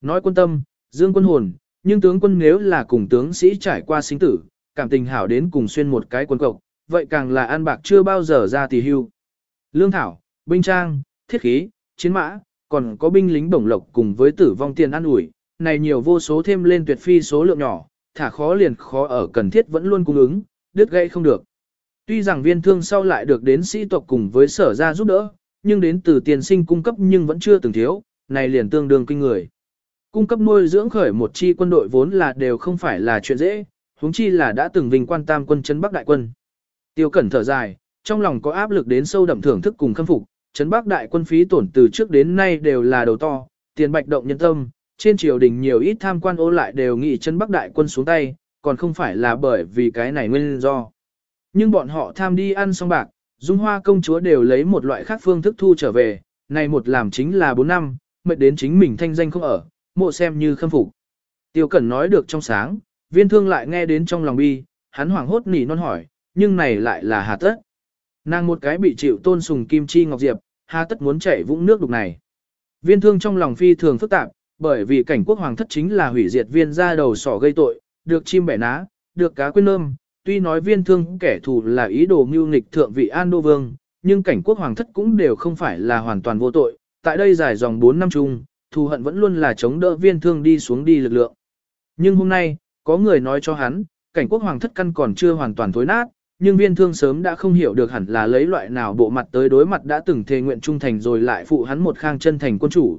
Nói quân tâm, dương quân hồn, nhưng tướng quân nếu là cùng tướng sĩ trải qua sinh tử, cảm tình hảo đến cùng xuyên một cái quân cộc, vậy càng là an bạc chưa bao giờ ra tỷ hưu. Lương thảo, binh trang, thiết khí, chiến mã, còn có binh lính bổng lộc cùng với tử vong tiền ăn ủi, này nhiều vô số thêm lên tuyệt phi số lượng nhỏ, thả khó liền khó ở cần thiết vẫn luôn cung ứng, đứt gãy không được. Tuy rằng viên thương sau lại được đến sĩ tộc cùng với sở ra giúp đỡ, nhưng đến từ tiền sinh cung cấp nhưng vẫn chưa từng thiếu, này liền tương đương kinh người. Cung cấp nuôi dưỡng khởi một chi quân đội vốn là đều không phải là chuyện dễ, huống chi là đã từng vinh quan tam quân chấn Bắc đại quân. Tiêu Cẩn thở dài, trong lòng có áp lực đến sâu đậm thưởng thức cùng khâm phục, chấn Bắc đại quân phí tổn từ trước đến nay đều là đầu to, tiền bạch động nhân tâm, trên triều đình nhiều ít tham quan ô lại đều nghĩ chấn Bắc đại quân xuống tay, còn không phải là bởi vì cái này nguyên do. Nhưng bọn họ tham đi ăn xong bạc, Dung Hoa công chúa đều lấy một loại khác phương thức thu trở về, này một làm chính là 4 năm, mệt đến chính mình thanh danh không ở, mộ xem như khâm phục. Tiêu Cẩn nói được trong sáng, viên thương lại nghe đến trong lòng bi, hắn hoảng hốt nỉ non hỏi, nhưng này lại là hà tất. Nàng một cái bị chịu tôn sùng kim chi ngọc diệp, hà tất muốn chảy vũng nước đục này. Viên thương trong lòng phi thường phức tạp, bởi vì cảnh quốc hoàng thất chính là hủy diệt viên ra đầu sỏ gây tội, được chim bẻ ná, được cá quên nơm, tuy nói viên thương kẻ thù là ý đồ mưu nghịch thượng vị An Đô Vương, nhưng cảnh quốc hoàng thất cũng đều không phải là hoàn toàn vô tội, tại đây dài dòng 4 năm chung, thù hận vẫn luôn là chống đỡ viên thương đi xuống đi lực lượng. Nhưng hôm nay, có người nói cho hắn, cảnh quốc hoàng thất căn còn chưa hoàn toàn thối nát, nhưng viên thương sớm đã không hiểu được hẳn là lấy loại nào bộ mặt tới đối mặt đã từng thề nguyện trung thành rồi lại phụ hắn một khang chân thành quân chủ.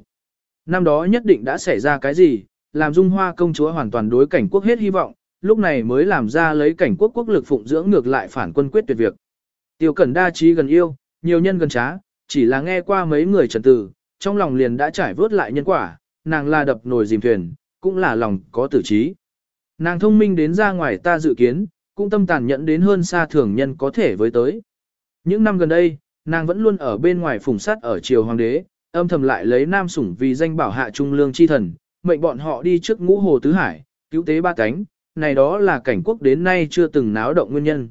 Năm đó nhất định đã xảy ra cái gì, làm dung hoa công chúa hoàn toàn đối cảnh quốc hết hy vọng, lúc này mới làm ra lấy cảnh quốc quốc lực phụng dưỡng ngược lại phản quân quyết tuyệt việc. Tiêu Cẩn đa trí gần yêu, nhiều nhân gần trá, chỉ là nghe qua mấy người trần tử, trong lòng liền đã trải vớt lại nhân quả, nàng là đập nồi dìm thuyền, cũng là lòng có tử trí. Nàng thông minh đến ra ngoài ta dự kiến, cũng tâm tàn nhẫn đến hơn xa thường nhân có thể với tới. Những năm gần đây, nàng vẫn luôn ở bên ngoài phủng sát ở triều hoàng đế, âm thầm lại lấy nam sủng vì danh bảo hạ trung lương chi thần, mệnh bọn họ đi trước ngũ hồ tứ hải, cứu tế ba cánh, này đó là cảnh quốc đến nay chưa từng náo động nguyên nhân.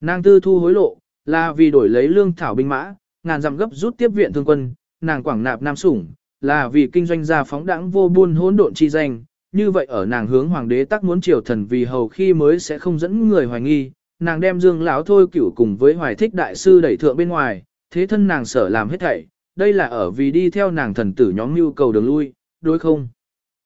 Nàng tư thu hối lộ, là vì đổi lấy lương thảo binh mã, ngàn dặm gấp rút tiếp viện thương quân, nàng quảng nạp nam sủng, là vì kinh doanh gia phóng đẳng vô buôn hỗn độn chi danh, như vậy ở nàng hướng hoàng đế tắc muốn triều thần vì hầu khi mới sẽ không dẫn người hoài nghi, nàng đem dương lão thôi cửu cùng với hoài thích đại sư đẩy thượng bên ngoài, thế thân nàng sở làm hết thảy, đây là ở vì đi theo nàng thần tử nhóm mưu cầu đường lui, đối không?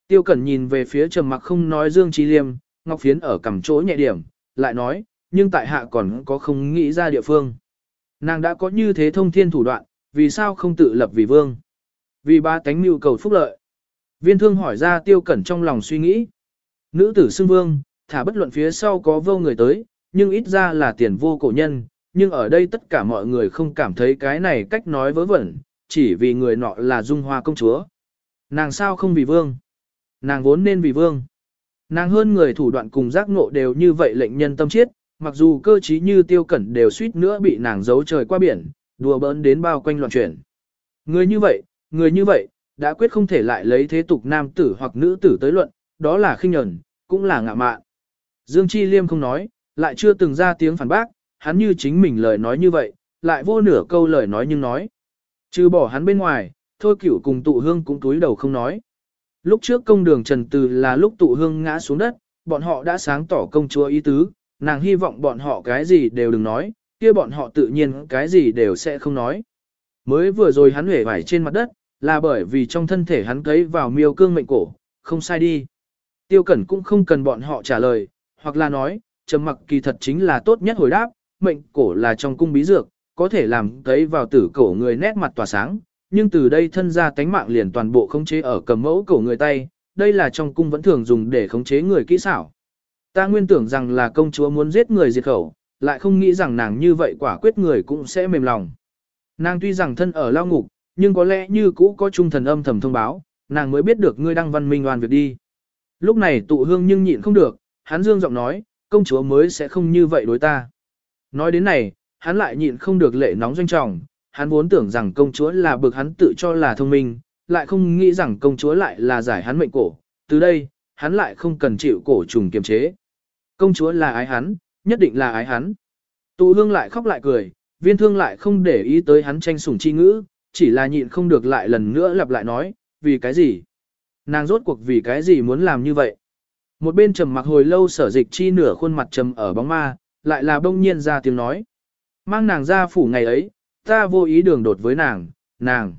Tiêu Cẩn nhìn về phía trầm mặc không nói Dương Trí Liêm, Ngọc Phiến ở cầm chỗ nhẹ điểm, lại nói, nhưng tại hạ còn có không nghĩ ra địa phương. Nàng đã có như thế thông thiên thủ đoạn, vì sao không tự lập vì vương? Vì ba tánh mưu cầu phúc lợi. Viên thương hỏi ra tiêu cẩn trong lòng suy nghĩ. Nữ tử xưng vương, thả bất luận phía sau có vô người tới, nhưng ít ra là tiền vô cổ nhân, nhưng ở đây tất cả mọi người không cảm thấy cái này cách nói vớ vẩn, chỉ vì người nọ là dung hoa công chúa. Nàng sao không vì vương? Nàng vốn nên vì vương. Nàng hơn người thủ đoạn cùng giác ngộ đều như vậy lệnh nhân tâm chiết, mặc dù cơ trí như tiêu cẩn đều suýt nữa bị nàng giấu trời qua biển, đùa bỡn đến bao quanh loạn chuyển. Người như vậy, người như vậy, đã quyết không thể lại lấy thế tục nam tử hoặc nữ tử tới luận, đó là khinh nhẫn, cũng là ngạ mạn. Dương Chi Liêm không nói, lại chưa từng ra tiếng phản bác, hắn như chính mình lời nói như vậy, lại vô nửa câu lời nói nhưng nói. Trừ bỏ hắn bên ngoài, thôi cửu cùng tụ hương cũng túi đầu không nói. Lúc trước công đường Trần Từ là lúc tụ hương ngã xuống đất, bọn họ đã sáng tỏ công chúa ý tứ, nàng hy vọng bọn họ cái gì đều đừng nói, kia bọn họ tự nhiên cái gì đều sẽ không nói. Mới vừa rồi hắn hể vải trên mặt đất, là bởi vì trong thân thể hắn cấy vào miêu cương mệnh cổ, không sai đi. Tiêu Cẩn cũng không cần bọn họ trả lời, hoặc là nói, trầm mặc kỳ thật chính là tốt nhất hồi đáp, mệnh cổ là trong cung bí dược, có thể làm cấy vào tử cổ người nét mặt tỏa sáng, nhưng từ đây thân ra tánh mạng liền toàn bộ khống chế ở cầm mẫu cổ người tay, đây là trong cung vẫn thường dùng để khống chế người kỹ xảo. Ta nguyên tưởng rằng là công chúa muốn giết người diệt khẩu, lại không nghĩ rằng nàng như vậy quả quyết người cũng sẽ mềm lòng. Nàng tuy rằng thân ở lao ngục, nhưng có lẽ như cũ có trung thần âm thầm thông báo, nàng mới biết được ngươi đang văn minh oan việc đi. Lúc này tụ hương nhưng nhịn không được, hắn dương giọng nói, công chúa mới sẽ không như vậy đối ta. Nói đến này, hắn lại nhịn không được lệ nóng doanh trọng, hắn vốn tưởng rằng công chúa là bực hắn tự cho là thông minh, lại không nghĩ rằng công chúa lại là giải hắn mệnh cổ, từ đây, hắn lại không cần chịu cổ trùng kiềm chế. Công chúa là ái hắn, nhất định là ái hắn. Tụ hương lại khóc lại cười, viên thương lại không để ý tới hắn tranh sủng chi ngữ, chỉ là nhịn không được lại lần nữa lặp lại nói, vì cái gì? Nàng rốt cuộc vì cái gì muốn làm như vậy? Một bên trầm mặc hồi lâu sở dịch chi nửa khuôn mặt trầm ở bóng ma, lại là bông nhiên ra tiếng nói. Mang nàng ra phủ ngày ấy, ta vô ý đường đột với nàng, nàng.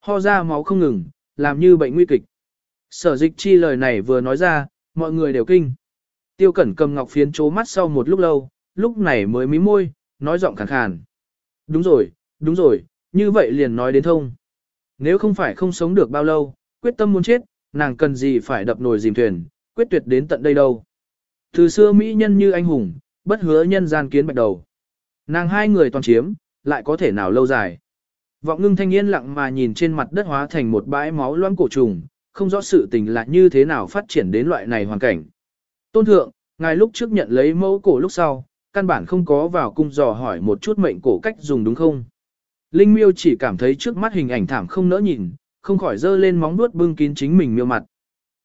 Ho ra máu không ngừng, làm như bệnh nguy kịch. Sở dịch chi lời này vừa nói ra, mọi người đều kinh. Tiêu cẩn cầm ngọc phiến chố mắt sau một lúc lâu, lúc này mới mí môi, nói giọng khàn khàn. Đúng rồi, đúng rồi, như vậy liền nói đến thông. Nếu không phải không sống được bao lâu, quyết tâm muốn chết, nàng cần gì phải đập nồi dìm thuyền, quyết tuyệt đến tận đây đâu. Từ xưa Mỹ nhân như anh hùng, bất hứa nhân gian kiến bạch đầu. Nàng hai người toàn chiếm, lại có thể nào lâu dài. Vọng ngưng thanh yên lặng mà nhìn trên mặt đất hóa thành một bãi máu loãng cổ trùng, không rõ sự tình là như thế nào phát triển đến loại này hoàn cảnh. Tôn thượng, ngài lúc trước nhận lấy mẫu cổ lúc sau, căn bản không có vào cung dò hỏi một chút mệnh cổ cách dùng đúng không? Linh miêu chỉ cảm thấy trước mắt hình ảnh thảm không nỡ nhìn, không khỏi dơ lên móng nuốt bưng kín chính mình miêu mặt.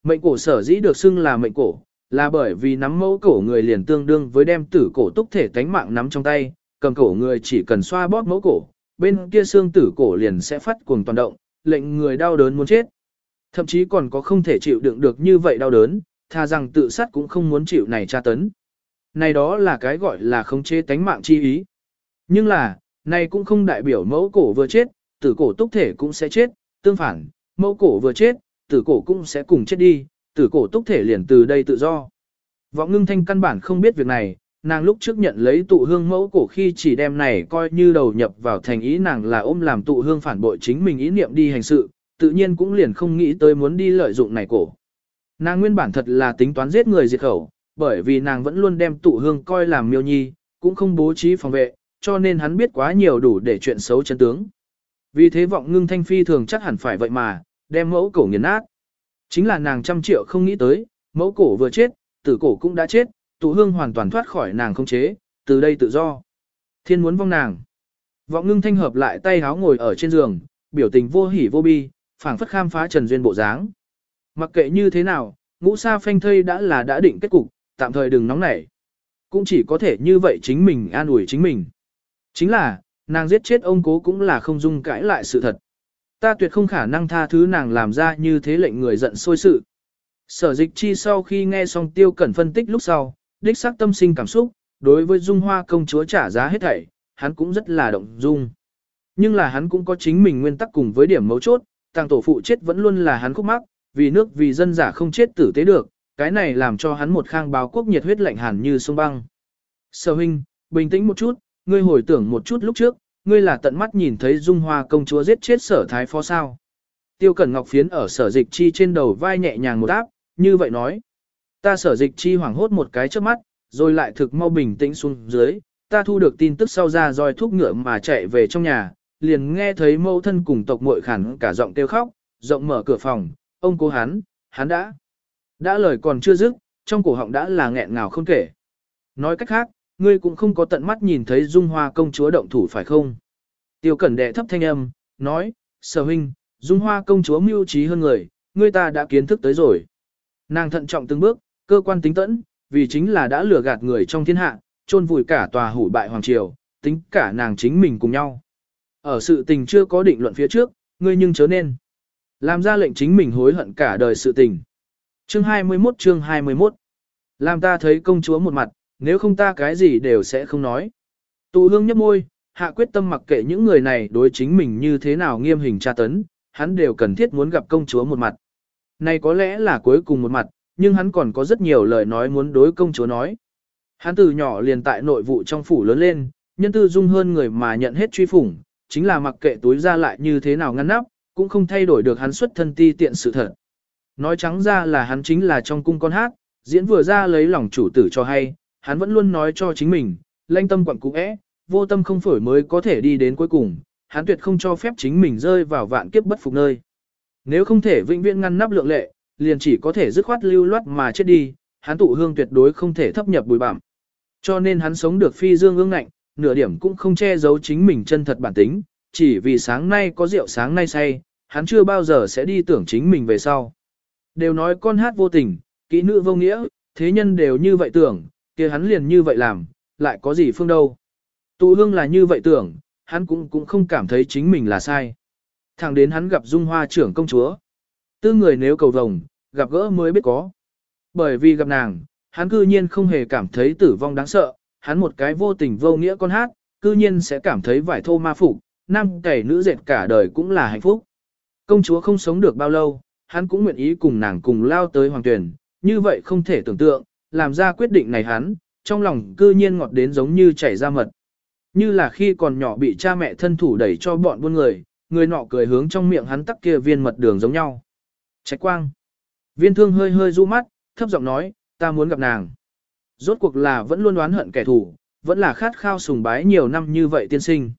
Mệnh cổ sở dĩ được xưng là mệnh cổ, là bởi vì nắm mẫu cổ người liền tương đương với đem tử cổ túc thể tánh mạng nắm trong tay, cầm cổ người chỉ cần xoa bóp mẫu cổ, bên kia xương tử cổ liền sẽ phát cuồng toàn động, lệnh người đau đớn muốn chết. Thậm chí còn có không thể chịu đựng được như vậy đau đớn, thà rằng tự sát cũng không muốn chịu này tra tấn. Này đó là cái gọi là khống chế tánh mạng chi ý. Nhưng là, này cũng không đại biểu mẫu cổ vừa chết, tử cổ túc thể cũng sẽ chết, tương phản, mẫu cổ vừa chết, tử cổ cũng sẽ cùng chết đi, tử cổ túc thể liền từ đây tự do. Vọng ngưng thanh căn bản không biết việc này, nàng lúc trước nhận lấy tụ hương mẫu cổ khi chỉ đem này coi như đầu nhập vào thành ý nàng là ôm làm tụ hương phản bội chính mình ý niệm đi hành sự, tự nhiên cũng liền không nghĩ tới muốn đi lợi dụng này cổ. Nàng nguyên bản thật là tính toán giết người diệt khẩu, bởi vì nàng vẫn luôn đem tụ hương coi làm miêu nhi, cũng không bố trí phòng vệ, cho nên hắn biết quá nhiều đủ để chuyện xấu chân tướng. Vì thế vọng ngưng thanh phi thường chắc hẳn phải vậy mà, đem mẫu cổ nghiền nát. Chính là nàng trăm triệu không nghĩ tới, mẫu cổ vừa chết, tử cổ cũng đã chết, tụ hương hoàn toàn thoát khỏi nàng không chế, từ đây tự do. Thiên muốn vong nàng. Vọng ngưng thanh hợp lại tay háo ngồi ở trên giường, biểu tình vô hỉ vô bi, phảng phất khám phá trần duyên bộ dáng. Mặc kệ như thế nào, ngũ sa phanh thây đã là đã định kết cục, tạm thời đừng nóng nảy. Cũng chỉ có thể như vậy chính mình an ủi chính mình. Chính là, nàng giết chết ông cố cũng là không dung cãi lại sự thật. Ta tuyệt không khả năng tha thứ nàng làm ra như thế lệnh người giận sôi sự. Sở dịch chi sau khi nghe xong tiêu cẩn phân tích lúc sau, đích xác tâm sinh cảm xúc, đối với dung hoa công chúa trả giá hết thảy, hắn cũng rất là động dung. Nhưng là hắn cũng có chính mình nguyên tắc cùng với điểm mấu chốt, tàng tổ phụ chết vẫn luôn là hắn khúc mắc, vì nước vì dân giả không chết tử tế được, cái này làm cho hắn một khang báo quốc nhiệt huyết lạnh hẳn như sông băng. Sở huynh, bình tĩnh một chút, ngươi hồi tưởng một chút lúc trước, ngươi là tận mắt nhìn thấy dung hoa công chúa giết chết sở thái phó sao. Tiêu Cẩn Ngọc phiến ở sở dịch chi trên đầu vai nhẹ nhàng một áp, như vậy nói. Ta sở dịch chi hoảng hốt một cái trước mắt, rồi lại thực mau bình tĩnh xuống dưới, ta thu được tin tức sau ra roi thuốc ngựa mà chạy về trong nhà, liền nghe thấy mâu thân cùng tộc muội khản cả giọng kêu khóc, rộng mở cửa phòng, ông cố hắn, hắn đã. Đã lời còn chưa dứt, trong cổ họng đã là nghẹn ngào không kể. Nói cách khác, ngươi cũng không có tận mắt nhìn thấy dung hoa công chúa động thủ phải không? Tiêu cẩn đệ thấp thanh âm, nói, Sở huynh, Dung Hoa công chúa mưu trí hơn người, ngươi ta đã kiến thức tới rồi. Nàng thận trọng từng bước, cơ quan tính tẫn, vì chính là đã lừa gạt người trong thiên hạ, chôn vùi cả tòa hủ bại hoàng triều, tính cả nàng chính mình cùng nhau. Ở sự tình chưa có định luận phía trước, ngươi nhưng chớ nên. Làm ra lệnh chính mình hối hận cả đời sự tình. Chương 21 chương 21 Làm ta thấy công chúa một mặt, nếu không ta cái gì đều sẽ không nói. Tụ hương nhấp môi, hạ quyết tâm mặc kệ những người này đối chính mình như thế nào nghiêm hình tra tấn, hắn đều cần thiết muốn gặp công chúa một mặt. Này có lẽ là cuối cùng một mặt, nhưng hắn còn có rất nhiều lời nói muốn đối công chúa nói. Hắn từ nhỏ liền tại nội vụ trong phủ lớn lên, nhân tư dung hơn người mà nhận hết truy phủng, chính là mặc kệ túi ra lại như thế nào ngăn nắp, cũng không thay đổi được hắn xuất thân ti tiện sự thật. Nói trắng ra là hắn chính là trong cung con hát, diễn vừa ra lấy lòng chủ tử cho hay, hắn vẫn luôn nói cho chính mình, lanh tâm quặng cũ é, vô tâm không phổi mới có thể đi đến cuối cùng, hắn tuyệt không cho phép chính mình rơi vào vạn kiếp bất phục nơi. Nếu không thể vĩnh viễn ngăn nắp lượng lệ, liền chỉ có thể dứt khoát lưu loát mà chết đi, hắn tụ hương tuyệt đối không thể thấp nhập bùi bặm. Cho nên hắn sống được phi dương ương ngạnh, nửa điểm cũng không che giấu chính mình chân thật bản tính, chỉ vì sáng nay có rượu sáng nay say, hắn chưa bao giờ sẽ đi tưởng chính mình về sau. Đều nói con hát vô tình, kỹ nữ vô nghĩa, thế nhân đều như vậy tưởng, kia hắn liền như vậy làm, lại có gì phương đâu. Tụ hương là như vậy tưởng, hắn cũng cũng không cảm thấy chính mình là sai. Thẳng đến hắn gặp Dung Hoa trưởng công chúa. Tư người nếu cầu vồng, gặp gỡ mới biết có. Bởi vì gặp nàng, hắn cư nhiên không hề cảm thấy tử vong đáng sợ, hắn một cái vô tình vô nghĩa con hát, cư nhiên sẽ cảm thấy vải thô ma phục, nam cày nữ dệt cả đời cũng là hạnh phúc. Công chúa không sống được bao lâu, hắn cũng nguyện ý cùng nàng cùng lao tới hoàng tuyển, như vậy không thể tưởng tượng, làm ra quyết định này hắn, trong lòng cư nhiên ngọt đến giống như chảy ra mật. Như là khi còn nhỏ bị cha mẹ thân thủ đẩy cho bọn buôn người, người nọ cười hướng trong miệng hắn tắc kia viên mật đường giống nhau. Trạch quang. Viên thương hơi hơi du mắt, thấp giọng nói, ta muốn gặp nàng. Rốt cuộc là vẫn luôn đoán hận kẻ thù, vẫn là khát khao sùng bái nhiều năm như vậy tiên sinh.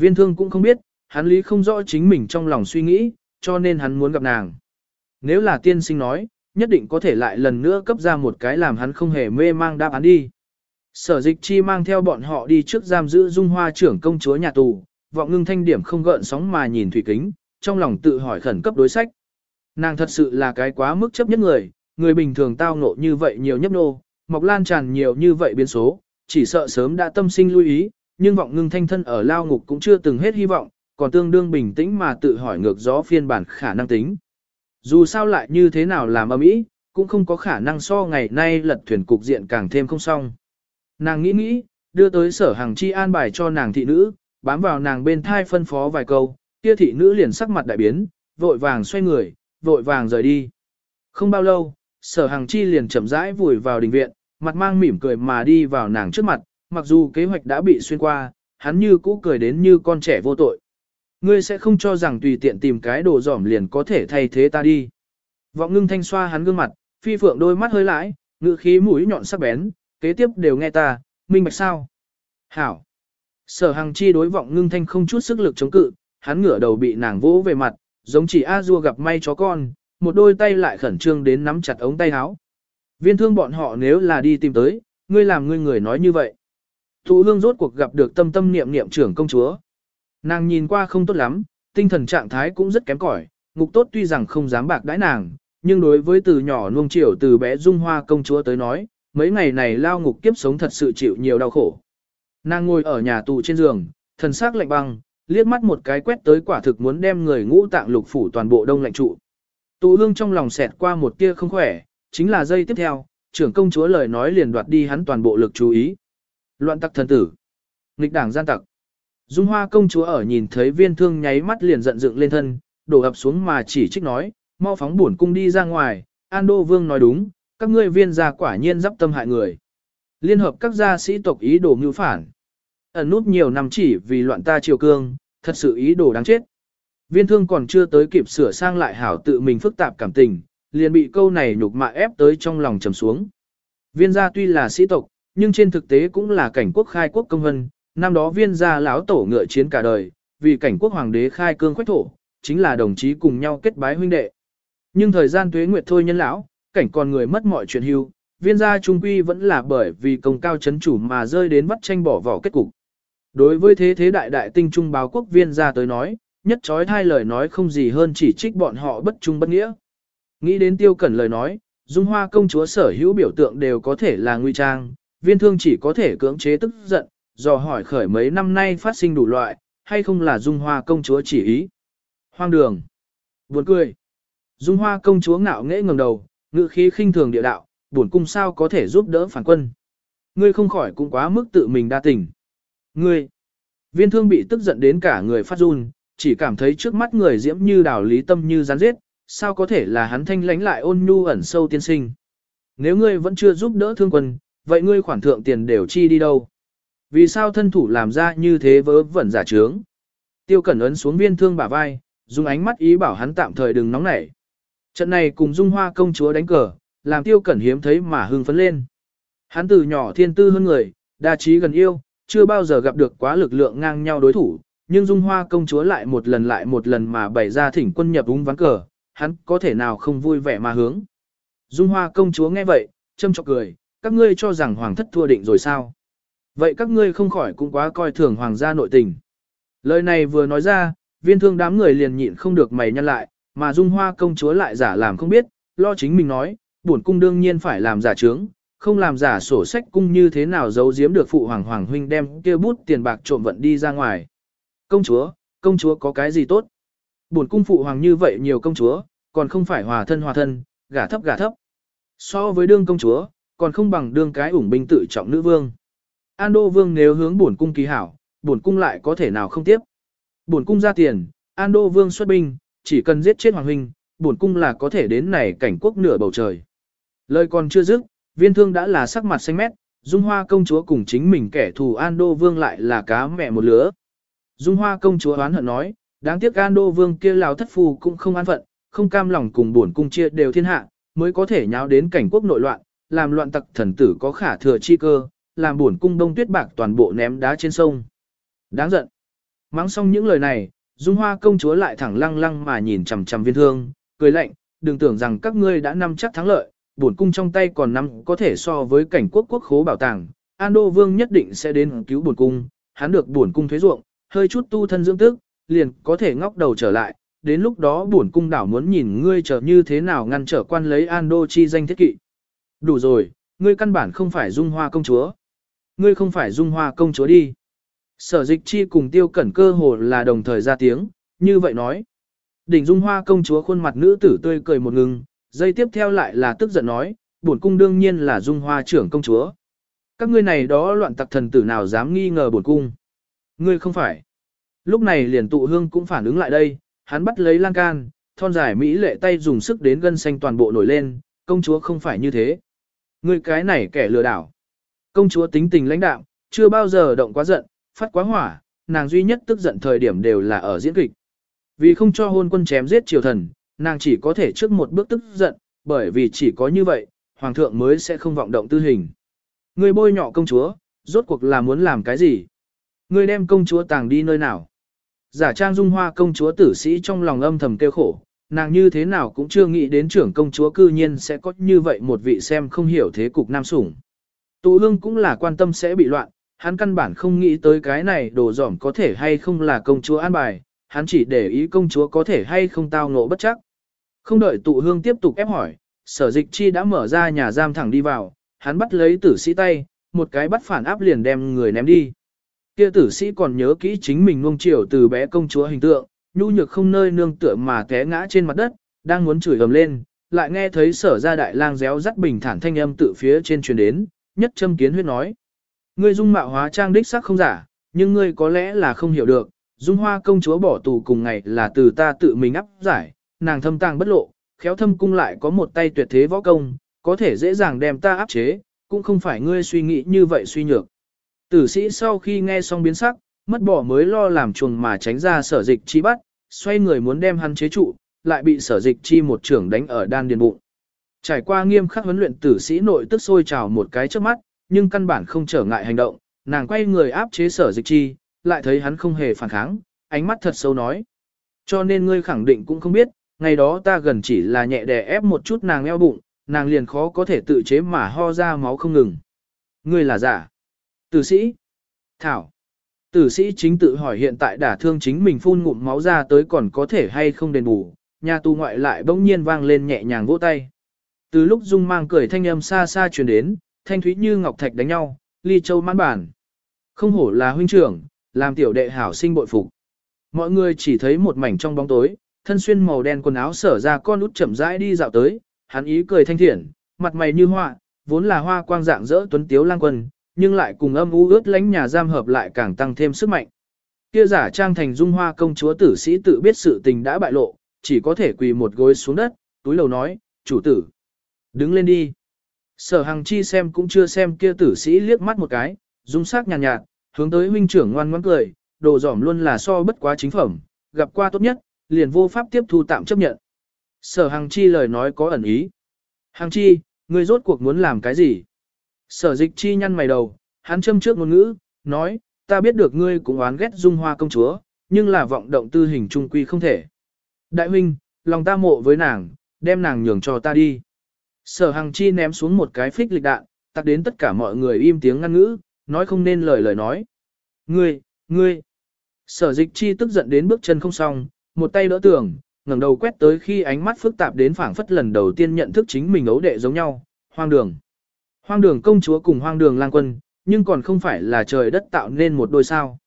Viên thương cũng không biết, hắn lý không rõ chính mình trong lòng suy nghĩ, cho nên hắn muốn gặp nàng. Nếu là tiên sinh nói, nhất định có thể lại lần nữa cấp ra một cái làm hắn không hề mê mang đáp án đi. Sở dịch chi mang theo bọn họ đi trước giam giữ dung hoa trưởng công chúa nhà tù, vọng ngưng thanh điểm không gợn sóng mà nhìn thủy kính, trong lòng tự hỏi khẩn cấp đối sách. Nàng thật sự là cái quá mức chấp nhất người, người bình thường tao ngộ như vậy nhiều nhấp nô, mọc lan tràn nhiều như vậy biến số, chỉ sợ sớm đã tâm sinh lưu ý, nhưng vọng ngưng thanh thân ở lao ngục cũng chưa từng hết hy vọng, còn tương đương bình tĩnh mà tự hỏi ngược gió phiên bản khả năng tính. Dù sao lại như thế nào làm âm ý, cũng không có khả năng so ngày nay lật thuyền cục diện càng thêm không xong. Nàng nghĩ nghĩ, đưa tới sở hàng chi an bài cho nàng thị nữ, bám vào nàng bên thai phân phó vài câu, kia thị nữ liền sắc mặt đại biến, vội vàng xoay người, vội vàng rời đi. Không bao lâu, sở hàng chi liền chậm rãi vùi vào đình viện, mặt mang mỉm cười mà đi vào nàng trước mặt, mặc dù kế hoạch đã bị xuyên qua, hắn như cũ cười đến như con trẻ vô tội. Ngươi sẽ không cho rằng tùy tiện tìm cái đồ giỏm liền có thể thay thế ta đi. Vọng ngưng thanh xoa hắn gương mặt, phi phượng đôi mắt hơi lãi, ngự khí mũi nhọn sắc bén, kế tiếp đều nghe ta, minh bạch sao. Hảo. Sở Hằng chi đối vọng ngưng thanh không chút sức lực chống cự, hắn ngửa đầu bị nàng vỗ về mặt, giống chỉ A Dua gặp may chó con, một đôi tay lại khẩn trương đến nắm chặt ống tay áo. Viên thương bọn họ nếu là đi tìm tới, ngươi làm ngươi người nói như vậy. Thụ hương rốt cuộc gặp được tâm tâm niệm niệm trưởng công chúa. Nàng nhìn qua không tốt lắm, tinh thần trạng thái cũng rất kém cỏi, ngục tốt tuy rằng không dám bạc đãi nàng, nhưng đối với từ nhỏ nuông chiều từ bé dung hoa công chúa tới nói, mấy ngày này lao ngục kiếp sống thật sự chịu nhiều đau khổ. Nàng ngồi ở nhà tù trên giường, thần sắc lạnh băng, liếc mắt một cái quét tới quả thực muốn đem người ngũ tạng lục phủ toàn bộ đông lạnh trụ. Tụ hương trong lòng xẹt qua một tia không khỏe, chính là giây tiếp theo, trưởng công chúa lời nói liền đoạt đi hắn toàn bộ lực chú ý. Loạn tặc thần tử. Nghịch đảng gian tặc. Dung hoa công chúa ở nhìn thấy viên thương nháy mắt liền giận dựng lên thân, đổ ập xuống mà chỉ trích nói, mau phóng bổn cung đi ra ngoài, An Đô Vương nói đúng, các ngươi viên gia quả nhiên dắp tâm hại người. Liên hợp các gia sĩ tộc ý đồ mưu phản. Ẩn nút nhiều năm chỉ vì loạn ta triều cương, thật sự ý đồ đáng chết. Viên thương còn chưa tới kịp sửa sang lại hảo tự mình phức tạp cảm tình, liền bị câu này nhục mạ ép tới trong lòng trầm xuống. Viên gia tuy là sĩ tộc, nhưng trên thực tế cũng là cảnh quốc khai quốc công vân, năm đó viên gia lão tổ ngựa chiến cả đời, vì cảnh quốc hoàng đế khai cương khoách thổ, chính là đồng chí cùng nhau kết bái huynh đệ. Nhưng thời gian tuế nguyệt thôi nhân lão, cảnh còn người mất mọi chuyện hưu, viên gia trung quy vẫn là bởi vì công cao chấn chủ mà rơi đến vắt tranh bỏ vỏ kết cục. Đối với thế thế đại đại tinh trung báo quốc viên gia tới nói, nhất trói thai lời nói không gì hơn chỉ trích bọn họ bất trung bất nghĩa. Nghĩ đến tiêu cẩn lời nói, dung hoa công chúa sở hữu biểu tượng đều có thể là nguy trang, viên thương chỉ có thể cưỡng chế tức giận, dò hỏi khởi mấy năm nay phát sinh đủ loại, hay không là dung hoa công chúa chỉ ý. Hoang đường. Buồn cười. Dung hoa công chúa ngạo nghễ ngẩng đầu, ngự khí khinh thường địa đạo, buồn cung sao có thể giúp đỡ phản quân. Ngươi không khỏi cũng quá mức tự mình đa tình. Ngươi. Viên thương bị tức giận đến cả người phát run, chỉ cảm thấy trước mắt người diễm như đào lý tâm như rắn giết, sao có thể là hắn thanh lánh lại ôn nhu ẩn sâu tiên sinh. Nếu ngươi vẫn chưa giúp đỡ thương quân, vậy ngươi khoản thượng tiền đều chi đi đâu? Vì sao thân thủ làm ra như thế vớ vẩn giả trướng? Tiêu cẩn ấn xuống viên thương bả vai, dùng ánh mắt ý bảo hắn tạm thời đừng nóng nảy. Trận này cùng dung hoa công chúa đánh cờ, làm tiêu cẩn hiếm thấy mà hưng phấn lên. Hắn từ nhỏ thiên tư hơn người, đa trí gần yêu, chưa bao giờ gặp được quá lực lượng ngang nhau đối thủ, nhưng dung hoa công chúa lại một lần lại một lần mà bày ra thỉnh quân nhập úng ván cờ, hắn có thể nào không vui vẻ mà hướng. Dung hoa công chúa nghe vậy, châm chọc cười, các ngươi cho rằng hoàng thất thua định rồi sao? Vậy các ngươi không khỏi cũng quá coi thường hoàng gia nội tình. Lời này vừa nói ra, viên thương đám người liền nhịn không được mày nhăn lại, mà dung hoa công chúa lại giả làm không biết, lo chính mình nói, bổn cung đương nhiên phải làm giả trướng, không làm giả sổ sách cung như thế nào giấu giếm được phụ hoàng hoàng huynh đem kia bút tiền bạc trộm vận đi ra ngoài. Công chúa, công chúa có cái gì tốt? Bổn cung phụ hoàng như vậy nhiều công chúa, còn không phải hòa thân hòa thân, gả thấp gả thấp. So với đương công chúa, còn không bằng đương cái ủng binh tự trọng nữ vương. An Đô Vương nếu hướng bổn cung kỳ hảo, bổn cung lại có thể nào không tiếp. Bổn cung ra tiền, An Đô Vương xuất binh, chỉ cần giết chết hoàng huynh, bổn cung là có thể đến này cảnh quốc nửa bầu trời. Lời còn chưa dứt, viên thương đã là sắc mặt xanh mét, Dung Hoa công chúa cùng chính mình kẻ thù An Đô Vương lại là cá mẹ một lứa. Dung Hoa công chúa oán hận nói, đáng tiếc An Đô Vương kia lão thất phù cũng không an phận, không cam lòng cùng bổn cung chia đều thiên hạ, mới có thể nháo đến cảnh quốc nội loạn, làm loạn tặc thần tử có khả thừa chi cơ, làm buồn cung đông tuyết bạc toàn bộ ném đá trên sông. Đáng giận. Mắng xong những lời này, Dung Hoa công chúa lại thẳng lăng lăng mà nhìn chằm chằm viên thương, cười lạnh, đừng tưởng rằng các ngươi đã nắm chắc thắng lợi, buồn cung trong tay còn nắm có thể so với cảnh quốc quốc khố bảo tàng, An Đô Vương nhất định sẽ đến cứu buồn cung, hắn được buồn cung thuế ruộng, hơi chút tu thân dưỡng tức, liền có thể ngóc đầu trở lại, đến lúc đó buồn cung đảo muốn nhìn ngươi trở như thế nào ngăn trở quan lấy An Đô chi danh thiết kỵ. Đủ rồi, ngươi căn bản không phải Dung Hoa công chúa. Ngươi không phải Dung Hoa công chúa đi. Sở dịch chi cùng tiêu cẩn cơ hồ là đồng thời ra tiếng, như vậy nói. Đỉnh Dung Hoa công chúa khuôn mặt nữ tử tươi cười một ngừng, dây tiếp theo lại là tức giận nói, bổn cung đương nhiên là Dung Hoa trưởng công chúa. Các ngươi này đó loạn tặc thần tử nào dám nghi ngờ bổn cung. Ngươi không phải. Lúc này liền tụ hương cũng phản ứng lại đây, hắn bắt lấy lan can, thon dài mỹ lệ tay dùng sức đến gân xanh toàn bộ nổi lên, công chúa không phải như thế. Ngươi cái này kẻ lừa đảo. Công chúa tính tình lãnh đạm, chưa bao giờ động quá giận, phát quá hỏa, nàng duy nhất tức giận thời điểm đều là ở diễn kịch. Vì không cho hôn quân chém giết triều thần, nàng chỉ có thể trước một bước tức giận, bởi vì chỉ có như vậy, hoàng thượng mới sẽ không vọng động tư hình. Người bôi nhọ công chúa, rốt cuộc là muốn làm cái gì? Người đem công chúa tàng đi nơi nào? Giả trang dung hoa công chúa tử sĩ trong lòng âm thầm kêu khổ, nàng như thế nào cũng chưa nghĩ đến trưởng công chúa cư nhiên sẽ có như vậy một vị xem không hiểu thế cục nam sủng. Tụ hương cũng là quan tâm sẽ bị loạn, hắn căn bản không nghĩ tới cái này đồ dỏm có thể hay không là công chúa an bài, hắn chỉ để ý công chúa có thể hay không tao ngộ bất chắc. Không đợi tụ hương tiếp tục ép hỏi, sở dịch chi đã mở ra nhà giam thẳng đi vào, hắn bắt lấy tử sĩ tay, một cái bắt phản áp liền đem người ném đi. Kia tử sĩ còn nhớ kỹ chính mình nuông chiều từ bé công chúa hình tượng, nhu nhược không nơi nương tựa mà té ngã trên mặt đất, đang muốn chửi ầm lên, lại nghe thấy sở ra đại lang réo rắt bình thản thanh âm tự phía trên truyền đến, nhất châm kiến huyết nói. Ngươi dung mạo hóa trang đích sắc không giả, nhưng ngươi có lẽ là không hiểu được, dung hoa công chúa bỏ tù cùng ngày là từ ta tự mình áp giải, nàng thâm tàng bất lộ, khéo thâm cung lại có một tay tuyệt thế võ công, có thể dễ dàng đem ta áp chế, cũng không phải ngươi suy nghĩ như vậy suy nhược. Tử sĩ sau khi nghe xong biến sắc, mất bỏ mới lo làm chuồng mà tránh ra sở dịch chi bắt, xoay người muốn đem hắn chế trụ, lại bị sở dịch chi một trưởng đánh ở đan điền bụng. Trải qua nghiêm khắc huấn luyện tử sĩ nội tức sôi trào một cái trước mắt, nhưng căn bản không trở ngại hành động, nàng quay người áp chế sở dịch chi, lại thấy hắn không hề phản kháng, ánh mắt thật sâu nói. Cho nên ngươi khẳng định cũng không biết, ngày đó ta gần chỉ là nhẹ đè ép một chút nàng eo bụng, nàng liền khó có thể tự chế mà ho ra máu không ngừng. Ngươi là giả. Tử sĩ. Thảo. Tử sĩ chính tự hỏi hiện tại đả thương chính mình phun ngụm máu ra tới còn có thể hay không đền bù, nhà tù ngoại lại bỗng nhiên vang lên nhẹ nhàng vỗ tay. Từ lúc Dung mang cười thanh âm xa xa truyền đến, thanh thúy như ngọc thạch đánh nhau, ly châu mãn bản. Không hổ là huynh trưởng, làm tiểu đệ hảo sinh bội phục. Mọi người chỉ thấy một mảnh trong bóng tối, thân xuyên màu đen quần áo sở ra con út chậm rãi đi dạo tới, hắn ý cười thanh thiện, mặt mày như hoa, vốn là hoa quang dạng dỡ tuấn tiếu lang quân, nhưng lại cùng âm u ướt lánh nhà giam hợp lại càng tăng thêm sức mạnh. Kia giả trang thành dung hoa công chúa tử sĩ tự biết sự tình đã bại lộ, chỉ có thể quỳ một gối xuống đất, túi lầu nói, chủ tử, đứng lên đi. Sở Hằng Chi xem cũng chưa xem kia tử sĩ liếc mắt một cái, dung sắc nhàn nhạt, nhạt, hướng tới huynh trưởng ngoan ngoãn cười, đồ dỏm luôn là so bất quá chính phẩm, gặp qua tốt nhất, liền vô pháp tiếp thu tạm chấp nhận. Sở Hằng Chi lời nói có ẩn ý. Hằng Chi, ngươi rốt cuộc muốn làm cái gì? Sở dịch chi nhăn mày đầu, hắn châm trước ngôn ngữ, nói, ta biết được ngươi cũng oán ghét dung hoa công chúa, nhưng là vọng động tư hình trung quy không thể. Đại huynh, lòng ta mộ với nàng, đem nàng nhường cho ta đi. Sở Hằng Chi ném xuống một cái phích lịch đạn, tặc đến tất cả mọi người im tiếng ngăn ngữ, nói không nên lời lời nói. Ngươi, ngươi. Sở dịch chi tức giận đến bước chân không xong, một tay đỡ tường, ngẩng đầu quét tới khi ánh mắt phức tạp đến phảng phất lần đầu tiên nhận thức chính mình ấu đệ giống nhau, hoang đường. Hoang đường công chúa cùng hoang đường lang quân, nhưng còn không phải là trời đất tạo nên một đôi sao.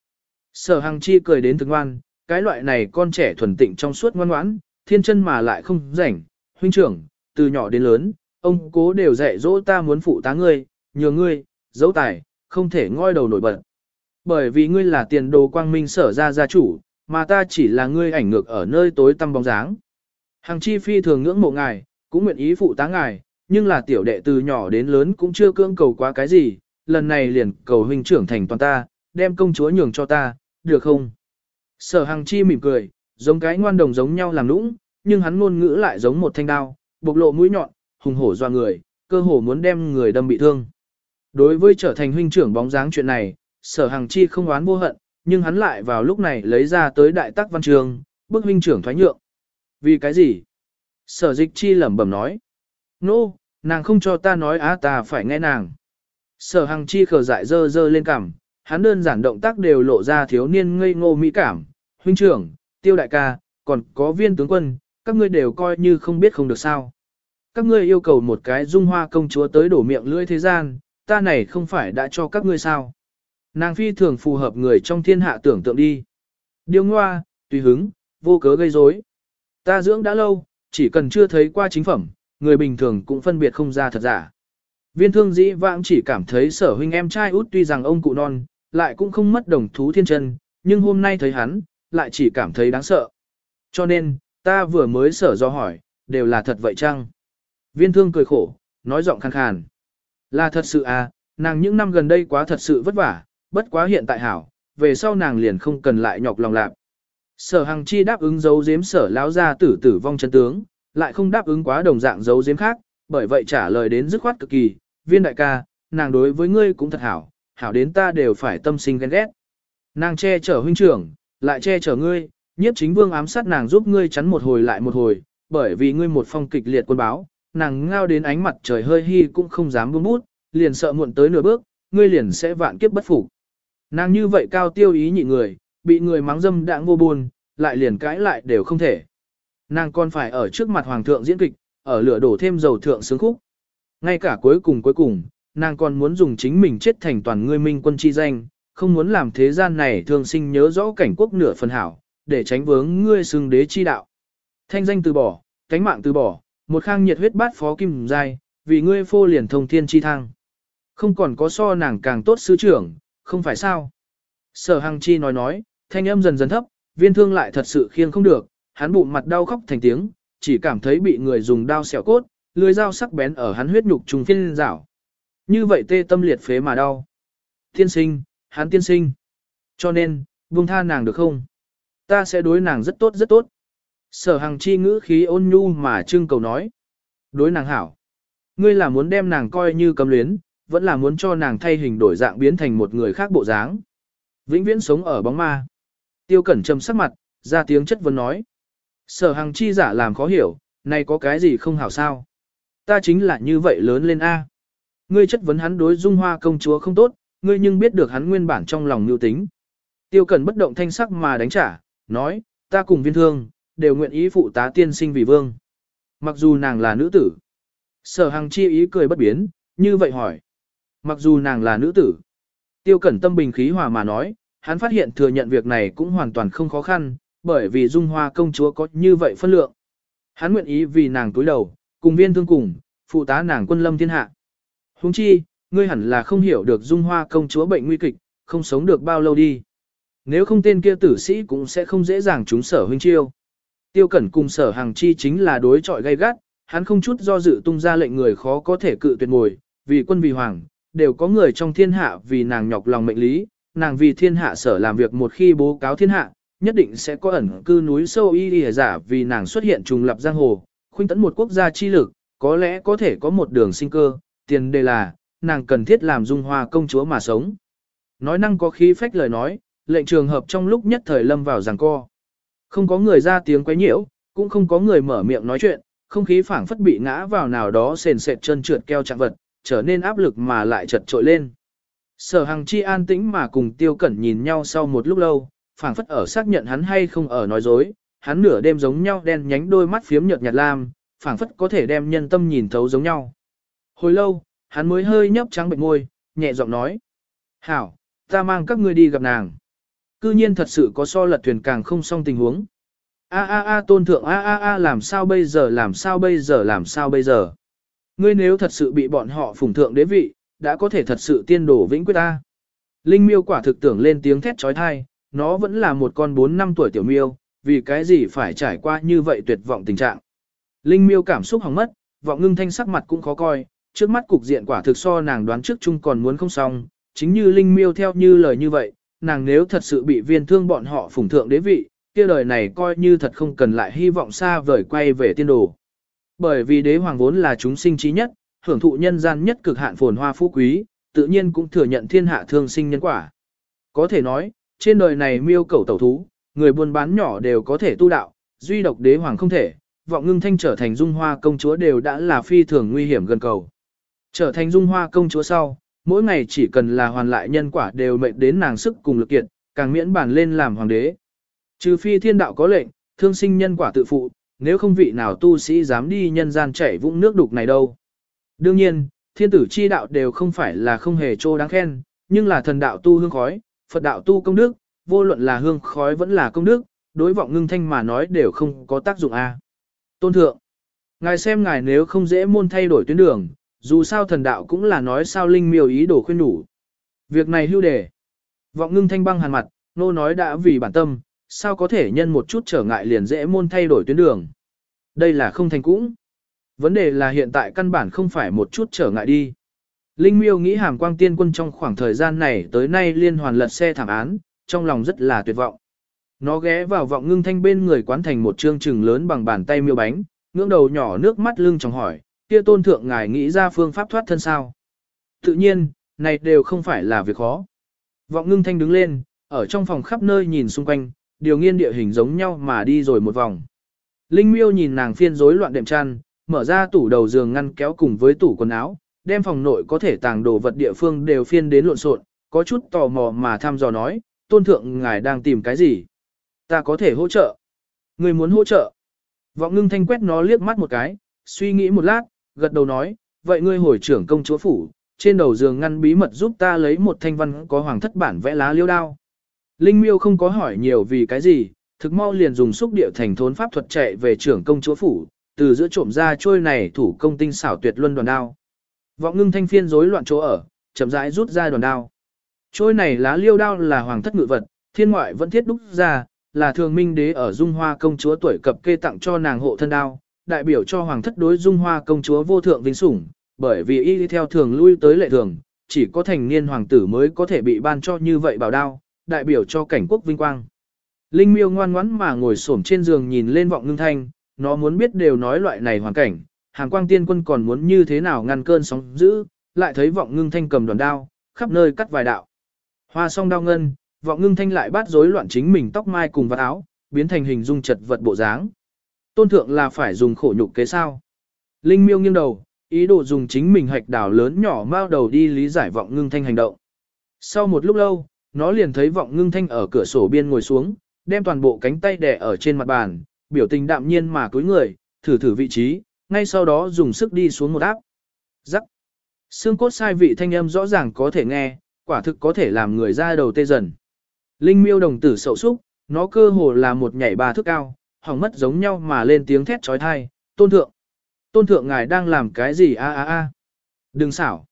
Sở Hằng Chi cười đến thương ngoan, cái loại này con trẻ thuần tịnh trong suốt ngoan ngoãn, thiên chân mà lại không rảnh, huynh trưởng, từ nhỏ đến lớn, ông cố đều dạy dỗ ta muốn phụ tá ngươi, nhờ ngươi, dấu tài, không thể ngoi đầu nổi bật. Bởi vì ngươi là tiền đồ quang minh sở ra gia chủ, mà ta chỉ là ngươi ảnh ngược ở nơi tối tăm bóng dáng. Hằng chi phi thường ngưỡng mộ ngài, cũng nguyện ý phụ tá ngài, nhưng là tiểu đệ từ nhỏ đến lớn cũng chưa cưỡng cầu quá cái gì, lần này liền cầu huynh trưởng thành toàn ta, đem công chúa nhường cho ta, được không? Sở Hằng chi mỉm cười, giống cái ngoan đồng giống nhau làm nũng, nhưng hắn ngôn ngữ lại giống một thanh đao, bộc lộ mũi nhọn, hùng hổ doa người, cơ hồ muốn đem người đâm bị thương. Đối với trở thành huynh trưởng bóng dáng chuyện này, sở Hằng chi không oán vô hận, nhưng hắn lại vào lúc này lấy ra tới đại tắc văn trường, bức huynh trưởng thoái nhượng. Vì cái gì? Sở dịch chi lẩm bẩm nói. Nô, no, nàng không cho ta nói á ta phải nghe nàng. Sở hằng chi khờ dại dơ dơ lên cằm, hắn đơn giản động tác đều lộ ra thiếu niên ngây ngô mỹ cảm. Huynh trưởng, tiêu đại ca, còn có viên tướng quân, các ngươi đều coi như không biết không được sao. Các ngươi yêu cầu một cái dung hoa công chúa tới đổ miệng lưỡi thế gian, ta này không phải đã cho các ngươi sao. Nàng phi thường phù hợp người trong thiên hạ tưởng tượng đi. Điêu ngoa, tùy hứng, vô cớ gây rối. Ta dưỡng đã lâu, chỉ cần chưa thấy qua chính phẩm, người bình thường cũng phân biệt không ra thật giả. Viên thương dĩ vãng chỉ cảm thấy sở huynh em trai út tuy rằng ông cụ non, lại cũng không mất đồng thú thiên chân, nhưng hôm nay thấy hắn, lại chỉ cảm thấy đáng sợ. Cho nên, ta vừa mới sở do hỏi, đều là thật vậy chăng? Viên thương cười khổ, nói giọng khàn khàn. Là thật sự à, nàng những năm gần đây quá thật sự vất vả, bất quá hiện tại hảo, về sau nàng liền không cần lại nhọc lòng lạc. Sở Hằng Chi đáp ứng dấu giếm sở lão gia tử tử vong chân tướng, lại không đáp ứng quá đồng dạng dấu giếm khác, bởi vậy trả lời đến dứt khoát cực kỳ, viên đại ca, nàng đối với ngươi cũng thật hảo, hảo đến ta đều phải tâm sinh ghen ghét. Nàng che chở huynh trưởng, lại che chở ngươi, nhiếp chính vương ám sát nàng giúp ngươi chắn một hồi lại một hồi, bởi vì ngươi một phong kịch liệt quân báo, nàng ngao đến ánh mặt trời hơi hi cũng không dám buông bút, liền sợ muộn tới nửa bước, ngươi liền sẽ vạn kiếp bất phục. Nàng như vậy cao tiêu ý nhị người, bị người mắng dâm đãng vô buồn, lại liền cãi lại đều không thể. Nàng còn phải ở trước mặt hoàng thượng diễn kịch, ở lửa đổ thêm dầu thượng sướng khúc. Ngay cả cuối cùng cuối cùng, nàng còn muốn dùng chính mình chết thành toàn ngươi minh quân chi danh, không muốn làm thế gian này thường sinh nhớ rõ cảnh quốc nửa phần hảo, để tránh vướng ngươi xưng đế chi đạo. Thanh danh từ bỏ, cánh mạng từ bỏ, một khang nhiệt huyết bát phó kim giai, vì ngươi phô liền thông thiên chi thăng. Không còn có so nàng càng tốt sư trưởng, không phải sao? Sở Hằng Chi nói nói, thanh âm dần dần thấp, viên thương lại thật sự khiêng không được, hắn bụng mặt đau khóc thành tiếng, chỉ cảm thấy bị người dùng đao xẻo cốt, lưỡi dao sắc bén ở hắn huyết nhục trùng phiên rảo. Như vậy tê tâm liệt phế mà đau. Tiên sinh, hắn tiên sinh. Cho nên, buông tha nàng được không? Ta sẽ đối nàng rất tốt rất tốt. Sở Hằng Chi ngữ khí ôn nhu mà trưng cầu nói. Đối nàng hảo. Ngươi là muốn đem nàng coi như cầm luyến, vẫn là muốn cho nàng thay hình đổi dạng biến thành một người khác bộ dáng. Vĩnh viễn sống ở bóng ma. Tiêu cẩn trầm sắc mặt, ra tiếng chất vấn nói. Sở hằng chi giả làm khó hiểu, này có cái gì không hảo sao? Ta chính là như vậy lớn lên A. Ngươi chất vấn hắn đối dung hoa công chúa không tốt, ngươi nhưng biết được hắn nguyên bản trong lòng mưu tính. Tiêu Cẩn bất động thanh sắc mà đánh trả, nói, ta cùng viên thương, đều nguyện ý phụ tá tiên sinh vì vương. Mặc dù nàng là nữ tử. Sở Hằng chi ý cười bất biến, như vậy hỏi. Mặc dù nàng là nữ tử. Tiêu Cẩn tâm bình khí hòa mà nói, hắn phát hiện thừa nhận việc này cũng hoàn toàn không khó khăn, bởi vì Dung Hoa công chúa có như vậy phân lượng. Hắn nguyện ý vì nàng túi đầu, cùng viên thương cùng, phụ tá nàng quân lâm thiên hạ. Huống chi, ngươi hẳn là không hiểu được Dung Hoa công chúa bệnh nguy kịch, không sống được bao lâu đi. Nếu không tên kia tử sĩ cũng sẽ không dễ dàng trúng sở huynh chiêu. Tiêu Cẩn cùng sở hàng chi chính là đối trọi gay gắt, hắn không chút do dự tung ra lệnh người khó có thể cự tuyệt ngồi, vì quân vì hoàng, đều có người trong thiên hạ vì nàng nhọc lòng mệnh lý, nàng vì thiên hạ sở làm việc một khi bố cáo thiên hạ, nhất định sẽ có ẩn cư núi sâu y y giả vì nàng xuất hiện trùng lập giang hồ, khuynh tấn một quốc gia chi lực, có lẽ có thể có một đường sinh cơ, tiền đề là, nàng cần thiết làm dung hoa công chúa mà sống. Nói năng có khí phách lời nói, lệnh trường hợp trong lúc nhất thời lâm vào giằng co. Không có người ra tiếng quấy nhiễu, cũng không có người mở miệng nói chuyện, không khí phảng phất bị ngã vào nào đó sền sệt chân trượt keo chạm vật, trở nên áp lực mà lại chật trội lên. Sở Hằng Chi an tĩnh mà cùng Tiêu Cẩn nhìn nhau sau một lúc lâu, phảng phất ở xác nhận hắn hay không ở nói dối, hắn nửa đêm giống nhau đen nhánh đôi mắt phiếm nhợt nhạt lam, phảng phất có thể đem nhân tâm nhìn thấu giống nhau. Hồi lâu, hắn mới hơi nhấp trắng bệnh môi, nhẹ giọng nói: "Hảo, ta mang các ngươi đi gặp nàng." Cư nhiên thật sự có so lật thuyền càng không xong tình huống. A a a tôn thượng a a a làm sao bây giờ làm sao bây giờ làm sao bây giờ. Ngươi nếu thật sự bị bọn họ phủng thượng đế vị, đã có thể thật sự tiên đổ vĩnh quyết ta. Linh miêu quả thực tưởng lên tiếng thét trói thai, nó vẫn là một con 4 năm tuổi tiểu miêu, vì cái gì phải trải qua như vậy tuyệt vọng tình trạng. Linh miêu cảm xúc hỏng mất, vọng ngưng thanh sắc mặt cũng khó coi, trước mắt cục diện quả thực so nàng đoán trước chung còn muốn không xong, chính như Linh miêu theo như lời như vậy, nàng nếu thật sự bị viên thương bọn họ phủng thượng đế vị, kia đời này coi như thật không cần lại hy vọng xa vời quay về tiên đồ. Bởi vì đế hoàng vốn là chúng sinh trí nhất, hưởng thụ nhân gian nhất cực hạn phồn hoa phú quý, tự nhiên cũng thừa nhận thiên hạ thương sinh nhân quả. Có thể nói, trên đời này miêu cầu tẩu thú, người buôn bán nhỏ đều có thể tu đạo, duy độc đế hoàng không thể, vọng ngưng thanh trở thành dung hoa công chúa đều đã là phi thường nguy hiểm gần cầu. Trở thành dung hoa công chúa sau, mỗi ngày chỉ cần là hoàn lại nhân quả đều mệnh đến nàng sức cùng lực kiện, càng miễn bản lên làm hoàng đế. Trừ phi thiên đạo có lệnh, thương sinh nhân quả tự phụ, nếu không vị nào tu sĩ dám đi nhân gian chảy vũng nước đục này đâu. Đương nhiên, thiên tử chi đạo đều không phải là không hề trô đáng khen, nhưng là thần đạo tu hương khói, Phật đạo tu công đức, vô luận là hương khói vẫn là công đức, đối vọng ngưng thanh mà nói đều không có tác dụng a. Tôn thượng, ngài xem ngài nếu không dễ môn thay đổi tuyến đường, dù sao thần đạo cũng là nói sao linh miêu ý đồ khuyên đủ. Việc này hưu đề. Vọng ngưng thanh băng hàn mặt, nô nói đã vì bản tâm, sao có thể nhân một chút trở ngại liền dễ môn thay đổi tuyến đường. Đây là không thành cũng. Vấn đề là hiện tại căn bản không phải một chút trở ngại đi. Linh miêu nghĩ hàm quang tiên quân trong khoảng thời gian này tới nay liên hoàn lật xe thảm án, trong lòng rất là tuyệt vọng. Nó ghé vào vọng ngưng thanh bên người quán thành một trương trừng lớn bằng bàn tay miêu bánh, ngưỡng đầu nhỏ nước mắt lưng trong hỏi, kia tôn thượng ngài nghĩ ra phương pháp thoát thân sao. Tự nhiên, này đều không phải là việc khó. Vọng ngưng thanh đứng lên, ở trong phòng khắp nơi nhìn xung quanh, điều nghiên địa hình giống nhau mà đi rồi một vòng. Linh miêu nhìn nàng phiên rối loạn đệm chăn, mở ra tủ đầu giường ngăn kéo cùng với tủ quần áo, đem phòng nội có thể tàng đồ vật địa phương đều phiên đến lộn xộn, có chút tò mò mà thăm dò nói, tôn thượng ngài đang tìm cái gì? Ta có thể hỗ trợ. Người muốn hỗ trợ. Vọng ngưng thanh quét nó liếc mắt một cái, suy nghĩ một lát, gật đầu nói, vậy ngươi hồi trưởng công chúa phủ, trên đầu giường ngăn bí mật giúp ta lấy một thanh văn có hoàng thất bản vẽ lá liêu đao. Linh miêu không có hỏi nhiều vì cái gì, thực mau liền dùng xúc địa thành thốn pháp thuật chạy về trưởng công chúa phủ, từ giữa trộm ra trôi này thủ công tinh xảo tuyệt luân đoàn đao. Vọng ngưng thanh phiên rối loạn chỗ ở, chậm rãi rút ra đoàn đao. Trôi này lá liêu đao là hoàng thất ngự vật, thiên ngoại vẫn thiết đúc ra, là thường minh đế ở dung hoa công chúa tuổi cập kê tặng cho nàng hộ thân đao, đại biểu cho hoàng thất đối dung hoa công chúa vô thượng vinh sủng, bởi vì y đi theo thường lui tới lệ thường, chỉ có thành niên hoàng tử mới có thể bị ban cho như vậy bảo đao, đại biểu cho cảnh quốc vinh quang. Linh miêu ngoan ngoãn mà ngồi xổm trên giường nhìn lên vọng ngưng thanh, nó muốn biết đều nói loại này hoàn cảnh, hàng quang tiên quân còn muốn như thế nào ngăn cơn sóng dữ, lại thấy vọng ngưng thanh cầm đoàn đao, khắp nơi cắt vài đạo. Hoa song đao ngân, vọng ngưng thanh lại bắt rối loạn chính mình tóc mai cùng vạt áo, biến thành hình dung chật vật bộ dáng. Tôn thượng là phải dùng khổ nhục kế sao. Linh miêu nghiêng đầu, ý đồ dùng chính mình hạch đảo lớn nhỏ mao đầu đi lý giải vọng ngưng thanh hành động. Sau một lúc lâu, nó liền thấy vọng ngưng thanh ở cửa sổ biên ngồi xuống, đem toàn bộ cánh tay đè ở trên mặt bàn, biểu tình đạm nhiên mà cúi người, thử thử vị trí, ngay sau đó dùng sức đi xuống một áp. Rắc. Xương cốt sai vị thanh âm rõ ràng có thể nghe, quả thực có thể làm người ra đầu tê dần. Linh miêu đồng tử sậu súc, nó cơ hồ là một nhảy ba thước cao, hỏng mất giống nhau mà lên tiếng thét trói thai, tôn thượng. Tôn thượng ngài đang làm cái gì a a a. Đừng xảo.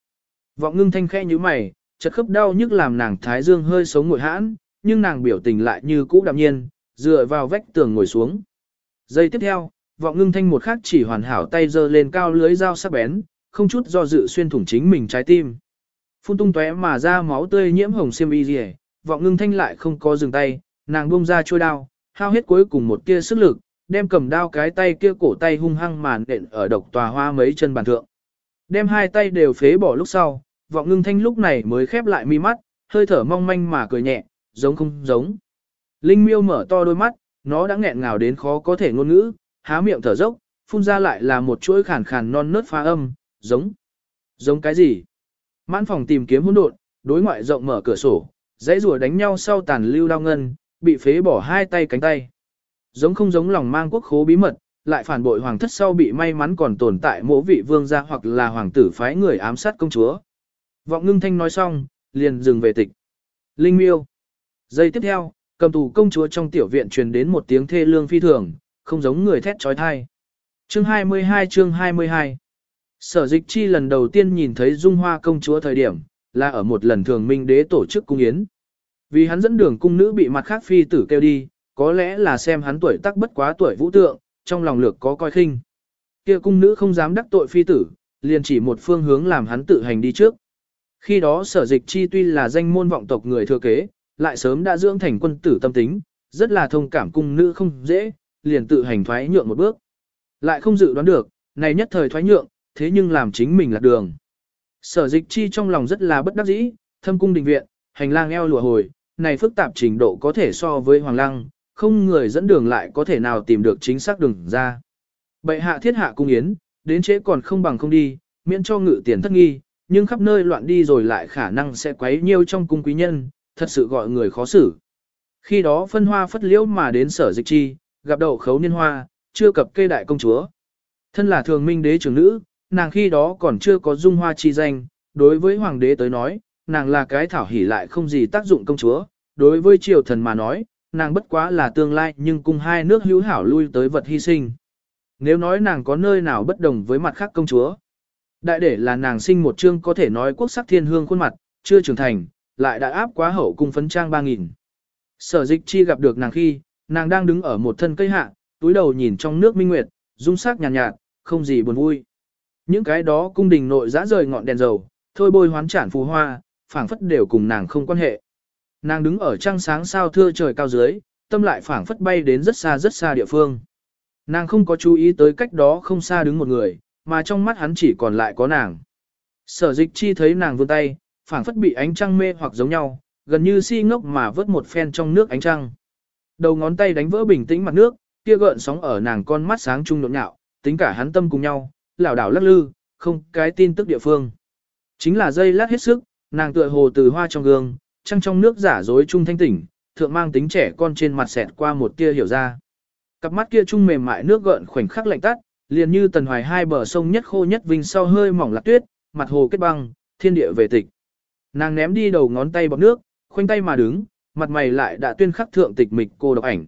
Vọng ngưng thanh khẽ như mày, chật khớp đau nhức làm nàng thái dương hơi sống ngồi hãn, nhưng nàng biểu tình lại như cũ đạm nhiên, dựa vào vách tường ngồi xuống. Giây tiếp theo, vọng ngưng thanh một khắc chỉ hoàn hảo tay giơ lên cao lưới dao sắc bén, không chút do dự xuyên thủng chính mình trái tim. Phun tung tóe mà ra máu tươi nhiễm hồng xiêm y rìa, vọng ngưng thanh lại không có dừng tay, nàng buông ra trôi đao, hao hết cuối cùng một tia sức lực, đem cầm đao cái tay kia cổ tay hung hăng màn đện ở độc tòa hoa mấy chân bàn thượng. Đem hai tay đều phế bỏ lúc sau, vọng ngưng thanh lúc này mới khép lại mi mắt, hơi thở mong manh mà cười nhẹ, giống không giống. Linh miêu mở to đôi mắt, nó đã nghẹn ngào đến khó có thể ngôn ngữ, há miệng thở dốc, phun ra lại là một chuỗi khàn khàn non nớt phá âm, giống. Giống cái gì? Mãn phòng tìm kiếm hỗn độn, đối ngoại rộng mở cửa sổ, dãy rùa đánh nhau sau tàn lưu đau ngân, bị phế bỏ hai tay cánh tay. Giống không giống lòng mang quốc khố bí mật, lại phản bội hoàng thất sau bị may mắn còn tồn tại mỗ vị vương gia hoặc là hoàng tử phái người ám sát công chúa. Vọng ngưng thanh nói xong, liền dừng về tịch. Linh miêu. Giây tiếp theo, cầm tù công chúa trong tiểu viện truyền đến một tiếng thê lương phi thường, không giống người thét trói thai. Chương 22 chương 22 Sở dịch chi lần đầu tiên nhìn thấy Dung Hoa công chúa thời điểm, là ở một lần thường minh đế tổ chức cung yến. Vì hắn dẫn đường cung nữ bị mặt khác phi tử kêu đi, có lẽ là xem hắn tuổi tác bất quá tuổi vũ tượng, trong lòng lược có coi khinh. Kia cung nữ không dám đắc tội phi tử, liền chỉ một phương hướng làm hắn tự hành đi trước. Khi đó sở dịch chi tuy là danh môn vọng tộc người thừa kế, lại sớm đã dưỡng thành quân tử tâm tính, rất là thông cảm cung nữ không dễ, liền tự hành thoái nhượng một bước. Lại không dự đoán được, này nhất thời thoái nhượng, thế nhưng làm chính mình lạc đường. Sở dịch chi trong lòng rất là bất đắc dĩ, thâm cung đình viện, hành lang eo lùa hồi, này phức tạp trình độ có thể so với hoàng lăng, không người dẫn đường lại có thể nào tìm được chính xác đường ra. Bệ hạ thiết hạ cung yến, đến chế còn không bằng không đi, miễn cho ngự tiền thất nghi, nhưng khắp nơi loạn đi rồi lại khả năng sẽ quấy nhiêu trong cung quý nhân, thật sự gọi người khó xử. Khi đó phân hoa phất liễu mà đến sở dịch chi, gặp đậu khấu niên hoa, chưa cập kê đại công chúa. Thân là thường minh đế trưởng nữ, nàng khi đó còn chưa có dung hoa chi danh, đối với hoàng đế tới nói, nàng là cái thảo hỉ lại không gì tác dụng công chúa, đối với triều thần mà nói, nàng bất quá là tương lai nhưng cùng hai nước hữu hảo lui tới vật hy sinh. Nếu nói nàng có nơi nào bất đồng với mặt khác công chúa, đại để là nàng sinh một chương có thể nói quốc sắc thiên hương khuôn mặt, chưa trưởng thành, lại đã áp quá hậu cung phấn trang 3.000. Sở dịch chi gặp được nàng khi, nàng đang đứng ở một thân cây hạ, túi đầu nhìn trong nước minh nguyệt, dung sắc nhàn nhạt, nhạt, không gì buồn vui. Những cái đó cung đình nội dã rời ngọn đèn dầu, thôi bôi hoán trản phù hoa, phảng phất đều cùng nàng không quan hệ. Nàng đứng ở trăng sáng sao thưa trời cao dưới, tâm lại phảng phất bay đến rất xa rất xa địa phương. Nàng không có chú ý tới cách đó không xa đứng một người, mà trong mắt hắn chỉ còn lại có nàng. Sở dịch chi thấy nàng vươn tay, phảng phất bị ánh trăng mê hoặc giống nhau, gần như si ngốc mà vớt một phen trong nước ánh trăng. Đầu ngón tay đánh vỡ bình tĩnh mặt nước, kia gợn sóng ở nàng con mắt sáng trung nhộn nhạo, tính cả hắn tâm cùng nhau, lảo đảo lắc lư, không cái tin tức địa phương. Chính là dây lát hết sức, nàng tựa hồ từ hoa trong gương, trăng trong nước giả dối trung thanh tỉnh, thượng mang tính trẻ con trên mặt xẹt qua một tia hiểu ra. Cặp mắt kia trung mềm mại nước gợn khoảnh khắc lạnh tắt, liền như tần hoài hai bờ sông nhất khô nhất vinh sau hơi mỏng lạc tuyết, mặt hồ kết băng, thiên địa về tịch. Nàng ném đi đầu ngón tay bọc nước, khoanh tay mà đứng, mặt mày lại đã tuyên khắc thượng tịch mịch cô độc ảnh.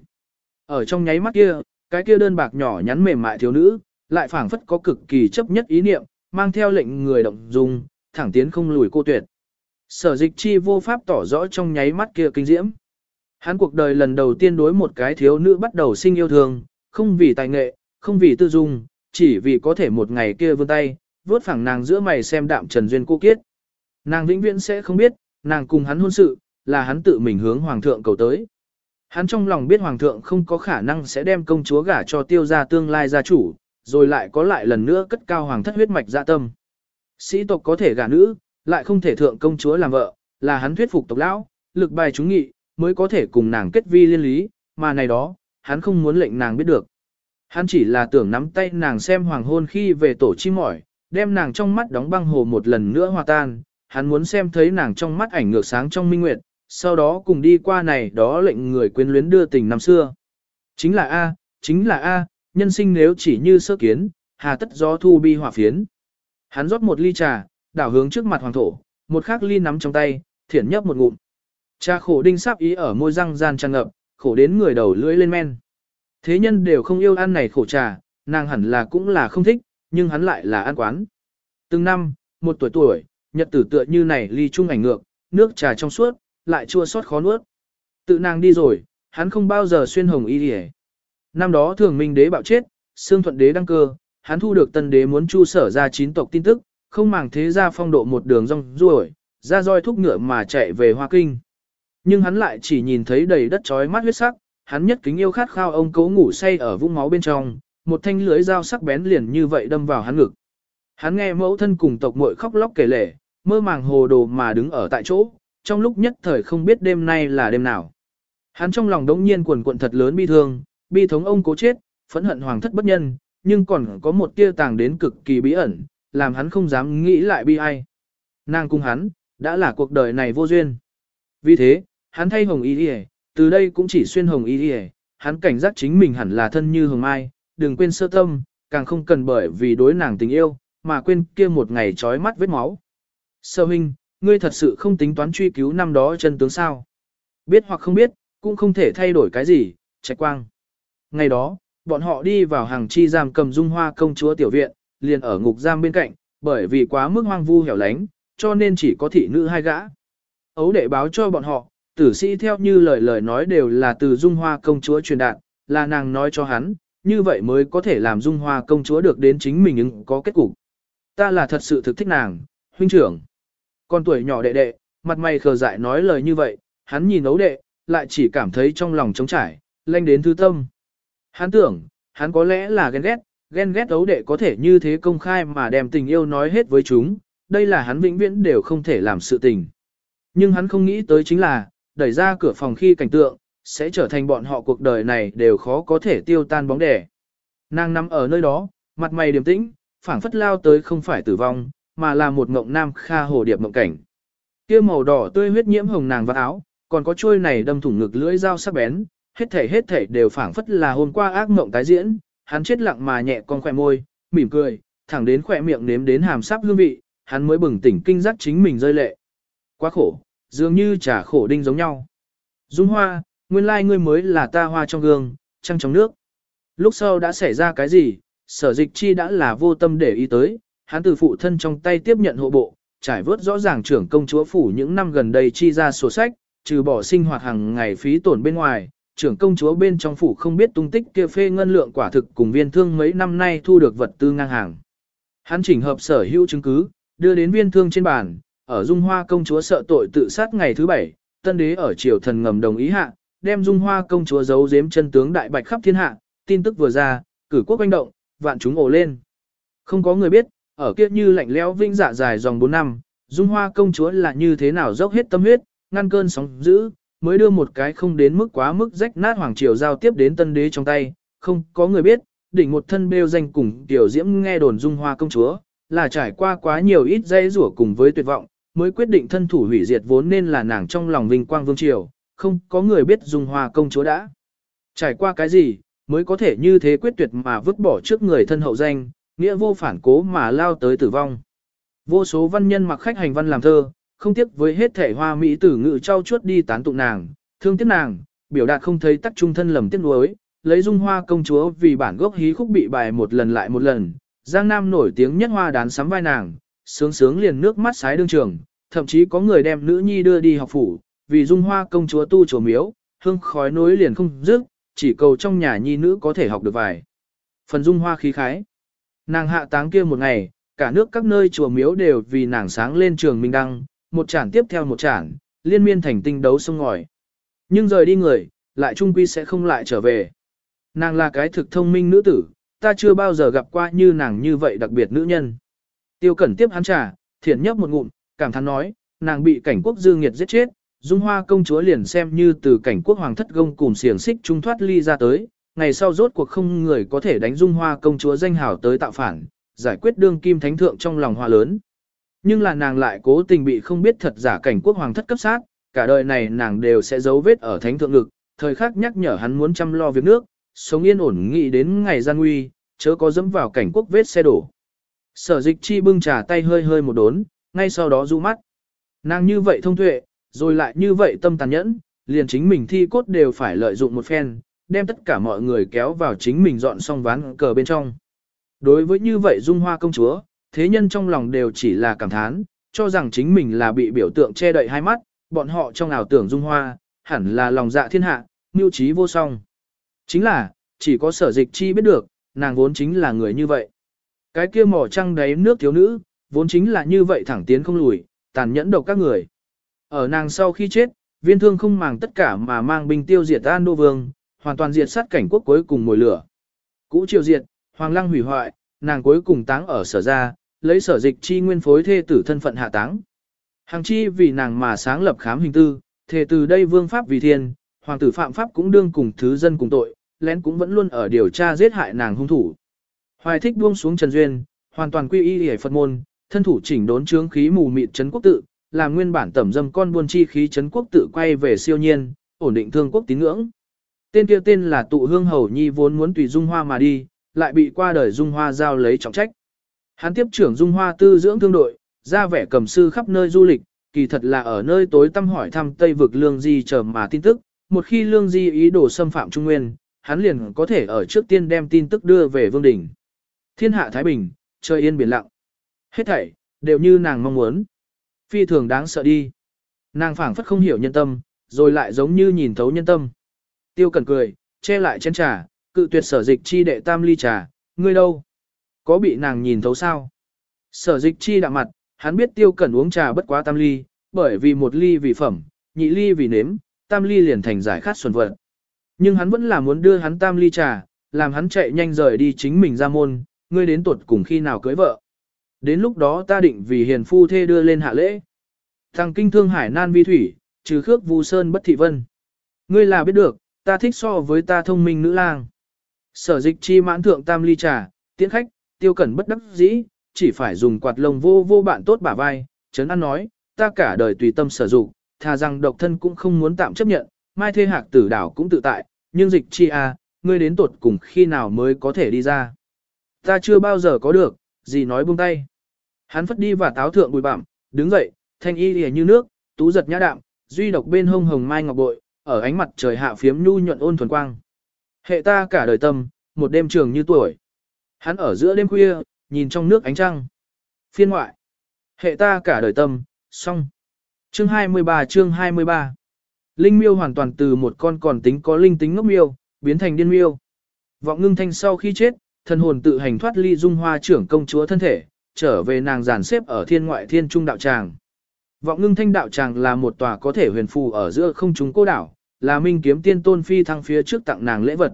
Ở trong nháy mắt kia, cái kia đơn bạc nhỏ nhắn mềm mại thiếu nữ, lại phảng phất có cực kỳ chấp nhất ý niệm, mang theo lệnh người động dung, thẳng tiến không lùi cô tuyệt. Sở dịch chi vô pháp tỏ rõ trong nháy mắt kia kinh diễm. Hắn cuộc đời lần đầu tiên đối một cái thiếu nữ bắt đầu sinh yêu thương, không vì tài nghệ, không vì tư dung, chỉ vì có thể một ngày kia vươn tay, vớt phẳng nàng giữa mày xem đạm trần duyên cô kiết. Nàng vĩnh viễn sẽ không biết, nàng cùng hắn hôn sự, là hắn tự mình hướng hoàng thượng cầu tới. Hắn trong lòng biết hoàng thượng không có khả năng sẽ đem công chúa gả cho tiêu gia tương lai gia chủ, rồi lại có lại lần nữa cất cao hoàng thất huyết mạch dạ tâm. Sĩ tộc có thể gả nữ, lại không thể thượng công chúa làm vợ, là hắn thuyết phục tộc lão, lực bài chúng nghị, mới có thể cùng nàng kết vi liên lý, mà này đó, hắn không muốn lệnh nàng biết được. Hắn chỉ là tưởng nắm tay nàng xem hoàng hôn khi về tổ chim mỏi, đem nàng trong mắt đóng băng hồ một lần nữa hòa tan, hắn muốn xem thấy nàng trong mắt ảnh ngược sáng trong minh nguyệt, sau đó cùng đi qua này đó lệnh người quyến luyến đưa tình năm xưa. Chính là A, chính là A, nhân sinh nếu chỉ như sơ kiến, hà tất gió thu bi hỏa phiến. Hắn rót một ly trà, đảo hướng trước mặt hoàng thổ, một khác ly nắm trong tay, thiển nhấp một ngụm. Trà khổ đinh sáp ý ở môi răng gian tràn ngập, khổ đến người đầu lưỡi lên men. Thế nhân đều không yêu ăn này khổ trà, nàng hẳn là cũng là không thích, nhưng hắn lại là ăn quán. Từng năm, một tuổi tuổi, nhật tử tựa như này ly chung ảnh ngược, nước trà trong suốt, lại chua xót khó nuốt. Tự nàng đi rồi, hắn không bao giờ xuyên hồng y đi Năm đó thường minh đế bạo chết, xương thuận đế đăng cơ, hắn thu được tân đế muốn chu sở ra chín tộc tin tức, không màng thế ra phong độ một đường rong ruổi, ra roi thúc ngựa mà chạy về Hoa Kinh. Nhưng hắn lại chỉ nhìn thấy đầy đất trói mắt huyết sắc, hắn nhất kính yêu khát khao ông cố ngủ say ở vũng máu bên trong, một thanh lưới dao sắc bén liền như vậy đâm vào hắn ngực. Hắn nghe mẫu thân cùng tộc muội khóc lóc kể lể, mơ màng hồ đồ mà đứng ở tại chỗ, trong lúc nhất thời không biết đêm nay là đêm nào. Hắn trong lòng đống nhiên cuồn cuộn thật lớn bi thương, bi thống ông cố chết, phẫn hận hoàng thất bất nhân, nhưng còn có một tia tàng đến cực kỳ bí ẩn, làm hắn không dám nghĩ lại bi ai. Nàng cung hắn, đã là cuộc đời này vô duyên. Vì thế, hắn thay hồng y đi từ đây cũng chỉ xuyên hồng y đi hắn cảnh giác chính mình hẳn là thân như hồng mai, đừng quên sơ tâm, càng không cần bởi vì đối nàng tình yêu, mà quên kia một ngày trói mắt vết máu. Sơ huynh, ngươi thật sự không tính toán truy cứu năm đó chân tướng sao. Biết hoặc không biết, cũng không thể thay đổi cái gì, trạch quang. Ngày đó, bọn họ đi vào hàng chi giam cầm dung hoa công chúa tiểu viện, liền ở ngục giam bên cạnh, bởi vì quá mức hoang vu hẻo lánh, cho nên chỉ có thị nữ hai gã. Ấu đệ báo cho bọn họ, tử sĩ theo như lời lời nói đều là từ dung hoa công chúa truyền đạt, là nàng nói cho hắn, như vậy mới có thể làm dung hoa công chúa được đến chính mình ứng có kết cục. Ta là thật sự thực thích nàng, huynh trưởng. Con tuổi nhỏ đệ đệ, mặt mày khờ dại nói lời như vậy, hắn nhìn ấu đệ, lại chỉ cảm thấy trong lòng trống trải, lanh đến thư tâm. Hắn tưởng, hắn có lẽ là ghen ghét, ghen ghét ấu đệ có thể như thế công khai mà đem tình yêu nói hết với chúng, đây là hắn vĩnh viễn đều không thể làm sự tình. Nhưng hắn không nghĩ tới chính là, đẩy ra cửa phòng khi cảnh tượng, sẽ trở thành bọn họ cuộc đời này đều khó có thể tiêu tan bóng đẻ. Nàng nằm ở nơi đó, mặt mày điềm tĩnh, phảng phất lao tới không phải tử vong, mà là một ngộng nam kha hồ điệp mộng cảnh. Kia màu đỏ tươi huyết nhiễm hồng nàng và áo, còn có chuôi này đâm thủng ngực lưỡi dao sắc bén, hết thể hết thể đều phảng phất là hôm qua ác mộng tái diễn, hắn chết lặng mà nhẹ con khỏe môi, mỉm cười, thẳng đến khỏe miệng nếm đến hàm sáp hương vị, hắn mới bừng tỉnh kinh giác chính mình rơi lệ. Quá khổ, dường như trả khổ đinh giống nhau. Dung hoa, nguyên lai ngươi mới là ta hoa trong gương, trăng trong nước. Lúc sau đã xảy ra cái gì, sở dịch chi đã là vô tâm để ý tới, hắn từ phụ thân trong tay tiếp nhận hộ bộ, trải vớt rõ ràng trưởng công chúa phủ những năm gần đây chi ra sổ sách, trừ bỏ sinh hoạt hàng ngày phí tổn bên ngoài, trưởng công chúa bên trong phủ không biết tung tích kia phê ngân lượng quả thực cùng viên thương mấy năm nay thu được vật tư ngang hàng. Hắn chỉnh hợp sở hữu chứng cứ, đưa đến viên thương trên bàn, ở Dung Hoa công chúa sợ tội tự sát ngày thứ bảy, tân đế ở triều thần ngầm đồng ý hạ, đem Dung Hoa công chúa giấu giếm chân tướng đại bạch khắp thiên hạ, tin tức vừa ra, cử quốc quanh động, vạn chúng ồ lên. Không có người biết, ở kia như lạnh lẽo vinh dạ dài dòng 4 năm, Dung Hoa công chúa là như thế nào dốc hết tâm huyết, ngăn cơn sóng dữ, mới đưa một cái không đến mức quá mức rách nát hoàng triều giao tiếp đến tân đế trong tay, không có người biết, đỉnh một thân bêu danh cùng tiểu diễm nghe đồn Dung Hoa công chúa, là trải qua quá nhiều ít dây rủa cùng với tuyệt vọng, mới quyết định thân thủ hủy diệt vốn nên là nàng trong lòng vinh quang vương triều, không có người biết Dung Hoa công chúa đã. Trải qua cái gì, mới có thể như thế quyết tuyệt mà vứt bỏ trước người thân hậu danh, nghĩa vô phản cố mà lao tới tử vong. Vô số văn nhân mặc khách hành văn làm thơ, không tiếc với hết thể hoa mỹ tử ngự trao chuốt đi tán tụng nàng, thương tiếc nàng, biểu đạt không thấy tắc trung thân lầm tiếc nuối, lấy dung hoa công chúa vì bản gốc hí khúc bị bài một lần lại một lần, Giang Nam nổi tiếng nhất hoa đán sắm vai nàng, sướng sướng liền nước mắt sái đương trường, thậm chí có người đem nữ nhi đưa đi học phủ, vì dung hoa công chúa tu chùa miếu, hương khói nối liền không dứt, chỉ cầu trong nhà nhi nữ có thể học được vài. Phần dung hoa khí khái. Nàng hạ táng kia một ngày, cả nước các nơi chùa miếu đều vì nàng sáng lên trường minh đăng, một chản tiếp theo một chản, liên miên thành tinh đấu sông ngòi. Nhưng rời đi người, lại trung quy sẽ không lại trở về. Nàng là cái thực thông minh nữ tử, ta chưa bao giờ gặp qua như nàng như vậy đặc biệt nữ nhân. Tiêu cẩn tiếp hắn trà, thiện nhấp một ngụm, cảm thán nói, nàng bị cảnh quốc dư nghiệt giết chết, Dung Hoa công chúa liền xem như từ cảnh quốc hoàng thất gông cùng xiềng xích trung thoát ly ra tới, ngày sau rốt cuộc không người có thể đánh Dung Hoa công chúa danh hào tới tạo phản, giải quyết đương kim thánh thượng trong lòng hoa lớn. Nhưng là nàng lại cố tình bị không biết thật giả cảnh quốc hoàng thất cấp sát, cả đời này nàng đều sẽ giấu vết ở thánh thượng lực, thời khắc nhắc nhở hắn muốn chăm lo việc nước, sống yên ổn nghĩ đến ngày gian nguy, chớ có dẫm vào cảnh quốc vết xe đổ. Sở dịch chi bưng trà tay hơi hơi một đốn, ngay sau đó du mắt. Nàng như vậy thông tuệ, rồi lại như vậy tâm tàn nhẫn, liền chính mình thi cốt đều phải lợi dụng một phen, đem tất cả mọi người kéo vào chính mình dọn xong ván cờ bên trong. Đối với như vậy dung hoa công chúa, thế nhân trong lòng đều chỉ là cảm thán, cho rằng chính mình là bị biểu tượng che đậy hai mắt, bọn họ trong ảo tưởng dung hoa, hẳn là lòng dạ thiên hạ, mưu trí vô song. Chính là, chỉ có sở dịch chi biết được, nàng vốn chính là người như vậy. Cái kia mỏ trăng đáy nước thiếu nữ, vốn chính là như vậy thẳng tiến không lùi, tàn nhẫn độc các người. Ở nàng sau khi chết, viên thương không màng tất cả mà mang binh tiêu diệt An Đô Vương, hoàn toàn diệt sát cảnh quốc cuối cùng mồi lửa. Cũ triều diệt, hoàng lăng hủy hoại, nàng cuối cùng táng ở sở gia, lấy sở dịch chi nguyên phối thê tử thân phận hạ táng. Hàng chi vì nàng mà sáng lập khám hình tư, thề từ đây vương pháp vì thiên, hoàng tử phạm pháp cũng đương cùng thứ dân cùng tội, lén cũng vẫn luôn ở điều tra giết hại nàng hung thủ. Hoài thích buông xuống Trần Duyên, hoàn toàn quy y hề Phật môn, thân thủ chỉnh đốn chướng khí mù mịt trấn quốc tự, làm nguyên bản tẩm dâm con buôn chi khí trấn quốc tự quay về siêu nhiên, ổn định thương quốc tín ngưỡng. Tên kia tên là tụ hương hầu nhi vốn muốn tùy dung hoa mà đi, lại bị qua đời dung hoa giao lấy trọng trách. Hắn tiếp trưởng dung hoa tư dưỡng thương đội, ra vẻ cầm sư khắp nơi du lịch, kỳ thật là ở nơi tối tăm hỏi thăm Tây vực Lương Di chờ mà tin tức, một khi Lương Di ý đồ xâm phạm Trung Nguyên, hắn liền có thể ở trước tiên đem tin tức đưa về Vương Đình. Thiên hạ Thái Bình, trời yên biển lặng. Hết thảy, đều như nàng mong muốn. Phi thường đáng sợ đi. Nàng phảng phất không hiểu nhân tâm, rồi lại giống như nhìn thấu nhân tâm. Tiêu Cẩn cười, che lại chén trà, cự tuyệt sở dịch chi đệ tam ly trà, ngươi đâu? Có bị nàng nhìn thấu sao? Sở dịch chi đạm mặt, hắn biết tiêu cẩn uống trà bất quá tam ly, bởi vì một ly vì phẩm, nhị ly vì nếm, tam ly liền thành giải khát xuân vật. Nhưng hắn vẫn là muốn đưa hắn tam ly trà, làm hắn chạy nhanh rời đi chính mình ra môn, ngươi đến tuột cùng khi nào cưới vợ. Đến lúc đó ta định vì hiền phu thê đưa lên hạ lễ. Thằng kinh thương hải nan vi thủy, trừ khước vu sơn bất thị vân. Ngươi là biết được, ta thích so với ta thông minh nữ lang. Sở dịch chi mãn thượng tam ly trà, tiễn khách, tiêu cẩn bất đắc dĩ, chỉ phải dùng quạt lông vô vô bạn tốt bả vai, chấn an nói, ta cả đời tùy tâm sở dụng, thà rằng độc thân cũng không muốn tạm chấp nhận, mai thê hạc tử đảo cũng tự tại, nhưng dịch chi a, ngươi đến tuột cùng khi nào mới có thể đi ra. Ta chưa bao giờ có được, gì nói buông tay. Hắn phất đi và táo thượng bùi bặm, đứng dậy, thanh y lìa như nước, tú giật nhã đạm, duy độc bên hông hồng mai ngọc bội, ở ánh mặt trời hạ phiếm nhu nhuận ôn thuần quang. Hệ ta cả đời tâm, một đêm trường như tuổi. Hắn ở giữa đêm khuya, nhìn trong nước ánh trăng. Phiên ngoại. Hệ ta cả đời tâm, xong. Chương 23 chương 23 Linh miêu hoàn toàn từ một con còn tính có linh tính ngốc miêu, biến thành điên miêu. Vọng ngưng thanh sau khi chết, thần hồn tự hành thoát ly dung hoa trưởng công chúa thân thể, trở về nàng giàn xếp ở thiên ngoại thiên trung đạo tràng. Vọng ngưng thanh đạo tràng là một tòa có thể huyền phù ở giữa không trung cô đảo, là minh kiếm tiên tôn phi thăng phía trước tặng nàng lễ vật.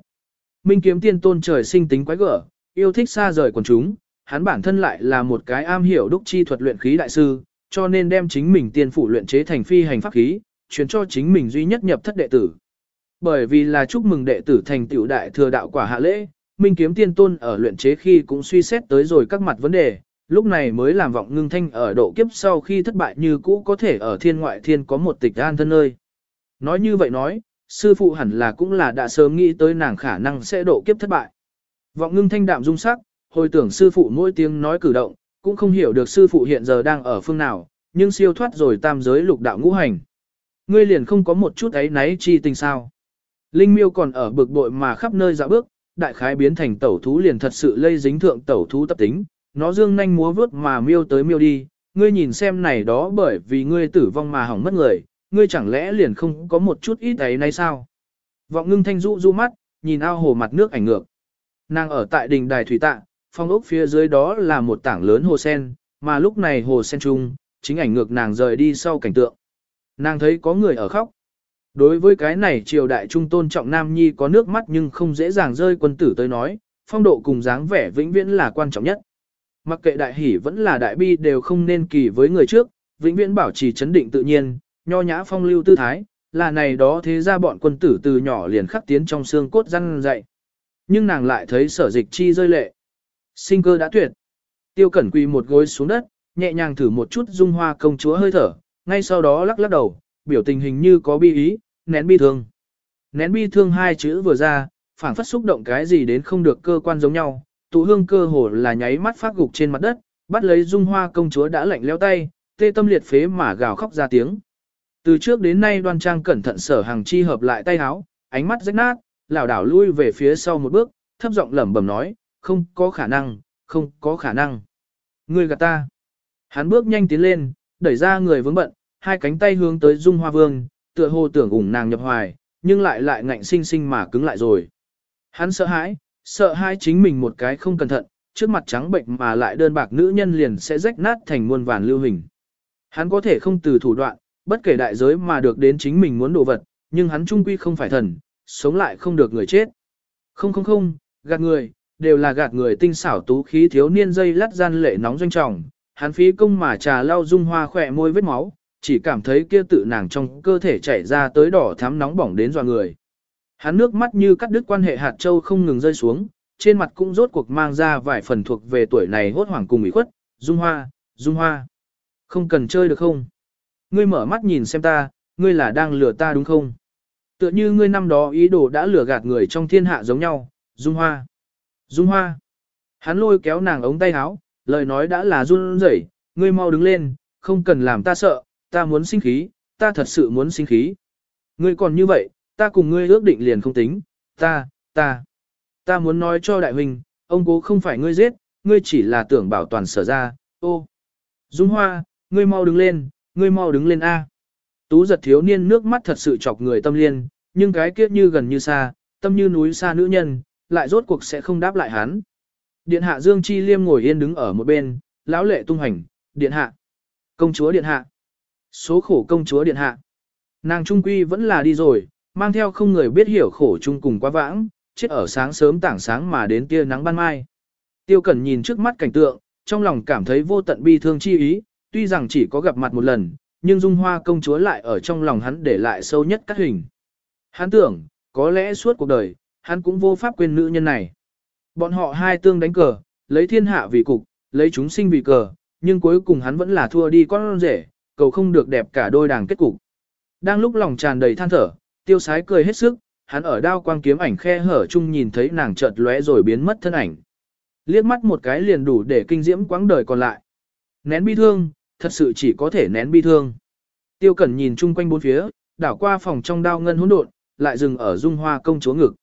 Minh kiếm tiên tôn trời sinh tính quái gở, yêu thích xa rời quần chúng, hắn bản thân lại là một cái am hiểu đúc chi thuật luyện khí đại sư, cho nên đem chính mình tiên phủ luyện chế thành phi hành pháp khí, chuyển cho chính mình duy nhất nhập thất đệ tử. Bởi vì là chúc mừng đệ tử thành tiểu đại thừa đạo quả hạ lễ, Minh kiếm tiên tôn ở luyện chế khi cũng suy xét tới rồi các mặt vấn đề, lúc này mới làm vọng ngưng thanh ở độ kiếp sau khi thất bại như cũ có thể ở thiên ngoại thiên có một tịch an thân nơi. Nói như vậy nói, sư phụ hẳn là cũng là đã sớm nghĩ tới nàng khả năng sẽ độ kiếp thất bại. Vọng ngưng thanh đạm dung sắc, hồi tưởng sư phụ mỗi tiếng nói cử động, cũng không hiểu được sư phụ hiện giờ đang ở phương nào, nhưng siêu thoát rồi tam giới lục đạo ngũ hành. Ngươi liền không có một chút ấy náy chi tình sao. Linh miêu còn ở bực bội mà khắp nơi dạo bước, đại khái biến thành tẩu thú liền thật sự lây dính thượng tẩu thú tập tính, nó dương nhanh múa vớt mà miêu tới miêu đi, ngươi nhìn xem này đó bởi vì ngươi tử vong mà hỏng mất người, ngươi chẳng lẽ liền không có một chút ít ấy nay sao? Vọng ngưng thanh rũ rũ mắt, nhìn ao hồ mặt nước ảnh ngược. Nàng ở tại đình đài thủy tạ, phong ốc phía dưới đó là một tảng lớn hồ sen, mà lúc này hồ sen trung, chính ảnh ngược nàng rời đi sau cảnh tượng. Nàng thấy có người ở khóc. Đối với cái này triều đại trung tôn trọng nam nhi có nước mắt nhưng không dễ dàng rơi quân tử tới nói, phong độ cùng dáng vẻ vĩnh viễn là quan trọng nhất. Mặc kệ đại hỷ vẫn là đại bi đều không nên kỳ với người trước, vĩnh viễn bảo trì chấn định tự nhiên, nho nhã phong lưu tư thái, là này đó thế ra bọn quân tử từ nhỏ liền khắc tiến trong xương cốt răng dạy. Nhưng nàng lại thấy sở dịch chi rơi lệ. Sinh cơ đã tuyệt. Tiêu cẩn quỳ một gối xuống đất, nhẹ nhàng thử một chút dung hoa công chúa hơi thở, ngay sau đó lắc lắc đầu, biểu tình hình như có bi ý, nén bi thương. Nén bi thương hai chữ vừa ra, phảng phất xúc động cái gì đến không được cơ quan giống nhau, tụ hương cơ hồ là nháy mắt phát gục trên mặt đất, bắt lấy dung hoa công chúa đã lạnh leo tay, tê tâm liệt phế mà gào khóc ra tiếng. Từ trước đến nay đoan trang cẩn thận sở hàng chi hợp lại tay áo, ánh mắt rách nát, lảo đảo lui về phía sau một bước, thấp giọng lẩm bẩm nói, không có khả năng, không có khả năng. Người gạt ta. Hắn bước nhanh tiến lên, đẩy ra người vướng bận, hai cánh tay hướng tới Dung Hoa Vương, tựa hồ tưởng ủng nàng nhập hoài, nhưng lại lại ngạnh sinh sinh mà cứng lại rồi. Hắn sợ hãi, sợ hai chính mình một cái không cẩn thận, trước mặt trắng bệnh mà lại đơn bạc nữ nhân liền sẽ rách nát thành muôn vàn lưu hình. Hắn có thể không từ thủ đoạn, bất kể đại giới mà được đến chính mình muốn đồ vật, nhưng hắn trung quy không phải thần, sống lại không được người chết. Không không không, gạt người, đều là gạt người tinh xảo tú khí thiếu niên dây lắt gian lệ nóng doanh trọng, hắn phí công mà trà lau dung hoa khỏe môi vết máu, chỉ cảm thấy kia tự nàng trong cơ thể chảy ra tới đỏ thắm nóng bỏng đến dọa người. Hắn nước mắt như cắt đứt quan hệ hạt châu không ngừng rơi xuống, trên mặt cũng rốt cuộc mang ra vài phần thuộc về tuổi này hốt hoảng cùng ủy khuất, dung hoa, dung hoa. Không cần chơi được không? Ngươi mở mắt nhìn xem ta, ngươi là đang lừa ta đúng không? Tựa như ngươi năm đó ý đồ đã lừa gạt người trong thiên hạ giống nhau, dung hoa. Dung hoa. Hắn lôi kéo nàng ống tay áo, lời nói đã là run rẩy, ngươi mau đứng lên, không cần làm ta sợ, ta muốn sinh khí, ta thật sự muốn sinh khí. Ngươi còn như vậy, ta cùng ngươi ước định liền không tính, ta, ta, ta muốn nói cho đại huynh, ông cố không phải ngươi giết, ngươi chỉ là tưởng bảo toàn sở ra, ô. Dung hoa, ngươi mau đứng lên, ngươi mau đứng lên A. Tú giật thiếu niên nước mắt thật sự chọc người tâm liên, nhưng cái kiếp như gần như xa, tâm như núi xa nữ nhân, lại rốt cuộc sẽ không đáp lại hắn. Điện hạ Dương Chi Liêm ngồi yên đứng ở một bên, lão lệ tung hành, điện hạ. Công chúa điện hạ. Số khổ công chúa điện hạ. Nàng trung quy vẫn là đi rồi, mang theo không người biết hiểu khổ chung cùng quá vãng, chết ở sáng sớm tảng sáng mà đến tia nắng ban mai. Tiêu Cẩn nhìn trước mắt cảnh tượng, trong lòng cảm thấy vô tận bi thương chi ý, tuy rằng chỉ có gặp mặt một lần, nhưng Dung Hoa công chúa lại ở trong lòng hắn để lại sâu nhất các hình. Hắn tưởng, có lẽ suốt cuộc đời, hắn cũng vô pháp quên nữ nhân này. Bọn họ hai tương đánh cờ, lấy thiên hạ vì cục, lấy chúng sinh vì cờ, nhưng cuối cùng hắn vẫn là thua đi con rể, cầu không được đẹp cả đôi đảng kết cục. Đang lúc lòng tràn đầy than thở, tiêu sái cười hết sức, hắn ở đao quang kiếm ảnh khe hở chung nhìn thấy nàng chợt lóe rồi biến mất thân ảnh. Liếc mắt một cái liền đủ để kinh diễm quãng đời còn lại. Nén bi thương, thật sự chỉ có thể nén bi thương. Tiêu Cẩn nhìn chung quanh bốn phía, đảo qua phòng trong đao ngân hỗn độn, lại dừng ở dung hoa công chúa ngực.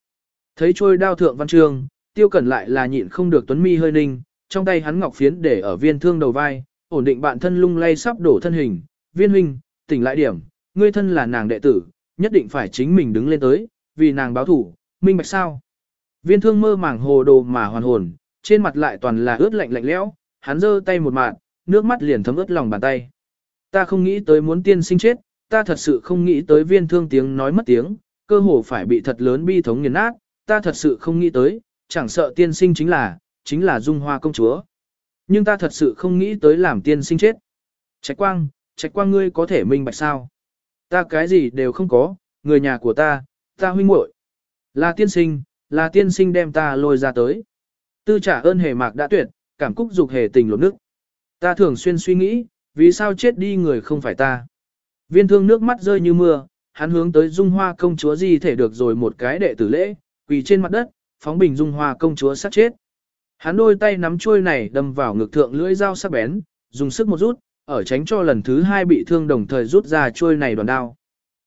Thấy trôi đao thượng văn trường, Tiêu Cẩn lại là nhịn không được tuấn mi hơi ninh, trong tay hắn ngọc phiến để ở viên thương đầu vai, ổn định bản thân lung lay sắp đổ thân hình, viên huynh, tỉnh lại điểm, ngươi thân là nàng đệ tử, nhất định phải chính mình đứng lên tới, vì nàng báo thủ, minh bạch sao. Viên thương mơ màng hồ đồ mà hoàn hồn, trên mặt lại toàn là ướt lạnh lạnh lẽo, hắn giơ tay một mạt, nước mắt liền thấm ướt lòng bàn tay. Ta không nghĩ tới muốn tiên sinh chết, ta thật sự không nghĩ tới viên thương tiếng nói mất tiếng, cơ hồ phải bị thật lớn bi thống nghiền nát, ta thật sự không nghĩ tới, chẳng sợ tiên sinh chính là, chính là dung hoa công chúa. Nhưng ta thật sự không nghĩ tới làm tiên sinh chết. Trạch quang, trạch quang ngươi có thể minh bạch sao? Ta cái gì đều không có, người nhà của ta, ta huynh muội Là tiên sinh, là tiên sinh đem ta lôi ra tới. Tư trả ơn hề mạc đã tuyệt, cảm cúc dục hề tình lột nước. Ta thường xuyên suy nghĩ, vì sao chết đi người không phải ta. Viên thương nước mắt rơi như mưa, hắn hướng tới dung hoa công chúa gì thể được rồi một cái đệ tử lễ, quỳ trên mặt đất, phóng bình dung hoa công chúa sát chết. Hắn đôi tay nắm chuôi này đâm vào ngực thượng lưỡi dao sắc bén, dùng sức một rút, ở tránh cho lần thứ hai bị thương đồng thời rút ra chuôi này đoàn đao.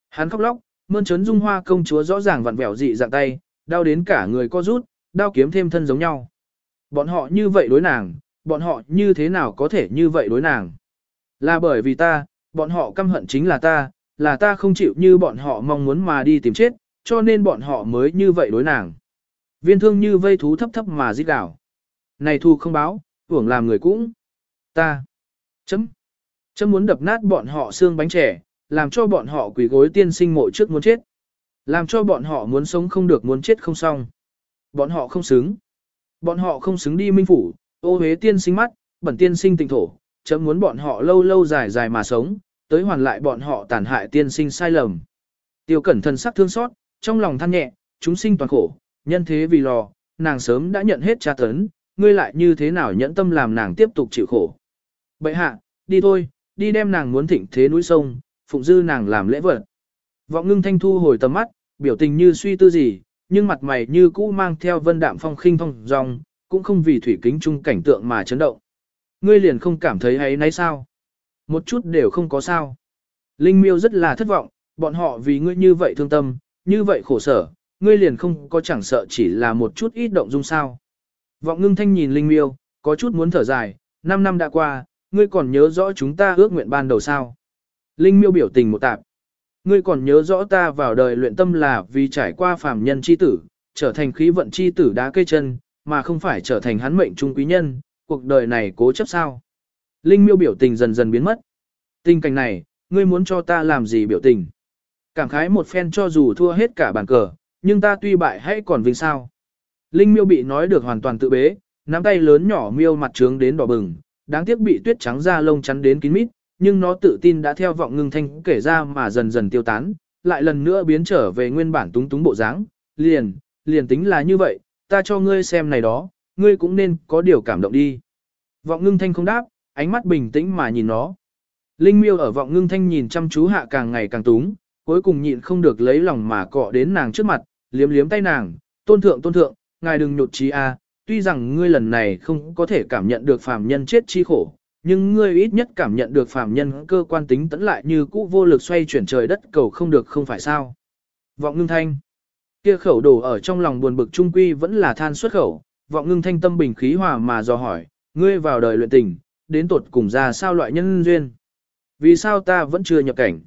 Hắn khóc lóc, mơn trớn dung hoa công chúa rõ ràng vặn vẹo dị dạng tay, đau đến cả người co rút, đao kiếm thêm thân giống nhau. Bọn họ như vậy đối nàng, bọn họ như thế nào có thể như vậy đối nàng. Là bởi vì ta, bọn họ căm hận chính là ta, là ta không chịu như bọn họ mong muốn mà đi tìm chết, cho nên bọn họ mới như vậy đối nàng. Viên thương như vây thú thấp thấp mà giết đảo. Này thu không báo, hưởng làm người cũng. Ta. Chấm. Chấm muốn đập nát bọn họ xương bánh trẻ, làm cho bọn họ quỷ gối tiên sinh mộ trước muốn chết. Làm cho bọn họ muốn sống không được muốn chết không xong. Bọn họ không xứng. Bọn họ không xứng đi minh phủ, ô hế tiên sinh mắt, bẩn tiên sinh tình thổ, chấm muốn bọn họ lâu lâu dài dài mà sống, tới hoàn lại bọn họ tàn hại tiên sinh sai lầm. Tiêu cẩn thần sắc thương xót, trong lòng than nhẹ, chúng sinh toàn khổ, nhân thế vì lò, nàng sớm đã nhận hết tra tấn, ngươi lại như thế nào nhẫn tâm làm nàng tiếp tục chịu khổ. Bậy hạ, đi thôi, đi đem nàng muốn thịnh thế núi sông, phụng dư nàng làm lễ vật. Vọng ngưng thanh thu hồi tầm mắt, biểu tình như suy tư gì, nhưng mặt mày như cũ mang theo vân đạm phong khinh phong dòng, cũng không vì thủy kính chung cảnh tượng mà chấn động. Ngươi liền không cảm thấy ấy nấy sao? Một chút đều không có sao. Linh miêu rất là thất vọng, bọn họ vì ngươi như vậy thương tâm, như vậy khổ sở, ngươi liền không có chẳng sợ chỉ là một chút ít động dung sao. Vọng ngưng thanh nhìn Linh miêu, có chút muốn thở dài, 5 năm đã qua, ngươi còn nhớ rõ chúng ta ước nguyện ban đầu sao. Linh miêu biểu tình một tạp. Ngươi còn nhớ rõ ta vào đời luyện tâm là vì trải qua phàm nhân chi tử, trở thành khí vận chi tử đá cây chân, mà không phải trở thành hắn mệnh trung quý nhân, cuộc đời này cố chấp sao. Linh miêu biểu tình dần dần biến mất. Tình cảnh này, ngươi muốn cho ta làm gì biểu tình? Cảm khái một phen cho dù thua hết cả bàn cờ, nhưng ta tuy bại hãy còn vinh sao. Linh miêu bị nói được hoàn toàn tự bế, nắm tay lớn nhỏ miêu mặt trướng đến đỏ bừng, đáng tiếc bị tuyết trắng da lông chắn đến kín mít, nhưng nó tự tin đã theo vọng ngưng thanh kể ra mà dần dần tiêu tán, lại lần nữa biến trở về nguyên bản túng túng bộ dáng, liền, liền tính là như vậy, ta cho ngươi xem này đó, ngươi cũng nên có điều cảm động đi. Vọng ngưng thanh không đáp, ánh mắt bình tĩnh mà nhìn nó. Linh miêu ở vọng ngưng thanh nhìn chăm chú hạ càng ngày càng túng, cuối cùng nhịn không được lấy lòng mà cọ đến nàng trước mặt, liếm liếm tay nàng, tôn thượng tôn thượng, ngài đừng nhột trí a, à, tuy rằng ngươi lần này không có thể cảm nhận được phàm nhân chết chi khổ, nhưng ngươi ít nhất cảm nhận được phàm nhân cơ quan tính tẫn lại như cũ vô lực xoay chuyển trời đất cầu không được không phải sao. Vọng ngưng thanh. Kia khẩu đổ ở trong lòng buồn bực trung quy vẫn là than xuất khẩu, vọng ngưng thanh tâm bình khí hòa mà dò hỏi, ngươi vào đời luyện tình, đến tuột cùng ra sao loại nhân duyên. Vì sao ta vẫn chưa nhập cảnh?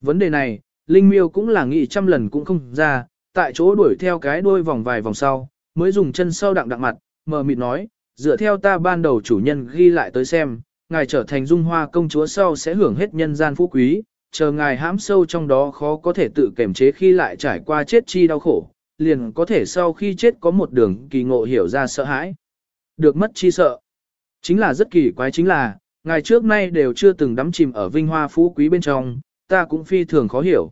Vấn đề này, Linh Miêu cũng là nghĩ trăm lần cũng không ra, tại chỗ đuổi theo cái đuôi vòng vài vòng sau, mới dùng chân sau đặng đặng mặt, mờ mịt nói, dựa theo ta ban đầu chủ nhân ghi lại tới xem, ngài trở thành dung hoa công chúa sau sẽ hưởng hết nhân gian phú quý, chờ ngài hãm sâu trong đó khó có thể tự kiểm chế khi lại trải qua chết chi đau khổ, liền có thể sau khi chết có một đường kỳ ngộ hiểu ra sợ hãi. Được mất chi sợ. Chính là rất kỳ quái chính là, ngài trước nay đều chưa từng đắm chìm ở vinh hoa phú quý bên trong, ta cũng phi thường khó hiểu.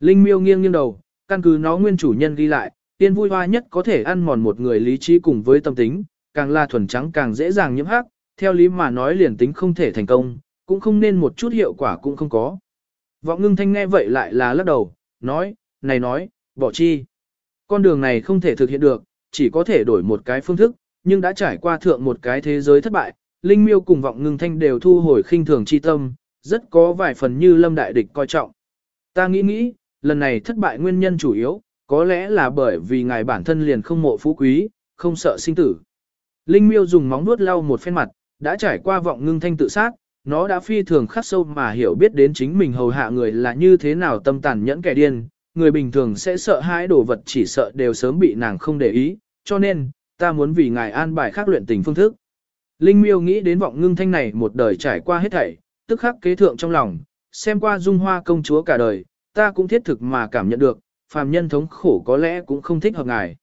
Linh miêu nghiêng nghiêng đầu, căn cứ nó nguyên chủ nhân ghi lại, tiên vui hoa nhất có thể ăn mòn một người lý trí cùng với tâm tính, càng là thuần trắng càng dễ dàng nhiễm hắc, theo lý mà nói liền tính không thể thành công, cũng không nên một chút hiệu quả cũng không có. Vọng ngưng thanh nghe vậy lại là lắc đầu, nói, này nói, bỏ chi. Con đường này không thể thực hiện được, chỉ có thể đổi một cái phương thức, nhưng đã trải qua thượng một cái thế giới thất bại, Linh Miêu cùng vọng ngưng thanh đều thu hồi khinh thường chi tâm, rất có vài phần như lâm đại địch coi trọng. Ta nghĩ nghĩ, lần này thất bại nguyên nhân chủ yếu, có lẽ là bởi vì ngài bản thân liền không mộ phú quý, không sợ sinh tử. Linh miêu dùng móng nuốt lau một phen mặt, đã trải qua vọng ngưng thanh tự sát, nó đã phi thường khắc sâu mà hiểu biết đến chính mình hầu hạ người là như thế nào tâm tàn nhẫn kẻ điên, người bình thường sẽ sợ hãi đồ vật chỉ sợ đều sớm bị nàng không để ý, cho nên, ta muốn vì ngài an bài khác luyện tình phương thức. Linh miêu nghĩ đến vọng ngưng thanh này một đời trải qua hết thảy, tức khắc kế thượng trong lòng, xem qua dung hoa công chúa cả đời, ta cũng thiết thực mà cảm nhận được, phàm nhân thống khổ có lẽ cũng không thích hợp ngài.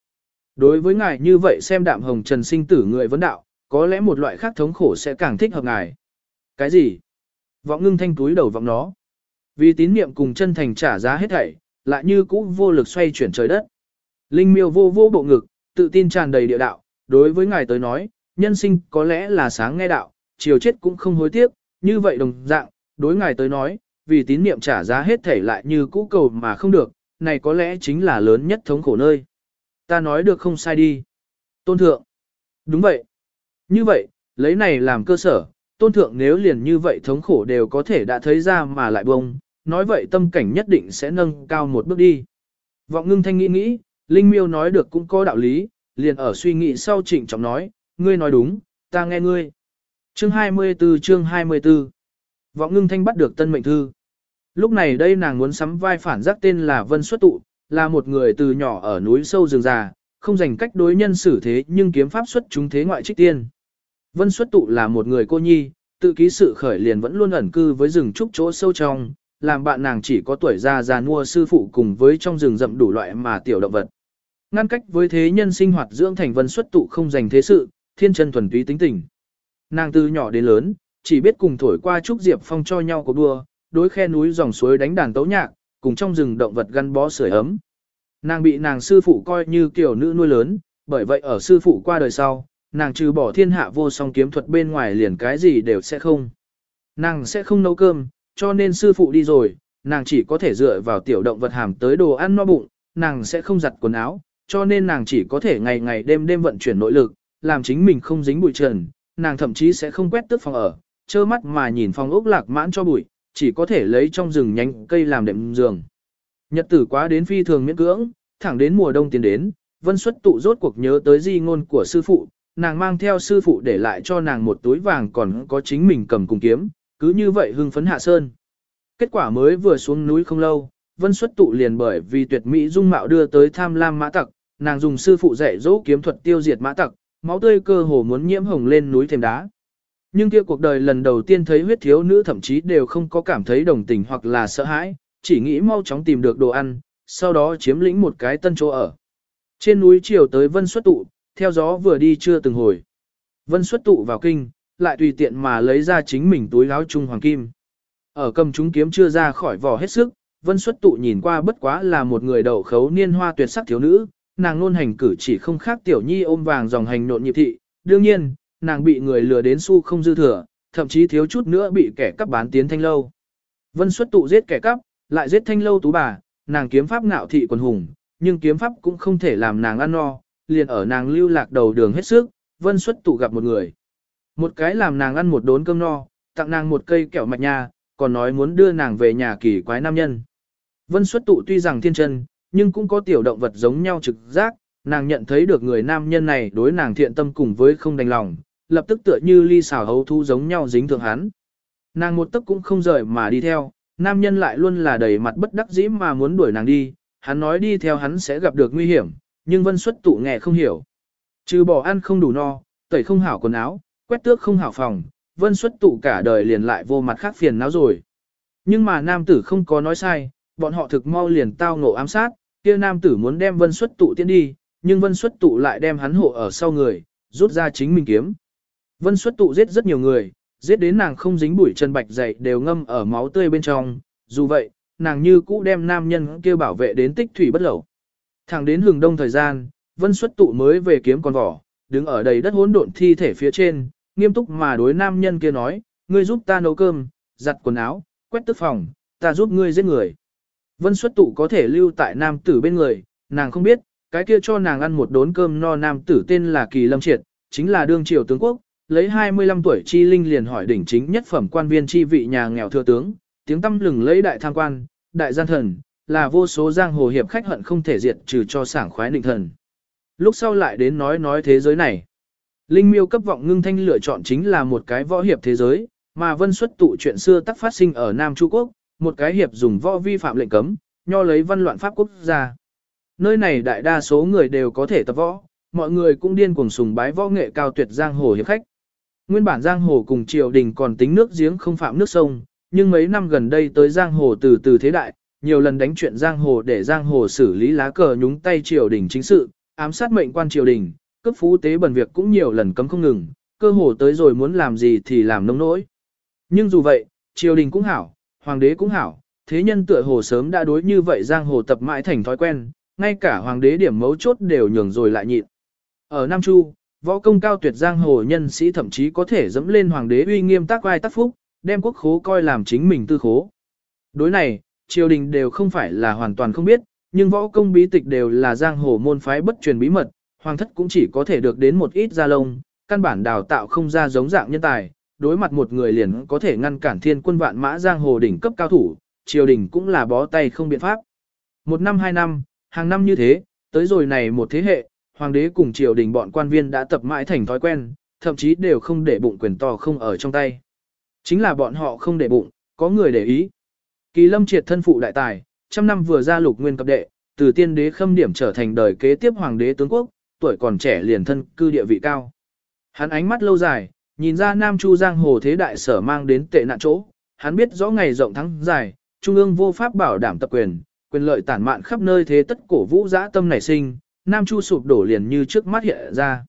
Đối với ngài như vậy xem đạm hồng trần sinh tử người vấn đạo, có lẽ một loại khác thống khổ sẽ càng thích hợp ngài. Cái gì? Vọng ngưng thanh túi đầu vọng nó. Vì tín niệm cùng chân thành trả giá hết thảy, lại như cũ vô lực xoay chuyển trời đất. Linh miêu vô vô bộ ngực, tự tin tràn đầy địa đạo, đối với ngài tới nói, nhân sinh có lẽ là sáng nghe đạo, chiều chết cũng không hối tiếc, như vậy đồng dạng, đối ngài tới nói, vì tín niệm trả giá hết thảy lại như cũ cầu mà không được, này có lẽ chính là lớn nhất thống khổ nơi. Ta nói được không sai đi. Tôn thượng. Đúng vậy. Như vậy, lấy này làm cơ sở, tôn thượng nếu liền như vậy thống khổ đều có thể đã thấy ra mà lại bông, nói vậy tâm cảnh nhất định sẽ nâng cao một bước đi. Vọng ngưng thanh nghĩ nghĩ, Linh miêu nói được cũng có đạo lý, liền ở suy nghĩ sau trịnh trọng nói, ngươi nói đúng, ta nghe ngươi. Chương 24 chương 24 Vọng ngưng thanh bắt được tân mệnh thư. Lúc này đây nàng muốn sắm vai phản giác tên là Vân Xuất Tụ, là một người từ nhỏ ở núi sâu rừng già, không dành cách đối nhân xử thế nhưng kiếm pháp xuất chúng thế ngoại trích tiên. Vân Xuất Tụ là một người cô nhi, tự ký sự khởi liền vẫn luôn ẩn cư với rừng trúc chỗ sâu trong, làm bạn nàng chỉ có tuổi già già mua sư phụ cùng với trong rừng rậm đủ loại mà tiểu động vật. Ngăn cách với thế nhân sinh hoạt dưỡng thành Vân Xuất Tụ không dành thế sự, thiên chân thuần túy tính tình. Nàng từ nhỏ đến lớn, chỉ biết cùng thổi qua trúc diệp phong cho nhau có đua, đối khe núi dòng suối đánh đàn tấu nhạc, cùng trong rừng động vật gắn bó sưởi ấm. Nàng bị nàng sư phụ coi như kiểu nữ nuôi lớn, bởi vậy ở sư phụ qua đời sau, nàng trừ bỏ thiên hạ vô song kiếm thuật bên ngoài liền cái gì đều sẽ không. Nàng sẽ không nấu cơm, cho nên sư phụ đi rồi, nàng chỉ có thể dựa vào tiểu động vật hàm tới đồ ăn no bụng, nàng sẽ không giặt quần áo, cho nên nàng chỉ có thể ngày ngày đêm đêm vận chuyển nội lực, làm chính mình không dính bụi trần, nàng thậm chí sẽ không quét tước phòng ở, trơ mắt mà nhìn phòng ốc lạc mãn cho bụi, chỉ có thể lấy trong rừng nhánh cây làm đệm giường. Nhật tử quá đến phi thường miễn cưỡng, thẳng đến mùa đông tiến đến, Vân Xuất tụ rốt cuộc nhớ tới di ngôn của sư phụ, nàng mang theo sư phụ để lại cho nàng một túi vàng còn có chính mình cầm cùng kiếm, cứ như vậy hưng phấn hạ sơn. Kết quả mới vừa xuống núi không lâu, Vân Xuất tụ liền bởi vì tuyệt mỹ dung mạo đưa tới tham lam mã tặc, nàng dùng sư phụ dạy dỗ kiếm thuật tiêu diệt mã tặc, máu tươi cơ hồ muốn nhiễm hồng lên núi thềm đá. Nhưng kia cuộc đời lần đầu tiên thấy huyết thiếu nữ thậm chí đều không có cảm thấy đồng tình hoặc là sợ hãi, chỉ nghĩ mau chóng tìm được đồ ăn, sau đó chiếm lĩnh một cái tân chỗ ở. Trên núi chiều tới Vân Xuất Tụ, theo gió vừa đi chưa từng hồi. Vân Xuất Tụ vào kinh, lại tùy tiện mà lấy ra chính mình túi láo trung hoàng kim. Ở cầm chúng kiếm chưa ra khỏi vỏ hết sức, Vân Xuất Tụ nhìn qua bất quá là một người đầu khấu niên hoa tuyệt sắc thiếu nữ, nàng luôn hành cử chỉ không khác tiểu nhi ôm vàng dòng hành nộn nhịp thị, đương nhiên, nàng bị người lừa đến xu không dư thừa, thậm chí thiếu chút nữa bị kẻ cắp bán tiến thanh lâu. Vân xuất tụ giết kẻ cắp, lại giết thanh lâu tú bà, nàng kiếm pháp ngạo thị quần hùng, nhưng kiếm pháp cũng không thể làm nàng ăn no, liền ở nàng lưu lạc đầu đường hết sức, vân xuất tụ gặp một người. Một cái làm nàng ăn một đốn cơm no, tặng nàng một cây kẹo mạch nha, còn nói muốn đưa nàng về nhà kỳ quái nam nhân. Vân xuất tụ tuy rằng thiên chân, nhưng cũng có tiểu động vật giống nhau trực giác, nàng nhận thấy được người nam nhân này đối nàng thiện tâm cùng với không đành lòng, lập tức tựa như ly xào hấu thu giống nhau dính thượng hắn. Nàng một tấc cũng không rời mà đi theo, nam nhân lại luôn là đầy mặt bất đắc dĩ mà muốn đuổi nàng đi, hắn nói đi theo hắn sẽ gặp được nguy hiểm, nhưng vân xuất tụ nghe không hiểu. Trừ bỏ ăn không đủ no, tẩy không hảo quần áo, quét tước không hảo phòng, vân xuất tụ cả đời liền lại vô mặt khác phiền não rồi. Nhưng mà nam tử không có nói sai, bọn họ thực mau liền tao ngộ ám sát, kia nam tử muốn đem vân xuất tụ tiến đi, nhưng vân xuất tụ lại đem hắn hộ ở sau người, rút ra chính mình kiếm. Vân xuất tụ giết rất nhiều người, giết đến nàng không dính bụi chân bạch dày đều ngâm ở máu tươi bên trong, dù vậy, nàng như cũ đem nam nhân kia bảo vệ đến tích thủy bất lẩu. Thẳng đến hừng đông thời gian, vân xuất tụ mới về kiếm con vỏ, đứng ở đầy đất hỗn độn thi thể phía trên, nghiêm túc mà đối nam nhân kia nói, ngươi giúp ta nấu cơm, giặt quần áo, quét tức phòng, ta giúp ngươi giết người. Vân xuất tụ có thể lưu tại nam tử bên người, nàng không biết, cái kia cho nàng ăn một đốn cơm no nam tử tên là Kỳ Lâm Triệt, chính là đương triều tướng quốc, lấy 25 tuổi chi linh liền hỏi đỉnh chính nhất phẩm quan viên chi vị nhà nghèo thừa tướng, tiếng tâm lừng lấy đại tham quan, đại gian thần, là vô số giang hồ hiệp khách hận không thể diệt trừ cho sảng khoái định thần. Lúc sau lại đến nói nói thế giới này. Linh miêu cấp vọng ngưng thanh lựa chọn chính là một cái võ hiệp thế giới, mà vân xuất tụ chuyện xưa tắc phát sinh ở Nam Trung Quốc, một cái hiệp dùng võ vi phạm lệnh cấm, nho lấy văn loạn pháp quốc gia. Nơi này đại đa số người đều có thể tập võ, mọi người cũng điên cuồng sùng bái võ nghệ cao tuyệt giang hồ hiệp khách. Nguyên bản giang hồ cùng triều đình còn tính nước giếng không phạm nước sông, nhưng mấy năm gần đây tới giang hồ từ từ thế đại, nhiều lần đánh chuyện giang hồ để giang hồ xử lý lá cờ nhúng tay triều đình chính sự, ám sát mệnh quan triều đình, cấp phú tế bẩn việc cũng nhiều lần cấm không ngừng, cơ hồ tới rồi muốn làm gì thì làm nông nỗi. Nhưng dù vậy, triều đình cũng hảo, hoàng đế cũng hảo, thế nhân tựa hồ sớm đã đối như vậy giang hồ tập mãi thành thói quen, ngay cả hoàng đế điểm mấu chốt đều nhường rồi lại nhịn. Ở Nam Chu, võ công cao tuyệt giang hồ nhân sĩ thậm chí có thể dẫm lên hoàng đế uy nghiêm tác vai tác phúc, đem quốc khố coi làm chính mình tư khố. Đối này, triều đình đều không phải là hoàn toàn không biết, nhưng võ công bí tịch đều là giang hồ môn phái bất truyền bí mật, hoàng thất cũng chỉ có thể được đến một ít gia lông, căn bản đào tạo không ra giống dạng nhân tài, đối mặt một người liền có thể ngăn cản thiên quân vạn mã giang hồ đỉnh cấp cao thủ, triều đình cũng là bó tay không biện pháp. Một năm hai năm, hàng năm như thế, tới rồi này một thế hệ, hoàng đế cùng triều đình bọn quan viên đã tập mãi thành thói quen, thậm chí đều không để bụng quyền to không ở trong tay. Chính là bọn họ không để bụng, có người để ý. Kỳ lâm triệt thân phụ đại tài, trăm năm vừa ra lục nguyên cấp đệ, từ tiên đế khâm điểm trở thành đời kế tiếp hoàng đế tướng quốc, tuổi còn trẻ liền thân cư địa vị cao. Hắn ánh mắt lâu dài, nhìn ra Nam Chu Giang Hồ thế đại sở mang đến tệ nạn chỗ, hắn biết rõ ngày rộng thắng dài, Trung ương vô pháp bảo đảm tập quyền, quyền lợi tản mạn khắp nơi thế tất cổ vũ dã tâm nảy sinh, Nam Chu sụp đổ liền như trước mắt hiện ra.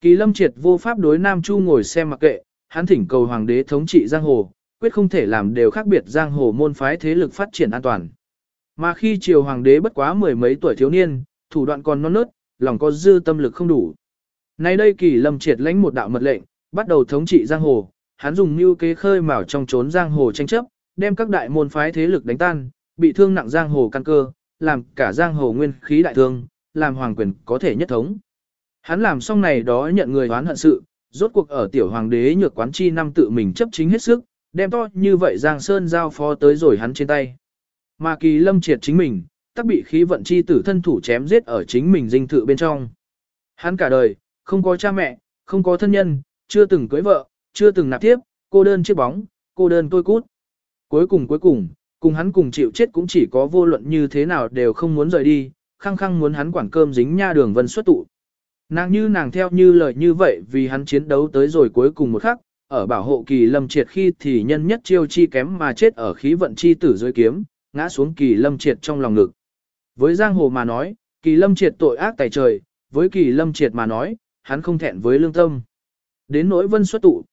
Kỳ lâm triệt vô pháp đối Nam Chu ngồi xem mặc kệ, hắn thỉnh cầu hoàng đế thống trị giang hồ, quyết không thể làm đều khác biệt giang hồ môn phái thế lực phát triển an toàn. Mà khi triều hoàng đế bất quá mười mấy tuổi thiếu niên, thủ đoạn còn non nớt, lòng có dư tâm lực không đủ. Nay đây kỳ lâm triệt lãnh một đạo mật lệnh, bắt đầu thống trị giang hồ, hắn dùng mưu kế khơi mào trong trốn giang hồ tranh chấp, đem các đại môn phái thế lực đánh tan, bị thương nặng giang hồ căn cơ, làm cả giang hồ nguyên khí đại thương, làm hoàng quyền có thể nhất thống. Hắn làm xong này đó nhận người oán hận sự, rốt cuộc ở tiểu hoàng đế nhược quán chi năm tự mình chấp chính hết sức, đem to như vậy Giang Sơn giao phó tới rồi hắn trên tay. Mà kỳ lâm triệt chính mình, tắc bị khí vận chi tử thân thủ chém giết ở chính mình dinh thự bên trong. Hắn cả đời, không có cha mẹ, không có thân nhân, chưa từng cưới vợ, chưa từng nạp tiếp, cô đơn chiếc bóng, cô đơn tôi cút. Cuối cùng cuối cùng, cùng hắn cùng chịu chết cũng chỉ có vô luận như thế nào đều không muốn rời đi, khăng khăng muốn hắn quản cơm dính nha đường vân xuất tụ. Nàng như nàng theo như lời như vậy vì hắn chiến đấu tới rồi cuối cùng một khắc, ở bảo hộ kỳ lâm triệt khi thì nhân nhất chiêu chi kém mà chết ở khí vận chi tử dưới kiếm, ngã xuống kỳ lâm triệt trong lòng ngực. Với giang hồ mà nói, kỳ lâm triệt tội ác tài trời, với kỳ lâm triệt mà nói, hắn không thẹn với lương tâm. Đến nỗi vân xuất tụ,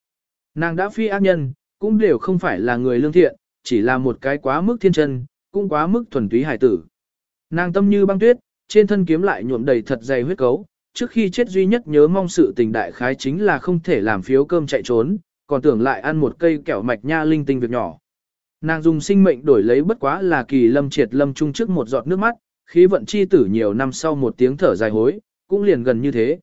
nàng đã phi ác nhân, cũng đều không phải là người lương thiện, chỉ là một cái quá mức thiên chân, cũng quá mức thuần túy hải tử. Nàng tâm như băng tuyết, trên thân kiếm lại nhuộm đầy thật dày huyết cấu, trước khi chết duy nhất nhớ mong sự tình đại khái chính là không thể làm phiếu cơm chạy trốn, còn tưởng lại ăn một cây kẹo mạch nha linh tinh việc nhỏ. Nàng dùng sinh mệnh đổi lấy bất quá là kỳ lâm triệt lâm trung trước một giọt nước mắt, khí vận chi tử nhiều năm sau một tiếng thở dài hối, cũng liền gần như thế.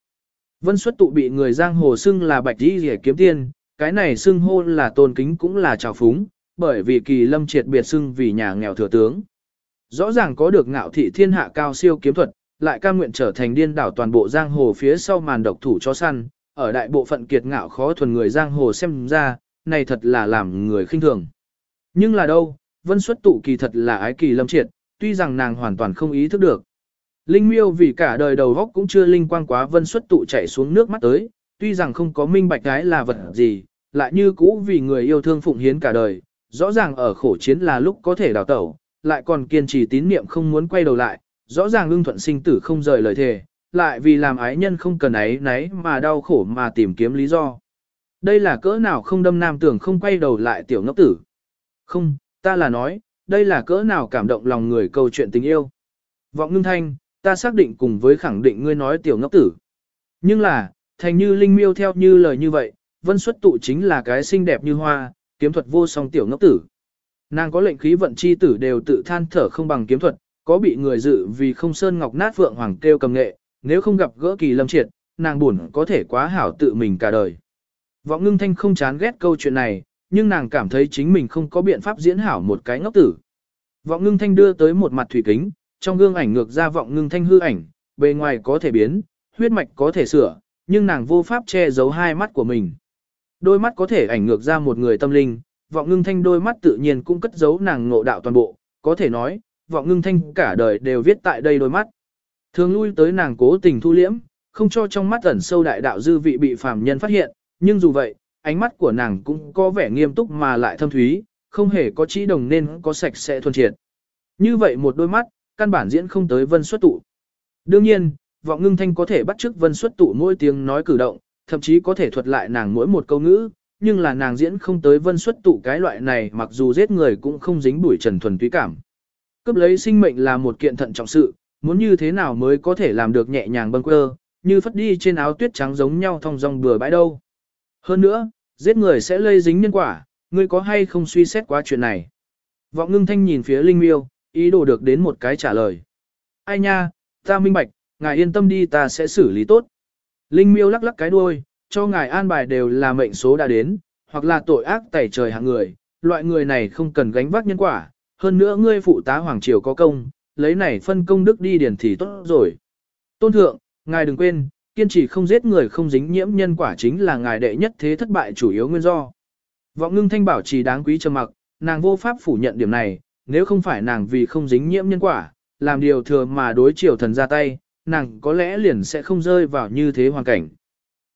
Vân xuất tụ bị người giang hồ xưng là bạch đi rẻ kiếm tiên, cái này xưng hôn là tôn kính cũng là trào phúng, bởi vì kỳ lâm triệt biệt xưng vì nhà nghèo thừa tướng. Rõ ràng có được ngạo thị thiên hạ cao siêu kiếm thuật, lại cam nguyện trở thành điên đảo toàn bộ giang hồ phía sau màn độc thủ cho săn, ở đại bộ phận kiệt ngạo khó thuần người giang hồ xem ra, này thật là làm người khinh thường. Nhưng là đâu, vân xuất tụ kỳ thật là ái kỳ lâm triệt, tuy rằng nàng hoàn toàn không ý thức được. Linh miêu vì cả đời đầu góc cũng chưa linh quang quá vân xuất tụ chảy xuống nước mắt tới, tuy rằng không có minh bạch cái là vật gì, lại như cũ vì người yêu thương phụng hiến cả đời, rõ ràng ở khổ chiến là lúc có thể đào tẩu, lại còn kiên trì tín niệm không muốn quay đầu lại, rõ ràng ưng thuận sinh tử không rời lời thề, lại vì làm ái nhân không cần ấy nấy mà đau khổ mà tìm kiếm lý do. Đây là cỡ nào không đâm nam tưởng không quay đầu lại tiểu ngốc tử. Không, ta là nói, đây là cỡ nào cảm động lòng người câu chuyện tình yêu. Vọng ngưng thanh, ta xác định cùng với khẳng định ngươi nói tiểu ngốc tử. Nhưng là, thành như linh miêu theo như lời như vậy, vân xuất tụ chính là cái xinh đẹp như hoa, kiếm thuật vô song tiểu ngốc tử. Nàng có lệnh khí vận chi tử đều tự than thở không bằng kiếm thuật, có bị người dự vì không sơn ngọc nát vượng hoàng kêu cầm nghệ, nếu không gặp gỡ kỳ lâm triệt, nàng buồn có thể quá hảo tự mình cả đời. Vọng ngưng thanh không chán ghét câu chuyện này, nhưng nàng cảm thấy chính mình không có biện pháp diễn hảo một cái ngốc tử. Vọng ngưng thanh đưa tới một mặt thủy kính, trong gương ảnh ngược ra vọng ngưng thanh hư ảnh, bề ngoài có thể biến, huyết mạch có thể sửa, nhưng nàng vô pháp che giấu hai mắt của mình. Đôi mắt có thể ảnh ngược ra một người tâm linh, vọng ngưng thanh đôi mắt tự nhiên cũng cất giấu nàng ngộ đạo toàn bộ, có thể nói, vọng ngưng thanh cả đời đều viết tại đây đôi mắt. Thường lui tới nàng cố tình thu liễm, không cho trong mắt ẩn sâu đại đạo dư vị bị phàm nhân phát hiện, nhưng dù vậy, ánh mắt của nàng cũng có vẻ nghiêm túc mà lại thâm thúy, không hề có trí đồng nên có sạch sẽ thuần triệt. Như vậy một đôi mắt, căn bản diễn không tới vân xuất tụ. Đương nhiên, vọng ngưng thanh có thể bắt chước vân xuất tụ mỗi tiếng nói cử động, thậm chí có thể thuật lại nàng mỗi một câu ngữ, nhưng là nàng diễn không tới vân xuất tụ cái loại này mặc dù giết người cũng không dính bụi trần thuần túy cảm. Cấp lấy sinh mệnh là một kiện thận trọng sự, muốn như thế nào mới có thể làm được nhẹ nhàng bâng quơ, như phất đi trên áo tuyết trắng giống nhau thong dong bừa bãi đâu. Hơn nữa, giết người sẽ lây dính nhân quả, ngươi có hay không suy xét quá chuyện này. Vọng ngưng thanh nhìn phía Linh Miêu, ý đồ được đến một cái trả lời. Ai nha, ta minh bạch, ngài yên tâm đi ta sẽ xử lý tốt. Linh Miêu lắc lắc cái đuôi, cho ngài an bài đều là mệnh số đã đến, hoặc là tội ác tẩy trời hạng người, loại người này không cần gánh vác nhân quả, hơn nữa ngươi phụ tá hoàng triều có công, lấy này phân công đức đi điển thì tốt rồi. Tôn thượng, ngài đừng quên, kiên trì không giết người không dính nhiễm nhân quả chính là ngài đệ nhất thế thất bại chủ yếu nguyên do. Vọng ngưng thanh bảo trì đáng quý trầm mặc, nàng vô pháp phủ nhận điểm này, nếu không phải nàng vì không dính nhiễm nhân quả, làm điều thừa mà đối triều thần ra tay, nàng có lẽ liền sẽ không rơi vào như thế hoàn cảnh.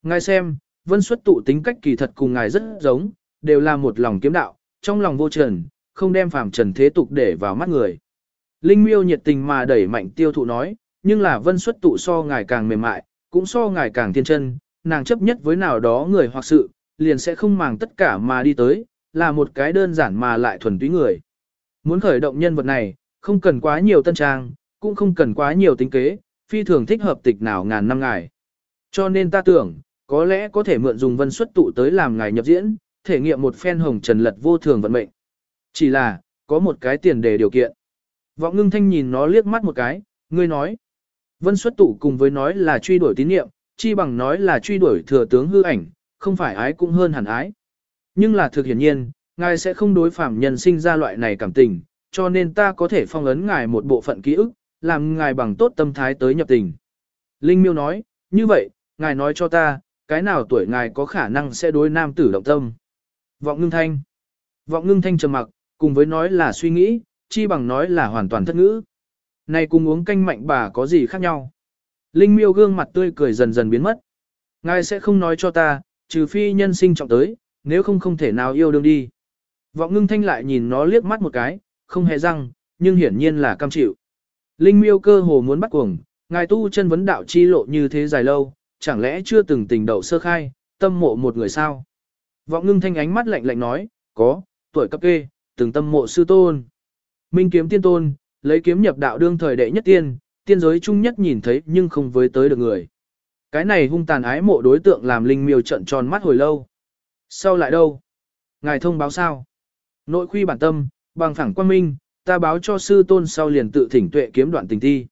Ngài xem, vân xuất tụ tính cách kỳ thật cùng ngài rất giống, đều là một lòng kiếm đạo, trong lòng vô trần, không đem phàm trần thế tục để vào mắt người. Linh miêu nhiệt tình mà đẩy mạnh tiêu thụ nói, nhưng là vân xuất tụ so ngài càng mềm mại, cũng so ngài càng thiên chân, nàng chấp nhất với nào đó người hoặc sự, liền sẽ không màng tất cả mà đi tới, là một cái đơn giản mà lại thuần túy người. Muốn khởi động nhân vật này, không cần quá nhiều tân trang, cũng không cần quá nhiều tính kế, phi thường thích hợp tịch nào ngàn năm ngài. Cho nên ta tưởng, có lẽ có thể mượn dùng vân xuất tụ tới làm ngài nhập diễn, thể nghiệm một phen hồng trần lật vô thường vận mệnh. Chỉ là, có một cái tiền đề điều kiện. Vọng ngưng thanh nhìn nó liếc mắt một cái, ngươi nói. Vân xuất tụ cùng với nói là truy đuổi tín niệm, chi bằng nói là truy đuổi thừa tướng hư ảnh, không phải ái cũng hơn hẳn ái. Nhưng là thực hiển nhiên, ngài sẽ không đối phạm nhân sinh ra loại này cảm tình, cho nên ta có thể phong ấn ngài một bộ phận ký ức, làm ngài bằng tốt tâm thái tới nhập tình. Linh miêu nói, như vậy, ngài nói cho ta, cái nào tuổi ngài có khả năng sẽ đối nam tử động tâm. Vọng ngưng thanh. Vọng ngưng thanh trầm mặc, cùng với nói là suy nghĩ, chi bằng nói là hoàn toàn thất ngữ. Này cùng uống canh mạnh bà có gì khác nhau. Linh miêu gương mặt tươi cười dần dần biến mất. Ngài sẽ không nói cho ta, trừ phi nhân sinh trọng tới, nếu không không thể nào yêu đương đi. Vọng ngưng thanh lại nhìn nó liếc mắt một cái, không hề răng, nhưng hiển nhiên là cam chịu. Linh miêu cơ hồ muốn bắt cuồng, ngài tu chân vấn đạo chi lộ như thế dài lâu, chẳng lẽ chưa từng tình đậu sơ khai, tâm mộ một người sao? Vọng ngưng thanh ánh mắt lạnh lạnh nói, có, tuổi cấp kê, từng tâm mộ sư tôn. Minh kiếm tiên tôn, lấy kiếm nhập đạo đương thời đệ nhất tiên, tiên giới chung nhất nhìn thấy nhưng không với tới được người. Cái này hung tàn ái mộ đối tượng làm linh miêu trận tròn mắt hồi lâu. Sau lại đâu? Ngài thông báo sao? Nội khuy bản tâm, bằng phẳng quan minh, ta báo cho sư tôn sau liền tự thỉnh tuệ kiếm đoạn tình thi.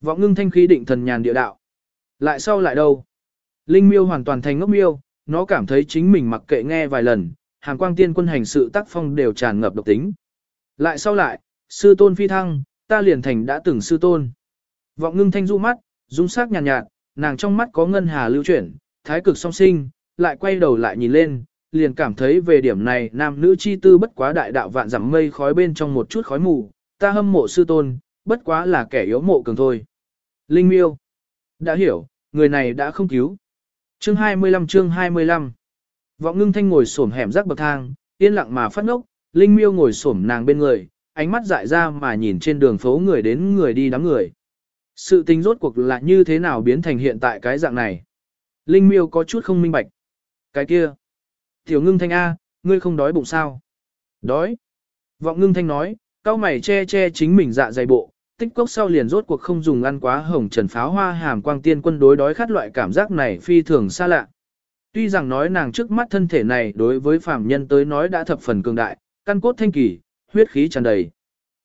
Vọng ngưng thanh khí định thần nhàn địa đạo. Lại sau lại đâu? Linh miêu hoàn toàn thành ngốc miêu, nó cảm thấy chính mình mặc kệ nghe vài lần, hàng quang tiên quân hành sự tác phong đều tràn ngập độc tính. Lại sau lại, sư tôn phi thăng, ta liền thành đã từng sư tôn. Vọng ngưng thanh du mắt, dung sắc nhàn nhạt, nhạt, nàng trong mắt có ngân hà lưu chuyển, thái cực song sinh, lại quay đầu lại nhìn lên, liền cảm thấy về điểm này nam nữ chi tư bất quá đại đạo vạn dặm mây khói bên trong một chút khói mù, ta hâm mộ sư tôn, bất quá là kẻ yếu mộ cường thôi. Linh miêu, đã hiểu, người này đã không cứu. Chương 25 chương 25 Vọng ngưng thanh ngồi xổm hẻm rác bậc thang, yên lặng mà phát ngốc, Linh miêu ngồi xổm nàng bên người, ánh mắt dại ra mà nhìn trên đường phố người đến người đi đám người. Sự tình rốt cuộc là như thế nào biến thành hiện tại cái dạng này. Linh miêu có chút không minh bạch. Cái kia. Tiểu ngưng thanh A, ngươi không đói bụng sao? Đói. Vọng ngưng thanh nói, cao mày che che chính mình dạ dày bộ, tích cốc sau liền rốt cuộc không dùng ăn quá hồng trần pháo hoa hàm quang tiên quân đối đói khát loại cảm giác này phi thường xa lạ. Tuy rằng nói nàng trước mắt thân thể này đối với phàm nhân tới nói đã thập phần cường đại, căn cốt thanh kỳ, huyết khí tràn đầy.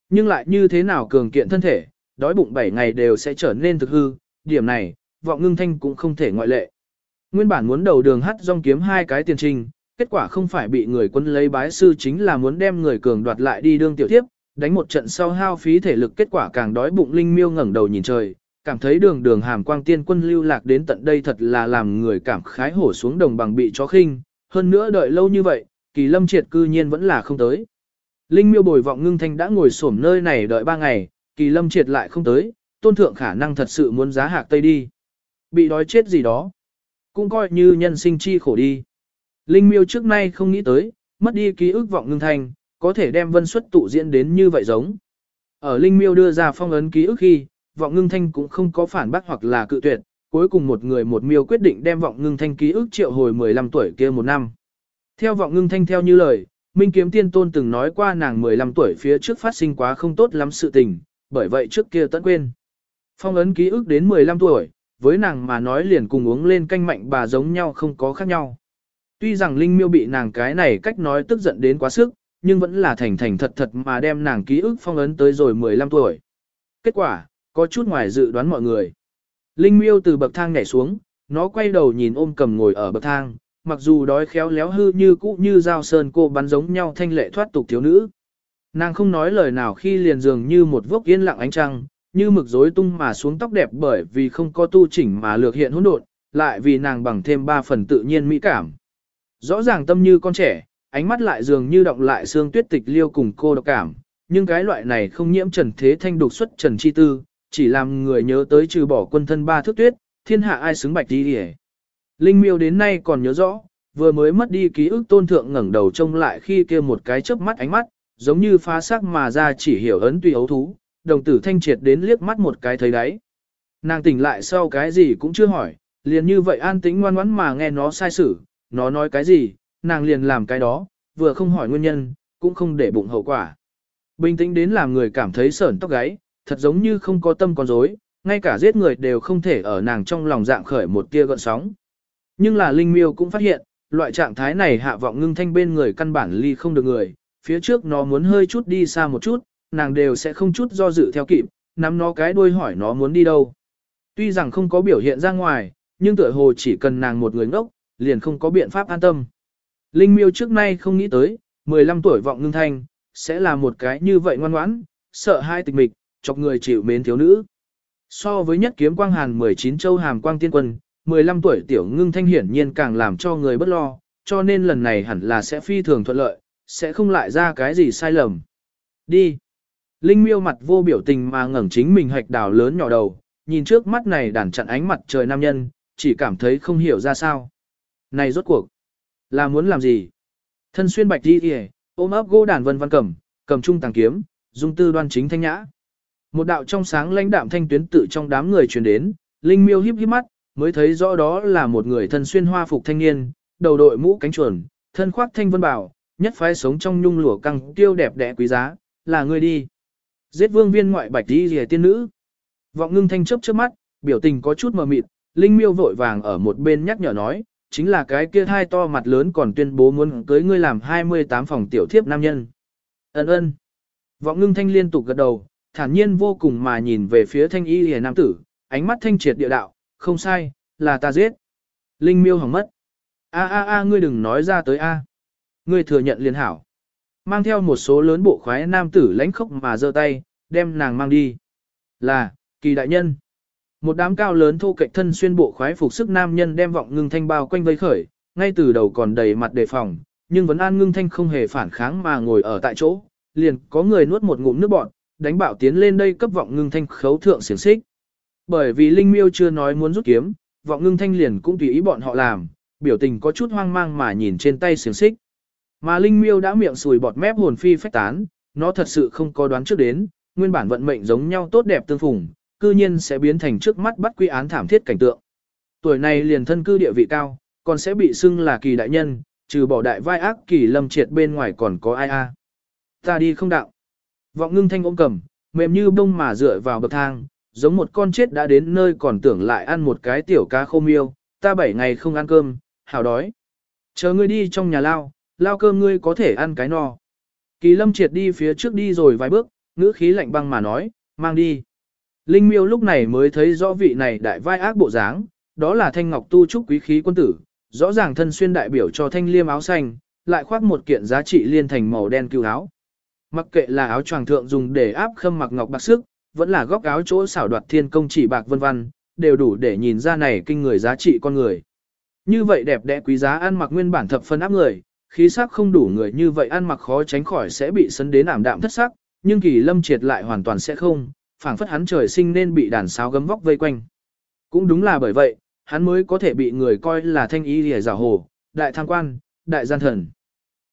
Nhưng lại như thế nào cường kiện thân thể, đói bụng 7 ngày đều sẽ trở nên thực hư, điểm này, vọng ngưng thanh cũng không thể ngoại lệ. Nguyên bản muốn đầu đường hắt rong kiếm hai cái tiền trình, kết quả không phải bị người quân lấy bái sư chính là muốn đem người cường đoạt lại đi đương tiểu tiếp, đánh một trận sau hao phí thể lực kết quả càng đói bụng linh miêu ngẩng đầu nhìn trời, cảm thấy đường đường hàm quang tiên quân lưu lạc đến tận đây thật là làm người cảm khái hổ xuống đồng bằng bị chó khinh, hơn nữa đợi lâu như vậy, kỳ lâm triệt cư nhiên vẫn là không tới. Linh miêu bồi vọng ngưng thanh đã ngồi xổm nơi này đợi ba ngày, kỳ lâm triệt lại không tới, tôn thượng khả năng thật sự muốn giá hạc tây đi. Bị đói chết gì đó. Cũng coi như nhân sinh chi khổ đi. Linh miêu trước nay không nghĩ tới, mất đi ký ức vọng ngưng thanh, có thể đem vân xuất tụ diễn đến như vậy giống. Ở Linh miêu đưa ra phong ấn ký ức khi, vọng ngưng thanh cũng không có phản bác hoặc là cự tuyệt, cuối cùng một người một miêu quyết định đem vọng ngưng thanh ký ức triệu hồi 15 tuổi kia một năm. Theo vọng ngưng thanh theo như lời, Minh Kiếm Tiên Tôn từng nói qua nàng 15 tuổi phía trước phát sinh quá không tốt lắm sự tình, bởi vậy trước kia tận quên. Phong ấn ký ức đến 15 tuổi, với nàng mà nói liền cùng uống lên canh mạnh bà giống nhau không có khác nhau. Tuy rằng Linh Miêu bị nàng cái này cách nói tức giận đến quá sức, nhưng vẫn là thành thành thật thật mà đem nàng ký ức phong ấn tới rồi 15 tuổi. Kết quả, có chút ngoài dự đoán mọi người. Linh Miêu từ bậc thang nhảy xuống, nó quay đầu nhìn ôm cầm ngồi ở bậc thang, mặc dù đói khéo léo hư như cũ như dao sơn cô bắn giống nhau thanh lệ thoát tục thiếu nữ. Nàng không nói lời nào khi liền dường như một vốc yên lặng ánh trăng, như mực rối tung mà xuống tóc đẹp bởi vì không có tu chỉnh mà lược hiện hỗn độn, lại vì nàng bằng thêm ba phần tự nhiên mỹ cảm. Rõ ràng tâm như con trẻ, ánh mắt lại dường như động lại xương tuyết tịch liêu cùng cô độc cảm, nhưng cái loại này không nhiễm trần thế thanh đục xuất trần chi tư, chỉ làm người nhớ tới trừ bỏ quân thân ba thước tuyết, thiên hạ ai xứng bạch đi đi Linh miêu đến nay còn nhớ rõ, vừa mới mất đi ký ức tôn thượng ngẩng đầu trông lại khi kia một cái chớp mắt ánh mắt, giống như phá sắc mà ra chỉ hiểu ấn tùy ấu thú, đồng tử thanh triệt đến liếc mắt một cái thấy đấy. Nàng tỉnh lại sau cái gì cũng chưa hỏi, liền như vậy an tĩnh ngoan ngoãn mà nghe nó sai sử, nó nói cái gì, nàng liền làm cái đó, vừa không hỏi nguyên nhân, cũng không để bụng hậu quả. Bình tĩnh đến làm người cảm thấy sởn tóc gáy, thật giống như không có tâm con dối, ngay cả giết người đều không thể ở nàng trong lòng dạng khởi một tia gợn sóng. Nhưng là Linh Miêu cũng phát hiện, loại trạng thái này hạ vọng ngưng thanh bên người căn bản ly không được người, phía trước nó muốn hơi chút đi xa một chút, nàng đều sẽ không chút do dự theo kịp, nắm nó cái đuôi hỏi nó muốn đi đâu. Tuy rằng không có biểu hiện ra ngoài, nhưng tựa hồ chỉ cần nàng một người ngốc, liền không có biện pháp an tâm. Linh miêu trước nay không nghĩ tới, 15 tuổi vọng ngưng thanh, sẽ là một cái như vậy ngoan ngoãn, sợ hai tịch mịch, chọc người chịu mến thiếu nữ. So với nhất kiếm quang hàn 19 châu hàm quang tiên quân, 15 tuổi tiểu ngưng thanh hiển nhiên càng làm cho người bất lo, cho nên lần này hẳn là sẽ phi thường thuận lợi, sẽ không lại ra cái gì sai lầm. Đi. Linh miêu mặt vô biểu tình mà ngẩng chính mình hạch đào lớn nhỏ đầu, nhìn trước mắt này đàn chặn ánh mặt trời nam nhân, chỉ cảm thấy không hiểu ra sao. Này rốt cuộc, là muốn làm gì? Thân xuyên bạch đi kìa, ôm ấp gỗ đàn vân văn cầm, cầm trung tàng kiếm, dung tư đoan chính thanh nhã. Một đạo trong sáng lãnh đạm thanh tuyến tự trong đám người truyền đến, Linh miêu híp híp mắt, mới thấy rõ đó là một người thân xuyên hoa phục thanh niên, đầu đội mũ cánh chuồn, thân khoác thanh vân bảo, nhất phái sống trong nhung lụa căng tiêu đẹp đẽ quý giá, là người đi. Giết vương viên ngoại bạch đi rìa tiên nữ. Vọng ngưng thanh chớp trước mắt, biểu tình có chút mờ mịt, Linh miêu vội vàng ở một bên nhắc nhở nói, chính là cái kia hai to mặt lớn còn tuyên bố muốn cưới ngươi làm 28 phòng tiểu thiếp nam nhân. Ấn ơn. Vọng ngưng thanh liên tục gật đầu, thản nhiên vô cùng mà nhìn về phía thanh y hề nam tử, ánh mắt thanh triệt địa đạo, không sai, là ta giết. Linh miêu hỏng mất. A a a ngươi đừng nói ra tới a. Ngươi thừa nhận liền hảo. Mang theo một số lớn bộ khoái nam tử lãnh khốc mà giơ tay, đem nàng mang đi. Là, kỳ đại nhân. Một đám cao lớn thô cạnh thân xuyên bộ khoái phục sức nam nhân đem vọng ngưng thanh bao quanh vây khởi, ngay từ đầu còn đầy mặt đề phòng, nhưng vẫn an ngưng thanh không hề phản kháng mà ngồi ở tại chỗ, liền có người nuốt một ngụm nước bọt, đánh bảo tiến lên đây cấp vọng ngưng thanh khấu thượng xiềng xích. Bởi vì Linh Miêu chưa nói muốn rút kiếm, vọng ngưng thanh liền cũng tùy ý bọn họ làm, biểu tình có chút hoang mang mà nhìn trên tay xiềng xích. Mà Linh Miêu đã miệng sùi bọt mép hồn phi phách tán, nó thật sự không có đoán trước đến, nguyên bản vận mệnh giống nhau tốt đẹp tương phùng, cư nhiên sẽ biến thành trước mắt bắt quy án thảm thiết cảnh tượng. Tuổi này liền thân cư địa vị cao, còn sẽ bị xưng là kỳ đại nhân, trừ bỏ đại vai ác kỳ lâm triệt bên ngoài còn có ai a? Ta đi không đạo. Vọng ngưng thanh ôm cầm, mềm như bông mà dựa vào bậc thang, giống một con chết đã đến nơi còn tưởng lại ăn một cái tiểu cá khô miêu, ta bảy ngày không ăn cơm, hào đói. Chờ ngươi đi trong nhà lao, lao cơm ngươi có thể ăn cái no. Kỳ lâm triệt đi phía trước đi rồi vài bước, ngữ khí lạnh băng mà nói, mang đi. Linh miêu lúc này mới thấy rõ vị này đại vai ác bộ dáng, đó là thanh ngọc tu trúc quý khí quân tử, rõ ràng thân xuyên đại biểu cho thanh liêm áo xanh, lại khoác một kiện giá trị liên thành màu đen cừu áo. Mặc kệ là áo choàng thượng dùng để áp khâm mặc ngọc bạc sức, vẫn là góc áo chỗ xảo đoạt thiên công chỉ bạc vân vân, đều đủ để nhìn ra này kinh người giá trị con người. Như vậy đẹp đẽ quý giá ăn mặc nguyên bản thập phân áp người, khí sắc không đủ người như vậy ăn mặc khó tránh khỏi sẽ bị sấn đến ảm đạm thất sắc, nhưng kỳ lâm triệt lại hoàn toàn sẽ không, phảng phất hắn trời sinh nên bị đàn sáo gấm vóc vây quanh. Cũng đúng là bởi vậy, hắn mới có thể bị người coi là thanh y lìa giả hồ, đại tham quan, đại gian thần.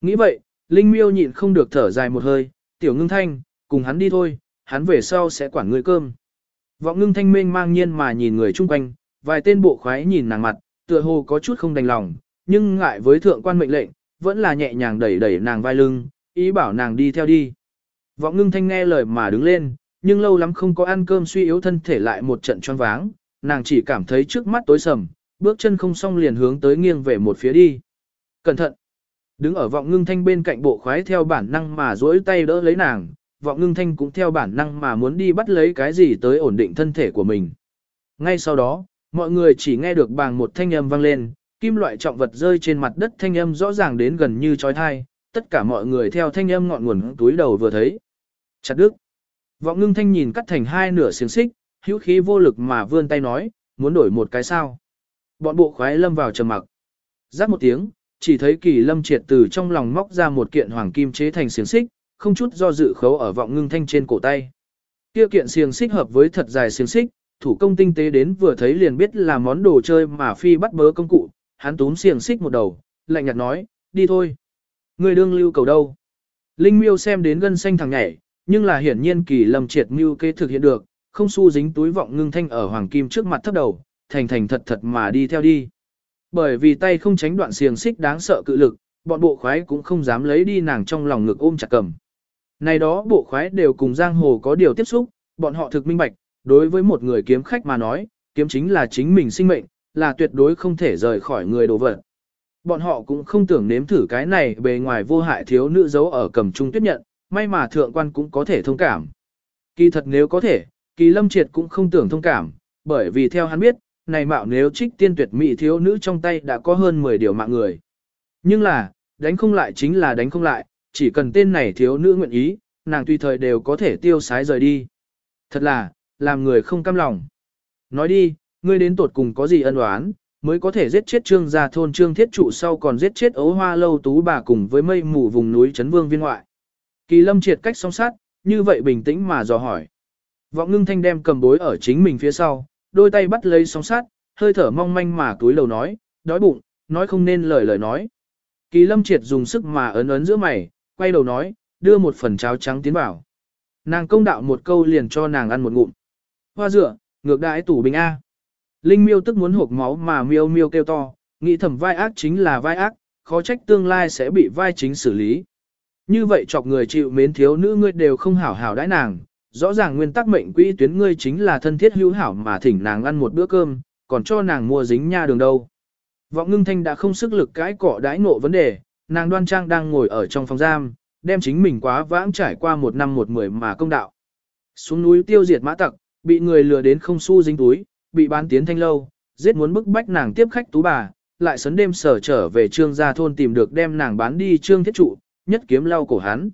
Nghĩ vậy, Linh miêu nhịn không được thở dài một hơi, tiểu ngưng thanh, cùng hắn đi thôi, hắn về sau sẽ quản người cơm. Vọng ngưng thanh mênh mang nhiên mà nhìn người chung quanh, vài tên bộ khoái nhìn nàng mặt, tựa hồ có chút không đành lòng, nhưng ngại với thượng quan mệnh lệnh, vẫn là nhẹ nhàng đẩy đẩy nàng vai lưng, ý bảo nàng đi theo đi. Vọng ngưng thanh nghe lời mà đứng lên, nhưng lâu lắm không có ăn cơm suy yếu thân thể lại một trận choáng váng, nàng chỉ cảm thấy trước mắt tối sầm, bước chân không xong liền hướng tới nghiêng về một phía đi. Cẩn thận! Đứng ở vọng ngưng thanh bên cạnh bộ khoái theo bản năng mà duỗi tay đỡ lấy nàng, vọng ngưng thanh cũng theo bản năng mà muốn đi bắt lấy cái gì tới ổn định thân thể của mình. Ngay sau đó, mọi người chỉ nghe được bàng một thanh âm vang lên, kim loại trọng vật rơi trên mặt đất thanh âm rõ ràng đến gần như trói thai, tất cả mọi người theo thanh âm ngọn nguồn túi đầu vừa thấy. Chặt đứt. Vọng ngưng thanh nhìn cắt thành hai nửa xiềng xích, hữu khí vô lực mà vươn tay nói, muốn đổi một cái sao. Bọn bộ khoái lâm vào trầm mặc. Giáp một tiếng, chỉ thấy kỳ lâm triệt từ trong lòng móc ra một kiện hoàng kim chế thành xiềng xích, không chút do dự khấu ở vọng ngưng thanh trên cổ tay. Kia kiện xiềng xích hợp với thật dài xiềng xích, thủ công tinh tế đến vừa thấy liền biết là món đồ chơi mà phi bắt bớ công cụ, hắn túm xiềng xích một đầu, lạnh nhạt nói, đi thôi. Người đương lưu cầu đâu? Linh miêu xem đến gân xanh thằng nhảy, nhưng là hiển nhiên kỳ lâm triệt mưu kế thực hiện được, không su dính túi vọng ngưng thanh ở hoàng kim trước mặt thấp đầu, thành thành thật thật mà đi theo đi. Bởi vì tay không tránh đoạn xiềng xích đáng sợ cự lực, bọn bộ khoái cũng không dám lấy đi nàng trong lòng ngực ôm chặt cầm. Này đó bộ khoái đều cùng giang hồ có điều tiếp xúc, bọn họ thực minh bạch, đối với một người kiếm khách mà nói, kiếm chính là chính mình sinh mệnh, là tuyệt đối không thể rời khỏi người đồ vật. bọn họ cũng không tưởng nếm thử cái này bề ngoài vô hại thiếu nữ giấu ở cầm trung tuyết nhận, may mà thượng quan cũng có thể thông cảm. Kỳ thật nếu có thể, kỳ lâm triệt cũng không tưởng thông cảm, bởi vì theo hắn biết, này mạo nếu trích tiên tuyệt mỹ thiếu nữ trong tay đã có hơn 10 điều mạng người. Nhưng là, đánh không lại chính là đánh không lại, chỉ cần tên này thiếu nữ nguyện ý, nàng tùy thời đều có thể tiêu sái rời đi. Thật là, làm người không cam lòng. Nói đi, ngươi đến tuột cùng có gì ân oán, mới có thể giết chết trương gia thôn trương thiết trụ sau còn giết chết ấu hoa lâu tú bà cùng với mây mù vùng núi chấn vương viên ngoại. Kỳ lâm triệt cách song sát, như vậy bình tĩnh mà dò hỏi. Vọng ngưng thanh đem cầm bối ở chính mình phía sau, đôi tay bắt lấy song sát, hơi thở mong manh mà túi lầu nói, đói bụng, nói không nên lời lời nói. Kỳ lâm triệt dùng sức mà ấn ấn giữa mày, quay đầu nói, đưa một phần cháo trắng tiến vào. Nàng công đạo một câu liền cho nàng ăn một ngụm. Hoa dựa, ngược đãi tủ bình A. Linh miêu tức muốn hộp máu mà miêu miêu kêu to, nghĩ thầm vai ác chính là vai ác, khó trách tương lai sẽ bị vai chính xử lý. Như vậy chọc người chịu mến thiếu nữ ngươi đều không hảo hảo đãi nàng, rõ ràng nguyên tắc mệnh quỹ tuyến ngươi chính là thân thiết hữu hảo mà thỉnh nàng ăn một bữa cơm, còn cho nàng mua dính nha đường đâu. Vọng ngưng thanh đã không sức lực cãi cọ đãi ngộ vấn đề, nàng đoan trang đang ngồi ở trong phòng giam, đem chính mình quá vãng trải qua một năm một mười mà công đạo. Xuống núi tiêu diệt mã tặc, bị người lừa đến không xu dính túi, bị bán tiến thanh lâu, giết muốn bức bách nàng tiếp khách tú bà, lại sấn đêm sở trở về trương gia thôn tìm được đem nàng bán đi trương thiết trụ, nhất kiếm lau cổ hắn.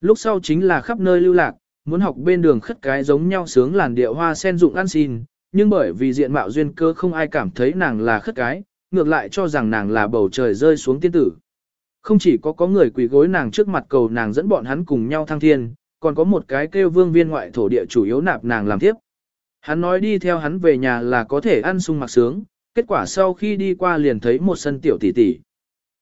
Lúc sau chính là khắp nơi lưu lạc, muốn học bên đường khất cái giống nhau sướng làn điệu hoa sen dụng ăn xin, nhưng bởi vì diện mạo duyên cơ không ai cảm thấy nàng là khất cái, ngược lại cho rằng nàng là bầu trời rơi xuống tiên tử. Không chỉ có có người quỳ gối nàng trước mặt cầu nàng dẫn bọn hắn cùng nhau thăng thiên, còn có một cái kêu vương viên ngoại thổ địa chủ yếu nạp nàng làm tiếp. Hắn nói đi theo hắn về nhà là có thể ăn sung mặc sướng, kết quả sau khi đi qua liền thấy một sân tiểu tỷ tỷ.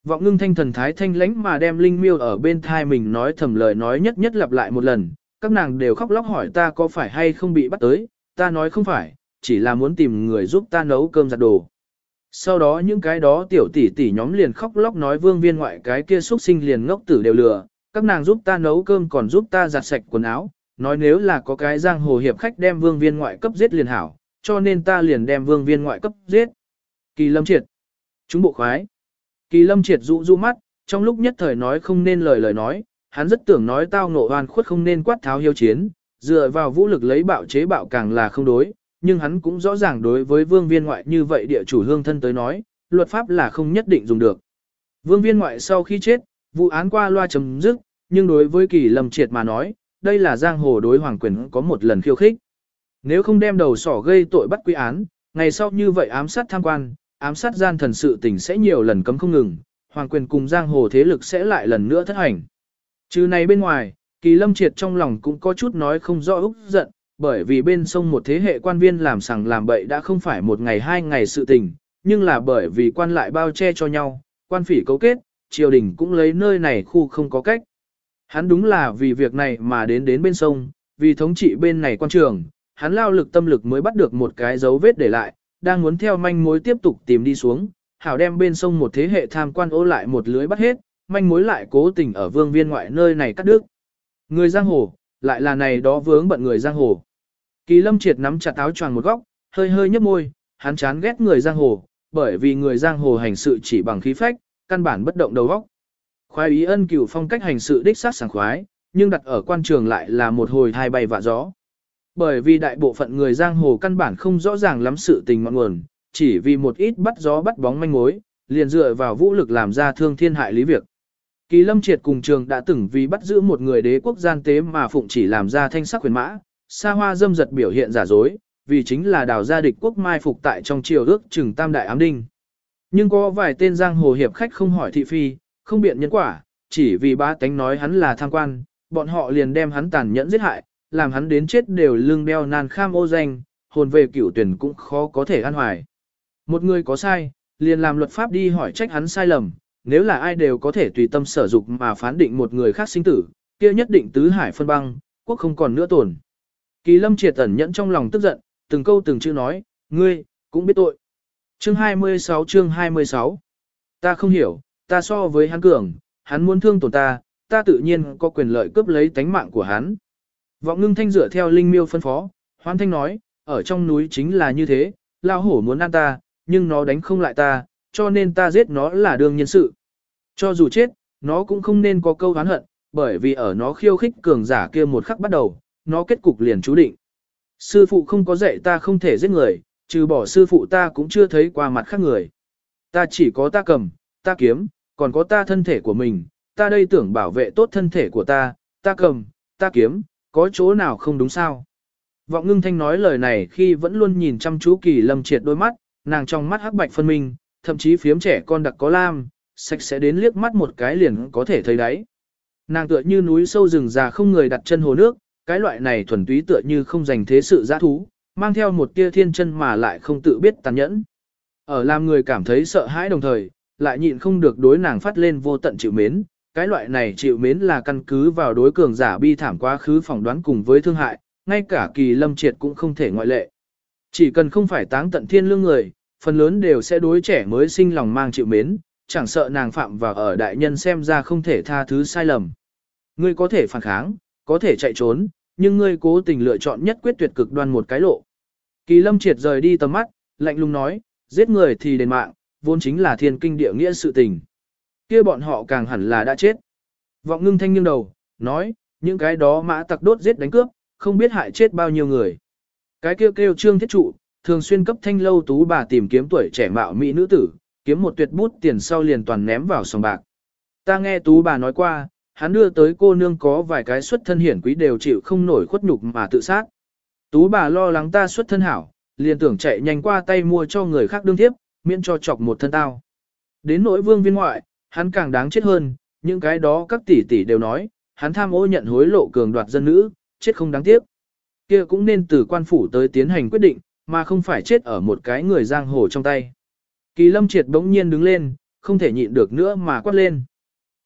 Vọng ngưng thanh thần thái thanh lãnh mà đem linh miêu ở bên thai mình nói thầm lời nói nhất nhất lặp lại một lần, các nàng đều khóc lóc hỏi ta có phải hay không bị bắt tới, ta nói không phải, chỉ là muốn tìm người giúp ta nấu cơm giặt đồ. Sau đó những cái đó tiểu tỷ tỷ nhóm liền khóc lóc nói vương viên ngoại cái kia xuất sinh liền ngốc tử đều lừa, các nàng giúp ta nấu cơm còn giúp ta giặt sạch quần áo, nói nếu là có cái giang hồ hiệp khách đem vương viên ngoại cấp giết liền hảo, cho nên ta liền đem vương viên ngoại cấp giết. Kỳ lâm triệt. Chúng bộ khoái. Kỳ lâm triệt rũ rũ mắt, trong lúc nhất thời nói không nên lời lời nói, hắn rất tưởng nói tao nộ oan khuất không nên quát tháo hiếu chiến, dựa vào vũ lực lấy bạo chế bạo càng là không đối, nhưng hắn cũng rõ ràng đối với vương viên ngoại như vậy địa chủ hương thân tới nói, luật pháp là không nhất định dùng được. Vương viên ngoại sau khi chết, vụ án qua loa chấm dứt, nhưng đối với kỳ lâm triệt mà nói, đây là giang hồ đối hoàng quyền có một lần khiêu khích. Nếu không đem đầu sỏ gây tội bắt quy án, ngày sau như vậy ám sát tham quan, ám sát gian thần sự tình sẽ nhiều lần cấm không ngừng, hoàng quyền cùng giang hồ thế lực sẽ lại lần nữa thất hành. Trừ này bên ngoài, kỳ lâm triệt trong lòng cũng có chút nói không rõ úc giận, bởi vì bên sông một thế hệ quan viên làm sằng làm bậy đã không phải một ngày hai ngày sự tình, nhưng là bởi vì quan lại bao che cho nhau, quan phỉ cấu kết, triều đình cũng lấy nơi này khu không có cách. Hắn đúng là vì việc này mà đến đến bên sông, vì thống trị bên này quan trường, hắn lao lực tâm lực mới bắt được một cái dấu vết để lại, đang muốn theo manh mối tiếp tục tìm đi xuống, hảo đem bên sông một thế hệ tham quan ô lại một lưới bắt hết, manh mối lại cố tình ở vương viên ngoại nơi này cắt đứt. Người giang hồ, lại là này đó vướng bận người giang hồ. Kỳ lâm triệt nắm chặt áo choàng một góc, hơi hơi nhấp môi, hắn chán ghét người giang hồ, bởi vì người giang hồ hành sự chỉ bằng khí phách, căn bản bất động đầu góc. Khoái ý ân cửu phong cách hành sự đích sát sảng khoái, nhưng đặt ở quan trường lại là một hồi thai bay vạ gió. Bởi vì đại bộ phận người giang hồ căn bản không rõ ràng lắm sự tình ngọn nguồn, chỉ vì một ít bắt gió bắt bóng manh mối, liền dựa vào vũ lực làm ra thương thiên hại lý việc. Kỳ lâm triệt cùng trường đã từng vì bắt giữ một người đế quốc gian tế mà phụng chỉ làm ra thanh sắc quyền mã, xa hoa dâm giật biểu hiện giả dối, vì chính là đào gia địch quốc mai phục tại trong triều ước trừng tam đại ám đinh. Nhưng có vài tên giang hồ hiệp khách không hỏi thị phi, không biện nhân quả, chỉ vì ba tánh nói hắn là tham quan, bọn họ liền đem hắn tàn nhẫn giết hại, làm hắn đến chết đều lưng đeo nan kham ô danh, hồn về cửu tuyển cũng khó có thể an hoài. Một người có sai, liền làm luật pháp đi hỏi trách hắn sai lầm, nếu là ai đều có thể tùy tâm sở dục mà phán định một người khác sinh tử, kia nhất định tứ hải phân băng, quốc không còn nữa tổn. Kỳ lâm triệt ẩn nhẫn trong lòng tức giận, từng câu từng chữ nói, ngươi, cũng biết tội. Chương 26 chương 26 Ta không hiểu, ta so với hắn cường, hắn muốn thương tổn ta, ta tự nhiên có quyền lợi cướp lấy tánh mạng của hắn. Vọng ngưng thanh dựa theo linh miêu phân phó, hoan thanh nói, ở trong núi chính là như thế, lao hổ muốn ăn ta, nhưng nó đánh không lại ta, cho nên ta giết nó là đương nhiên sự. Cho dù chết, nó cũng không nên có câu oán hận, bởi vì ở nó khiêu khích cường giả kia một khắc bắt đầu, nó kết cục liền chú định. Sư phụ không có dạy ta không thể giết người, trừ bỏ sư phụ ta cũng chưa thấy qua mặt khác người. Ta chỉ có ta cầm, ta kiếm, còn có ta thân thể của mình, ta đây tưởng bảo vệ tốt thân thể của ta, ta cầm, ta kiếm, có chỗ nào không đúng sao. Vọng ngưng thanh nói lời này khi vẫn luôn nhìn chăm chú kỳ lâm triệt đôi mắt, nàng trong mắt hắc bạch phân minh, thậm chí phiếm trẻ con đặc có lam, sạch sẽ đến liếc mắt một cái liền có thể thấy đấy. Nàng tựa như núi sâu rừng già không người đặt chân hồ nước, cái loại này thuần túy tựa như không dành thế sự giã thú, mang theo một tia thiên chân mà lại không tự biết tàn nhẫn. Ở làm người cảm thấy sợ hãi đồng thời, lại nhịn không được đối nàng phát lên vô tận chịu mến, cái loại này chịu mến là căn cứ vào đối cường giả bi thảm quá khứ phỏng đoán cùng với thương hại, ngay cả kỳ lâm triệt cũng không thể ngoại lệ. Chỉ cần không phải táng tận thiên lương người, phần lớn đều sẽ đối trẻ mới sinh lòng mang chịu mến, chẳng sợ nàng phạm vào ở đại nhân xem ra không thể tha thứ sai lầm. Ngươi có thể phản kháng, có thể chạy trốn, nhưng ngươi cố tình lựa chọn nhất quyết tuyệt cực đoan một cái lộ. Kỳ lâm triệt rời đi tầm mắt, lạnh lùng nói, giết người thì đền mạng, vốn chính là thiên kinh địa nghĩa sự tình kia bọn họ càng hẳn là đã chết. Vọng ngưng thanh nghiêng đầu, nói, những cái đó mã tặc đốt giết đánh cướp, không biết hại chết bao nhiêu người. Cái kêu kêu trương thiết trụ, thường xuyên cấp thanh lâu tú bà tìm kiếm tuổi trẻ mạo mỹ nữ tử, kiếm một tuyệt bút tiền sau liền toàn ném vào sòng bạc. Ta nghe tú bà nói qua, hắn đưa tới cô nương có vài cái xuất thân hiển quý đều chịu không nổi khuất nhục mà tự sát. Tú bà lo lắng ta xuất thân hảo, liền tưởng chạy nhanh qua tay mua cho người khác đương tiếp, miễn cho chọc một thân tao. Đến nỗi vương viên ngoại, hắn càng đáng chết hơn, những cái đó các tỷ tỷ đều nói, hắn tham ô nhận hối lộ cường đoạt dân nữ, chết không đáng tiếc. Kia cũng nên từ quan phủ tới tiến hành quyết định, mà không phải chết ở một cái người giang hồ trong tay. Kỳ lâm triệt bỗng nhiên đứng lên, không thể nhịn được nữa mà quát lên.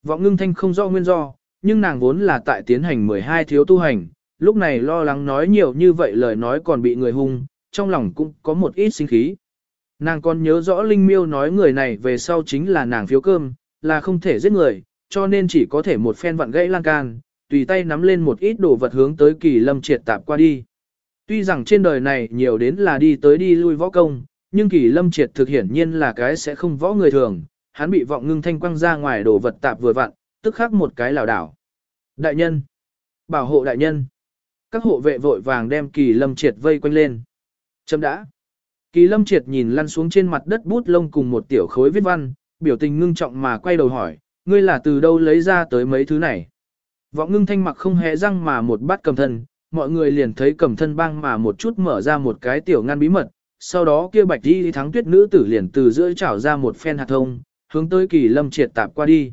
Vọng ngưng thanh không rõ nguyên do, nhưng nàng vốn là tại tiến hành 12 thiếu tu hành, lúc này lo lắng nói nhiều như vậy lời nói còn bị người hung, trong lòng cũng có một ít sinh khí. Nàng còn nhớ rõ Linh Miêu nói người này về sau chính là nàng phiếu cơm, là không thể giết người, cho nên chỉ có thể một phen vặn gãy lan can, tùy tay nắm lên một ít đồ vật hướng tới kỳ lâm triệt tạp qua đi. Tuy rằng trên đời này nhiều đến là đi tới đi lui võ công, nhưng kỳ lâm triệt thực hiển nhiên là cái sẽ không võ người thường, hắn bị vọng ngưng thanh quăng ra ngoài đồ vật tạp vừa vặn, tức khắc một cái lảo đảo. Đại nhân! Bảo hộ đại nhân! Các hộ vệ vội vàng đem kỳ lâm triệt vây quanh lên. Chấm đã! Kỳ lâm triệt nhìn lăn xuống trên mặt đất bút lông cùng một tiểu khối viết văn, biểu tình ngưng trọng mà quay đầu hỏi, ngươi là từ đâu lấy ra tới mấy thứ này? Vọng ngưng thanh mặc không hề răng mà một bát cầm thân, mọi người liền thấy cầm thân băng mà một chút mở ra một cái tiểu ngăn bí mật, sau đó kia bạch đi thắng tuyết nữ tử liền từ giữa chảo ra một phen hạt thông, hướng tới kỳ lâm triệt tạp qua đi.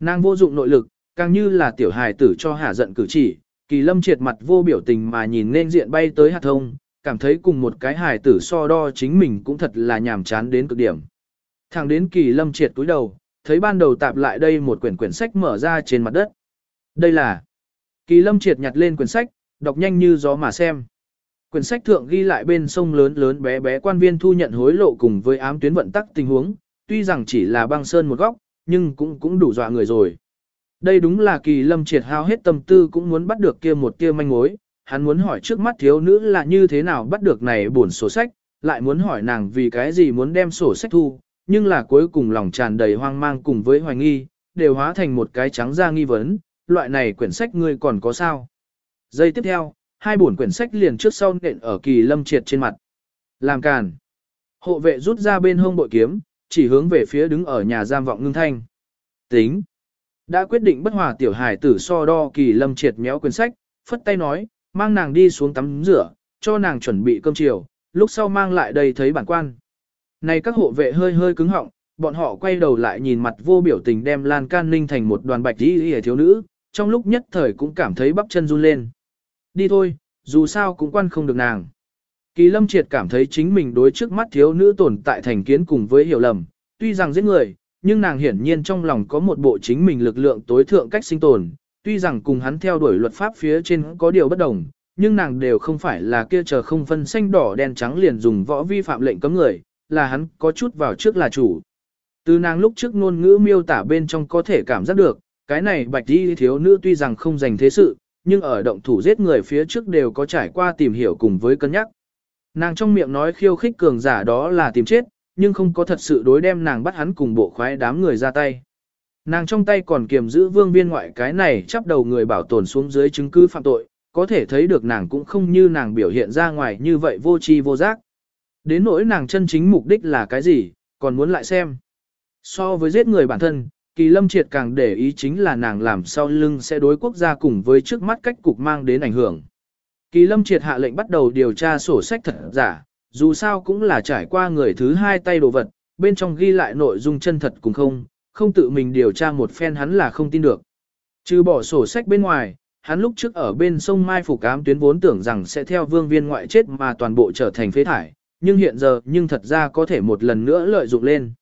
Nàng vô dụng nội lực, càng như là tiểu hài tử cho hạ giận cử chỉ, kỳ lâm triệt mặt vô biểu tình mà nhìn nên diện bay tới hạt thông, cảm thấy cùng một cái hài tử so đo chính mình cũng thật là nhàm chán đến cực điểm. Thẳng đến kỳ lâm triệt túi đầu, thấy ban đầu tạp lại đây một quyển quyển sách mở ra trên mặt đất. Đây là kỳ lâm triệt nhặt lên quyển sách, đọc nhanh như gió mà xem. Quyển sách thượng ghi lại bên sông lớn lớn bé bé quan viên thu nhận hối lộ cùng với ám tuyến vận tắc tình huống, tuy rằng chỉ là băng sơn một góc, nhưng cũng cũng đủ dọa người rồi. Đây đúng là kỳ lâm triệt hao hết tâm tư cũng muốn bắt được kia một kia manh mối, hắn muốn hỏi trước mắt thiếu nữ là như thế nào bắt được này buồn sổ sách, lại muốn hỏi nàng vì cái gì muốn đem sổ sách thu, nhưng là cuối cùng lòng tràn đầy hoang mang cùng với hoài nghi, đều hóa thành một cái trắng ra nghi vấn, loại này quyển sách ngươi còn có sao. Giây tiếp theo, hai buồn quyển sách liền trước sau nện ở kỳ lâm triệt trên mặt. Làm càn. Hộ vệ rút ra bên hông bội kiếm, chỉ hướng về phía đứng ở nhà giam vọng ngưng thanh. Tính. Đã quyết định bất hòa tiểu hải tử so đo kỳ lâm triệt méo quyển sách, phất tay nói, mang nàng đi xuống tắm rửa, cho nàng chuẩn bị cơm chiều, lúc sau mang lại đây thấy bản quan. Này các hộ vệ hơi hơi cứng họng, bọn họ quay đầu lại nhìn mặt vô biểu tình đem Lan Can Ninh thành một đoàn bạch y hề thiếu nữ, trong lúc nhất thời cũng cảm thấy bắp chân run lên. Đi thôi, dù sao cũng quan không được nàng. Kỳ lâm triệt cảm thấy chính mình đối trước mắt thiếu nữ tồn tại thành kiến cùng với hiểu lầm, tuy rằng giết người, nhưng nàng hiển nhiên trong lòng có một bộ chính mình lực lượng tối thượng cách sinh tồn, tuy rằng cùng hắn theo đuổi luật pháp phía trên có điều bất đồng, nhưng nàng đều không phải là kia chờ không phân xanh đỏ đen trắng liền dùng võ vi phạm lệnh cấm người, là hắn có chút vào trước là chủ. Từ nàng lúc trước ngôn ngữ miêu tả bên trong có thể cảm giác được, cái này bạch đi thiếu nữ tuy rằng không dành thế sự, nhưng ở động thủ giết người phía trước đều có trải qua tìm hiểu cùng với cân nhắc. Nàng trong miệng nói khiêu khích cường giả đó là tìm chết, nhưng không có thật sự đối đem nàng bắt hắn cùng bộ khoái đám người ra tay. Nàng trong tay còn kiềm giữ vương viên ngoại cái này chắp đầu người bảo tồn xuống dưới chứng cứ phạm tội, có thể thấy được nàng cũng không như nàng biểu hiện ra ngoài như vậy vô tri vô giác. Đến nỗi nàng chân chính mục đích là cái gì, còn muốn lại xem. So với giết người bản thân, Kỳ Lâm Triệt càng để ý chính là nàng làm sau lưng sẽ đối quốc gia cùng với trước mắt cách cục mang đến ảnh hưởng. Kỳ Lâm Triệt hạ lệnh bắt đầu điều tra sổ sách thật giả, dù sao cũng là trải qua người thứ hai tay đồ vật, bên trong ghi lại nội dung chân thật cùng không, không tự mình điều tra một phen hắn là không tin được. Trừ bỏ sổ sách bên ngoài, hắn lúc trước ở bên sông Mai phủ cám tuyến vốn tưởng rằng sẽ theo vương viên ngoại chết mà toàn bộ trở thành phế thải, nhưng hiện giờ nhưng thật ra có thể một lần nữa lợi dụng lên.